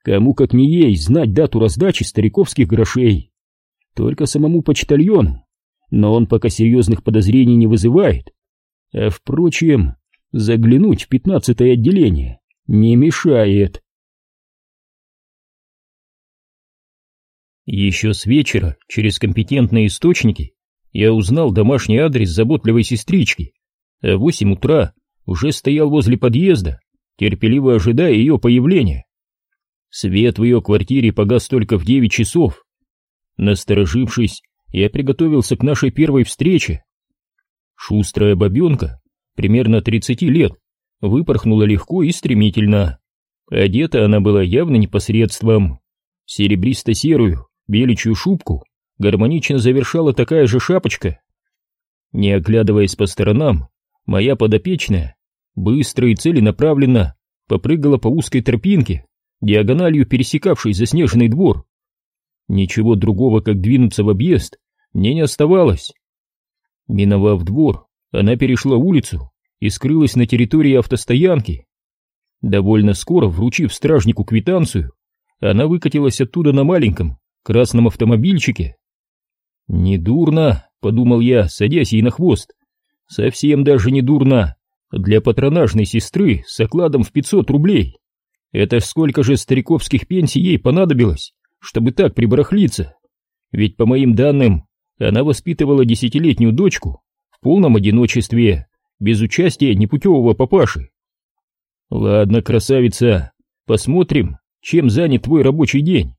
Кому как не ей знать дату раздачи стариковских грошей. Только самому почтальону. Но он пока серьезных подозрений не вызывает. А впрочем, заглянуть в пятнадцатое отделение не мешает. Еще с вечера, через компетентные источники, я узнал домашний адрес заботливой сестрички, а в восемь утра уже стоял возле подъезда, терпеливо ожидая ее появления. Свет в ее квартире погас только в девять часов. Насторожившись, я приготовился к нашей первой встрече. Шустрая бабенка, примерно тридцати лет, выпорхнула легко и стремительно. Одета она была явно непосредством. Серебристо-серую, беличью шубку гармонично завершала такая же шапочка. Не оглядываясь по сторонам, моя подопечная быстро и целенаправленно попрыгала по узкой тропинке, диагональю пересекавшей заснеженный двор. Ничего другого, как двинуться в объезд, мне не оставалось. Миновав двор, она перешла улицу и скрылась на территории автостоянки. Довольно скоро, вручив стражнику квитанцию, она выкатилась оттуда на маленьком, красном автомобильчике. «Недурно», — подумал я, садясь ей на хвост. «Совсем даже не дурно для патронажной сестры с окладом в 500 рублей. Это ж сколько же стариковских пенсий ей понадобилось, чтобы так прибарахлиться? Ведь, по моим данным, она воспитывала десятилетнюю дочку в полном одиночестве, без участия непутевого папаши. Ладно, красавица, посмотрим, чем занят твой рабочий день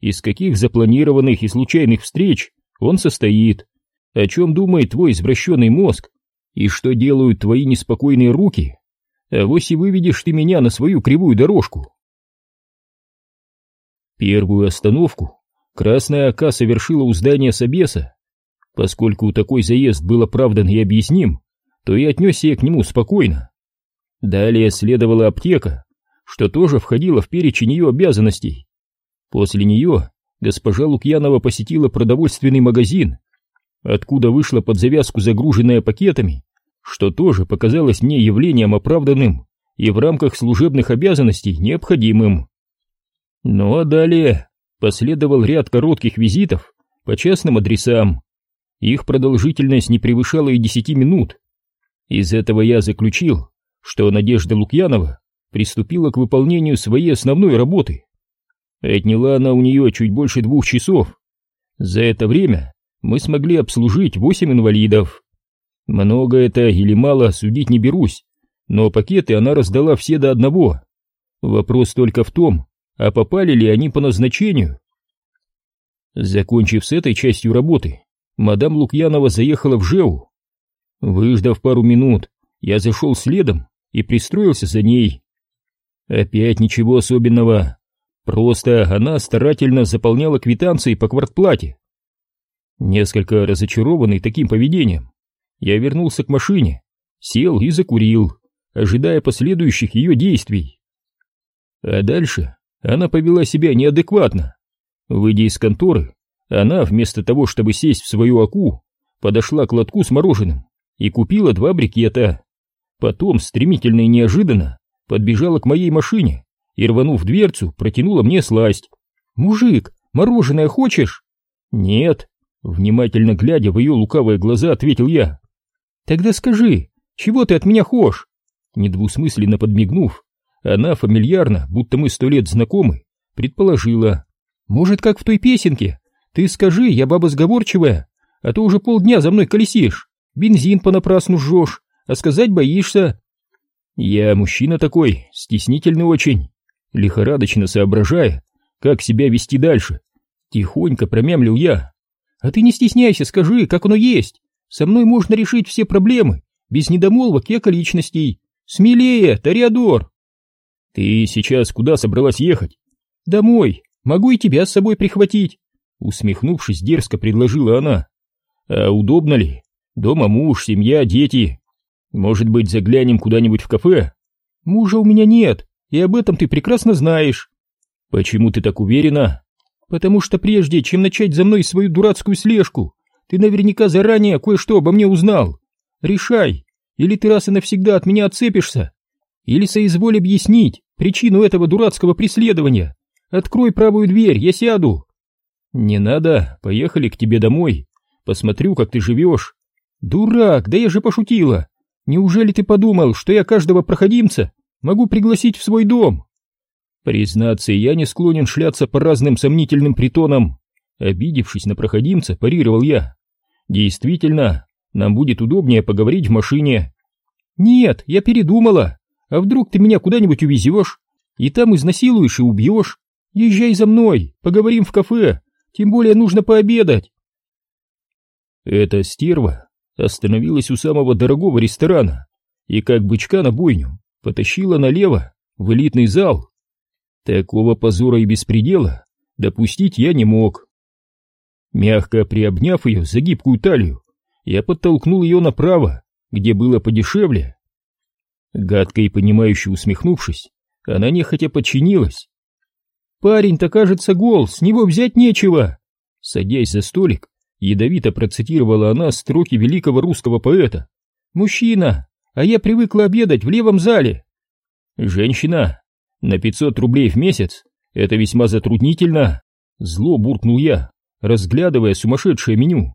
из каких запланированных и случайных встреч он состоит, о чем думает твой извращенный мозг, и что делают твои неспокойные руки, а вось и выведешь ты меня на свою кривую дорожку. Первую остановку Красная Ока совершила у здания Собеса. Поскольку такой заезд был оправдан и объясним, то и отнесся я к нему спокойно. Далее следовала аптека, что тоже входило в перечень ее обязанностей. После нее госпожа Лукьянова посетила продовольственный магазин, откуда вышла под завязку загруженная пакетами, что тоже показалось мне явлением оправданным и в рамках служебных обязанностей необходимым. Ну а далее последовал ряд коротких визитов по частным адресам. Их продолжительность не превышала и десяти минут. Из этого я заключил, что Надежда Лукьянова приступила к выполнению своей основной работы. Отняла она у нее чуть больше двух часов. За это время мы смогли обслужить восемь инвалидов. Много это или мало, судить не берусь, но пакеты она раздала все до одного. Вопрос только в том, а попали ли они по назначению. Закончив с этой частью работы, мадам Лукьянова заехала в ЖЭУ. Выждав пару минут, я зашел следом и пристроился за ней. Опять ничего особенного, просто она старательно заполняла квитанции по квартплате. Несколько разочарованный таким поведением, я вернулся к машине, сел и закурил, ожидая последующих ее действий. А дальше она повела себя неадекватно. Выйдя из конторы, она, вместо того, чтобы сесть в свою оку, подошла к лотку с мороженым и купила два брикета. Потом, стремительно и неожиданно, подбежала к моей машине и, рванув дверцу, протянула мне сласть. «Мужик, мороженое хочешь?» «Нет», — внимательно глядя в ее лукавые глаза, ответил я. «Тогда скажи, чего ты от меня хочешь?» Недвусмысленно подмигнув, она фамильярно, будто мы сто лет знакомы, предположила. «Может, как в той песенке? Ты скажи, я баба сговорчивая, а то уже полдня за мной колесишь, бензин понапрасну жжешь, а сказать боишься». Я мужчина такой, стеснительный очень, лихорадочно соображая, как себя вести дальше. Тихонько промямлил я. «А ты не стесняйся, скажи, как оно есть. Со мной можно решить все проблемы, без недомолвок и околичностей. Смелее, Ториадор!» «Ты сейчас куда собралась ехать?» «Домой. Могу и тебя с собой прихватить». Усмехнувшись, дерзко предложила она. «А удобно ли? Дома муж, семья, дети. Может быть, заглянем куда-нибудь в кафе?» «Мужа у меня нет, и об этом ты прекрасно знаешь». «Почему ты так уверена?» «Потому что прежде, чем начать за мной свою дурацкую слежку, ты наверняка заранее кое-что обо мне узнал. Решай, или ты раз и навсегда от меня отцепишься, или соизволь объяснить причину этого дурацкого преследования. Открой правую дверь, я сяду. Не надо, поехали к тебе домой. Посмотрю, как ты живешь. Дурак, да я же пошутила. Неужели ты подумал, что я каждого проходимца могу пригласить в свой дом? Признаться, я не склонен шляться по разным сомнительным притонам. Обидевшись на проходимца, парировал я. Действительно, нам будет удобнее поговорить в машине. Нет, я передумала. А вдруг ты меня куда-нибудь увезешь, и там изнасилуешь и убьешь? Езжай за мной, поговорим в кафе, тем более нужно пообедать. Эта стерва остановилась у самого дорогого ресторана и как бычка на бойню потащила налево в элитный зал. Такого позора и беспредела допустить я не мог. Мягко приобняв ее за гибкую талию, я подтолкнул ее направо, где было подешевле. Гадко и понимающе усмехнувшись, она нехотя подчинилась. «Парень-то, кажется, гол, с него взять нечего!» Садясь за столик, ядовито процитировала она строки великого русского поэта. «Мужчина, а я привыкла обедать в левом зале!» «Женщина, на пятьсот рублей в месяц это весьма затруднительно!» Зло буркнул я, разглядывая сумасшедшее меню.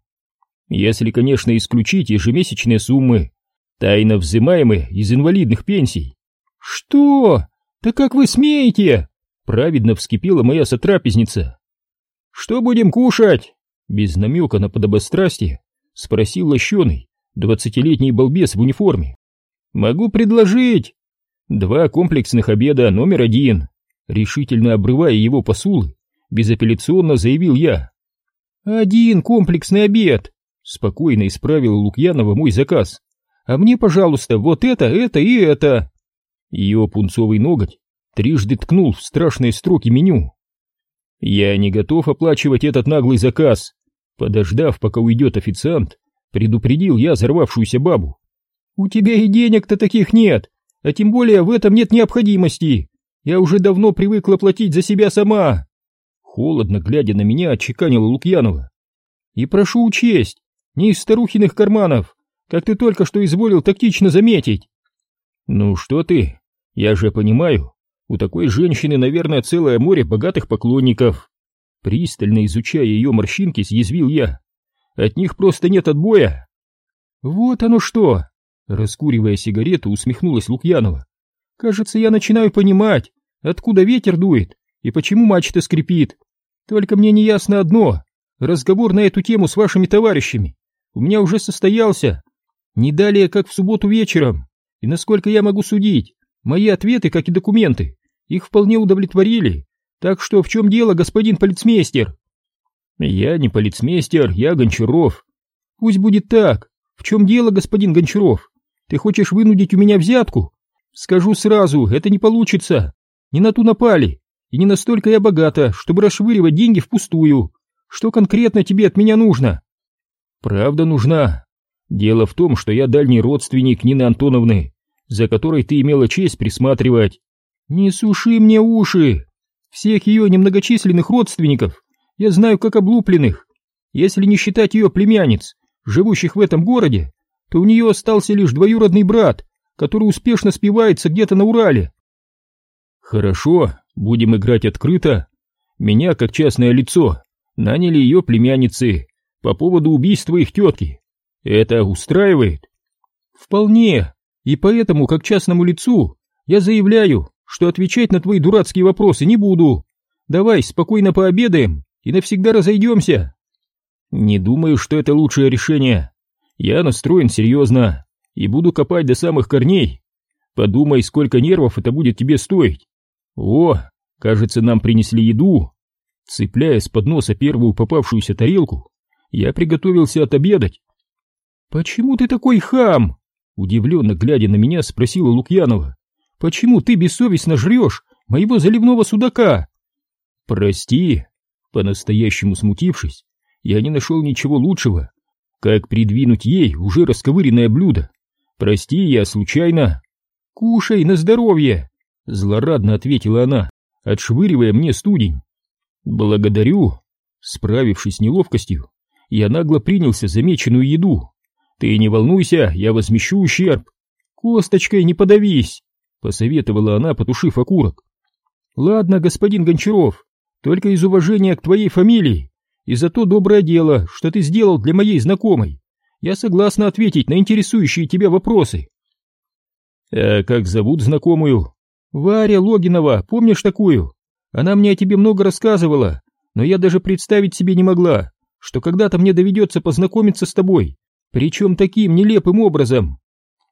«Если, конечно, исключить ежемесячные суммы, тайно взимаемые из инвалидных пенсий. «Что? Да как вы смеете?» Праведно вскипела моя сотрапезница. «Что будем кушать?» Без намека на подобострастие спросил лощеный, двадцатилетний балбес в униформе. «Могу предложить!» «Два комплексных обеда номер один», решительно обрывая его посулы, безапелляционно заявил я. «Один комплексный обед!» Спокойно исправил Лукьянова мой заказ а мне, пожалуйста, вот это, это и это. Ее пунцовый ноготь трижды ткнул в страшные строки меню. Я не готов оплачивать этот наглый заказ. Подождав, пока уйдет официант, предупредил я взорвавшуюся бабу. У тебя и денег-то таких нет, а тем более в этом нет необходимости. Я уже давно привыкла платить за себя сама. Холодно глядя на меня, отчеканила Лукьянова. И прошу учесть, не из старухиных карманов, как ты только что изволил тактично заметить. Ну что ты, я же понимаю, у такой женщины, наверное, целое море богатых поклонников. Пристально изучая ее морщинки, съязвил я. От них просто нет отбоя. Вот оно что! Раскуривая сигарету, усмехнулась Лукьянова. Кажется, я начинаю понимать, откуда ветер дует и почему мачта скрипит. Только мне не ясно одно. Разговор на эту тему с вашими товарищами у меня уже состоялся. Не далее, как в субботу вечером. И насколько я могу судить, мои ответы, как и документы, их вполне удовлетворили. Так что в чем дело, господин полицмейстер? Я не полицмейстер, я Гончаров. Пусть будет так. В чем дело, господин Гончаров? Ты хочешь вынудить у меня взятку? Скажу сразу, это не получится. Не на ту напали. И не настолько я богата, чтобы расшвыривать деньги впустую. Что конкретно тебе от меня нужно? Правда нужна. Дело в том, что я дальний родственник Нины Антоновны, за которой ты имела честь присматривать. Не суши мне уши. Всех ее немногочисленных родственников я знаю как облупленных. Если не считать ее племянниц, живущих в этом городе, то у нее остался лишь двоюродный брат, который успешно спивается где-то на Урале. Хорошо, будем играть открыто. Меня, как частное лицо, наняли ее племянницы по поводу убийства их тетки. Это устраивает? Вполне. И поэтому, как частному лицу, я заявляю, что отвечать на твои дурацкие вопросы не буду. Давай спокойно пообедаем и навсегда разойдемся. Не думаю, что это лучшее решение. Я настроен серьезно и буду копать до самых корней. Подумай, сколько нервов это будет тебе стоить. О, кажется, нам принесли еду. Цепляя с подноса первую попавшуюся тарелку, я приготовился отобедать. «Почему ты такой хам?» Удивленно глядя на меня, спросила Лукьянова. «Почему ты бессовестно жрешь моего заливного судака?» «Прости», по-настоящему смутившись, я не нашел ничего лучшего, как придвинуть ей уже расковыренное блюдо. Прости, я случайно. Кушай на здоровье, злорадно ответила она, отшвыривая мне студень. Благодарю. Справившись с неловкостью, я нагло принялся замеченную еду. Ты не волнуйся, я возмещу ущерб. Косточкой не подавись, посоветовала она, потушив окурок. Ладно, господин Гончаров, только из уважения к твоей фамилии и за то доброе дело, что ты сделал для моей знакомой. Я согласна ответить на интересующие тебя вопросы. А как зовут знакомую? Варя Логинова, помнишь такую? Она мне о тебе много рассказывала, но я даже представить себе не могла, что когда-то мне доведется познакомиться с тобой, причем таким нелепым образом.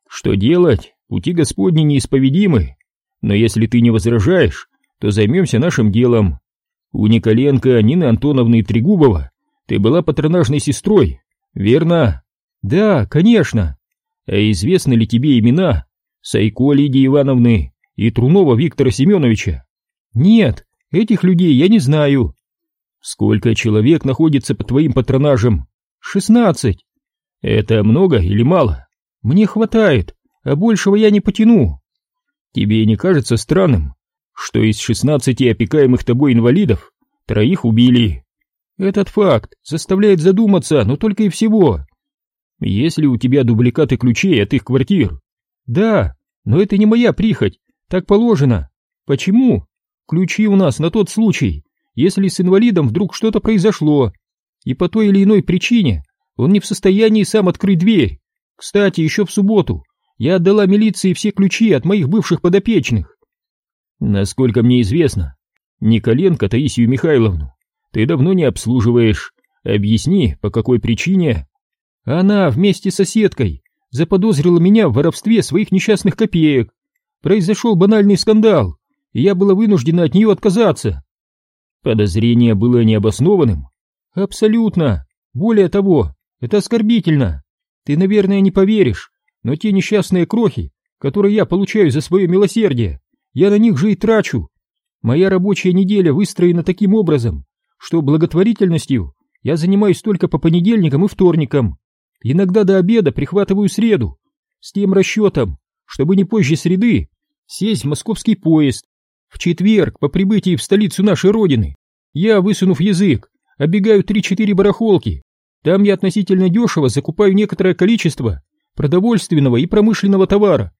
Что делать? Пути Господни неисповедимы. Но если ты не возражаешь, то займемся нашим делом. У Николенко, Нины Антоновны Трегубова ты была патронажной сестрой, верно? Да, конечно. А известны ли тебе имена Сайко Лидии Ивановны и Трунова Виктора Семеновича? Нет, этих людей я не знаю. Сколько человек находится под твоим патронажем? Шестнадцать. Это много или мало? Мне хватает, а большего я не потяну. Тебе не кажется странным, что из шестнадцати опекаемых тобой инвалидов троих убили. Этот факт заставляет задуматься, но только и всего. Если у тебя дубликаты ключей от их квартир? Да, но это не моя прихоть, так положено. Почему? Ключи у нас на тот случай, если с инвалидом вдруг что-то произошло, и по той или иной причине он не в состоянии сам открыть дверь. Кстати, еще в субботу я отдала милиции все ключи от моих бывших подопечных. Насколько мне известно, Николенко Таисию Михайловну ты давно не обслуживаешь. Объясни, по какой причине? Она вместе с соседкой заподозрила меня в воровстве своих несчастных копеек. Произошел банальный скандал, и я была вынуждена от нее отказаться. Подозрение было необоснованным? Абсолютно. Более того, это оскорбительно. Ты, наверное, не поверишь, но те несчастные крохи, которые я получаю за свое милосердие, я на них же и трачу. Моя рабочая неделя выстроена таким образом, что благотворительностью я занимаюсь только по понедельникам и вторникам. Иногда до обеда прихватываю среду. с тем расчетом, чтобы не позже среды сесть в московский поезд. В четверг, по прибытии в столицу нашей родины, я, высунув язык, оббегаю три-четыре барахолки. Там я относительно дешево закупаю некоторое количество продовольственного и промышленного товара,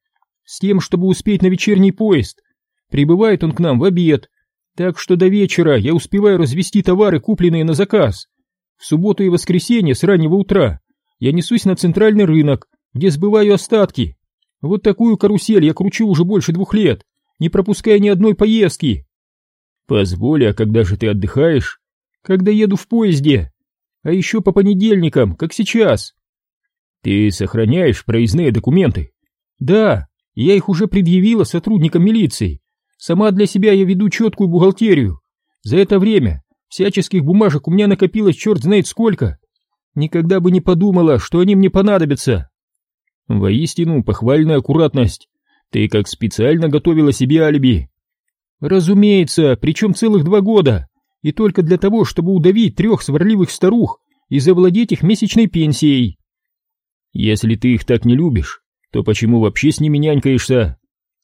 с тем, чтобы успеть на вечерний поезд. Прибывает он к нам в обед, так что до вечера я успеваю развести товары, купленные на заказ. В субботу и воскресенье с раннего утра я несусь на центральный рынок, где сбываю остатки. Вот такую карусель я кручу уже больше двух лет, не пропуская ни одной поездки. Позволь, а когда же ты отдыхаешь? Когда еду в поезде. А еще по понедельникам, как сейчас. Ты сохраняешь проездные документы? Да, я их уже предъявила сотрудникам милиции. Сама для себя я веду четкую бухгалтерию. За это время всяческих бумажек у меня накопилось черт знает сколько. Никогда бы не подумала, что они мне понадобятся. Воистину, похвальная аккуратность. Ты как специально готовила себе алиби. Разумеется, причем целых два года. И только для того, чтобы удавить трех сварливых старух и завладеть их месячной пенсией. Если ты их так не любишь, то почему вообще с ними нянькаешься?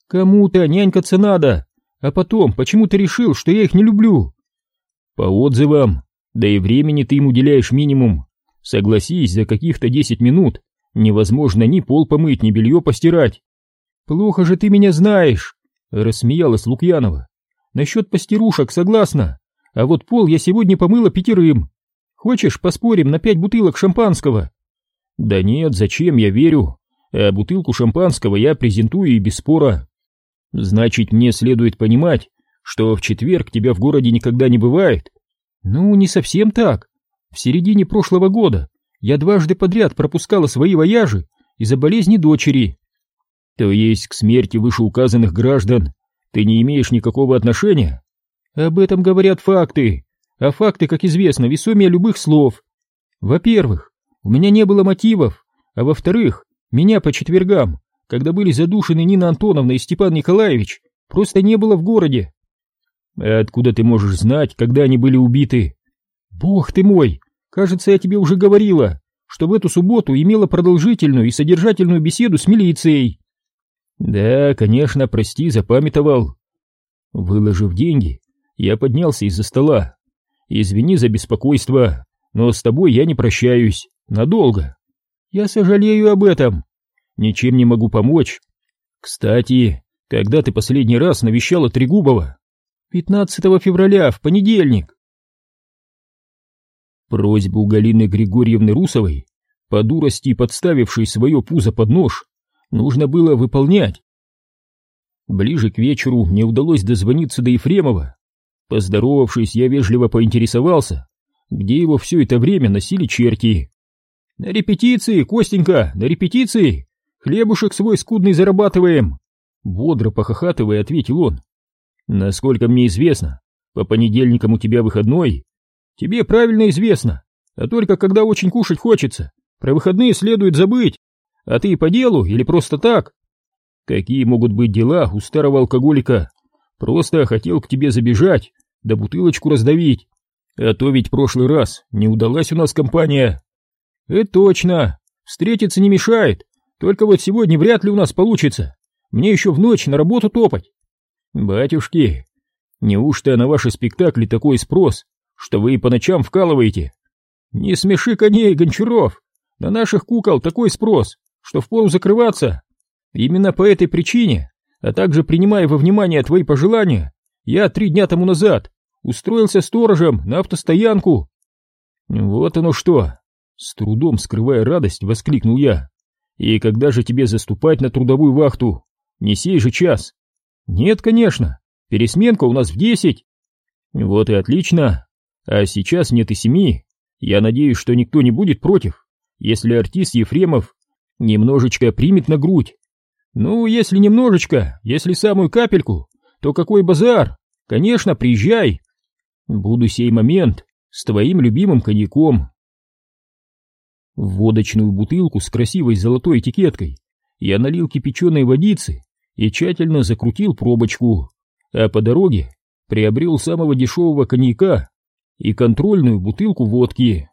Кому-то нянькаться надо, а потом почему ты решил, что я их не люблю? По отзывам, да и времени ты им уделяешь минимум. Согласись, за каких-то десять минут невозможно ни пол помыть, ни белье постирать. Плохо же ты меня знаешь, рассмеялась Лукьянова. Насчет постирушек согласна, а вот пол я сегодня помыла пятерым. Хочешь, поспорим на пять бутылок шампанского? Да нет, зачем, я верю. А бутылку шампанского я презентую и без спора. Значит, мне следует понимать, что в четверг тебя в городе никогда не бывает. Ну, не совсем так. В середине прошлого года я дважды подряд пропускала свои вояжи из-за болезни дочери. То есть к смерти вышеуказанных граждан ты не имеешь никакого отношения? Об этом говорят факты, а факты, как известно, весомее любых слов. Во-первых, у меня не было мотивов, а во-вторых, меня по четвергам, когда были задушены Нина Антоновна и Степан Николаевич, просто не было в городе. А откуда ты можешь знать, когда они были убиты? Бог ты мой, кажется, я тебе уже говорила, что в эту субботу имела продолжительную и содержательную беседу с милицией. Да, конечно, прости, запамятовал. Выложив деньги, я поднялся из-за стола. Извини за беспокойство, но с тобой я не прощаюсь. Надолго. Я сожалею об этом. Ничем не могу помочь. Кстати, когда ты последний раз навещала Трегубова? 15 февраля, в понедельник. Просьбу Галины Григорьевны Русовой, по дурости подставившей свое пузо под нож, нужно было выполнять. Ближе к вечеру мне удалось дозвониться до Ефремова. Поздоровавшись, я вежливо поинтересовался, где его все это время носили черти. «На репетиции, Костенька, на репетиции! Хлебушек свой скудный зарабатываем!» Бодро похохатывая, ответил он. «Насколько мне известно, по понедельникам у тебя выходной. Тебе правильно известно, а только когда очень кушать хочется, про выходные следует забыть. А ты по делу или просто так?» «Какие могут быть дела у старого алкоголика? Просто хотел к тебе забежать, да бутылочку раздавить. А то ведь прошлый раз не удалась у нас компания». «Это точно. Встретиться не мешает. Только вот сегодня вряд ли у нас получится. Мне еще в ночь на работу топать». «Батюшки, неужто на ваши спектакли такой спрос, что вы и по ночам вкалываете?» «Не смеши коней, Гончаров. На наших кукол такой спрос, что впору закрываться. Именно по этой причине, а также принимая во внимание твои пожелания, я три дня тому назад устроился сторожем на автостоянку». «Вот оно что!» С трудом скрывая радость, воскликнул я. «И когда же тебе заступать на трудовую вахту? Не сей же час!» «Нет, конечно, пересменка у нас в десять!» «Вот и отлично! А сейчас нет и семи. Я надеюсь, что никто не будет против, если артист Ефремов немножечко примет на грудь. Ну, если немножечко, если самую капельку, то какой базар? Конечно, приезжай. Буду сей момент с твоим любимым коньяком в водочную бутылку с красивой золотой этикеткой я налил кипяченой водицы и тщательно закрутил пробочку, а по дороге приобрел самого дешевого коньяка и контрольную бутылку водки.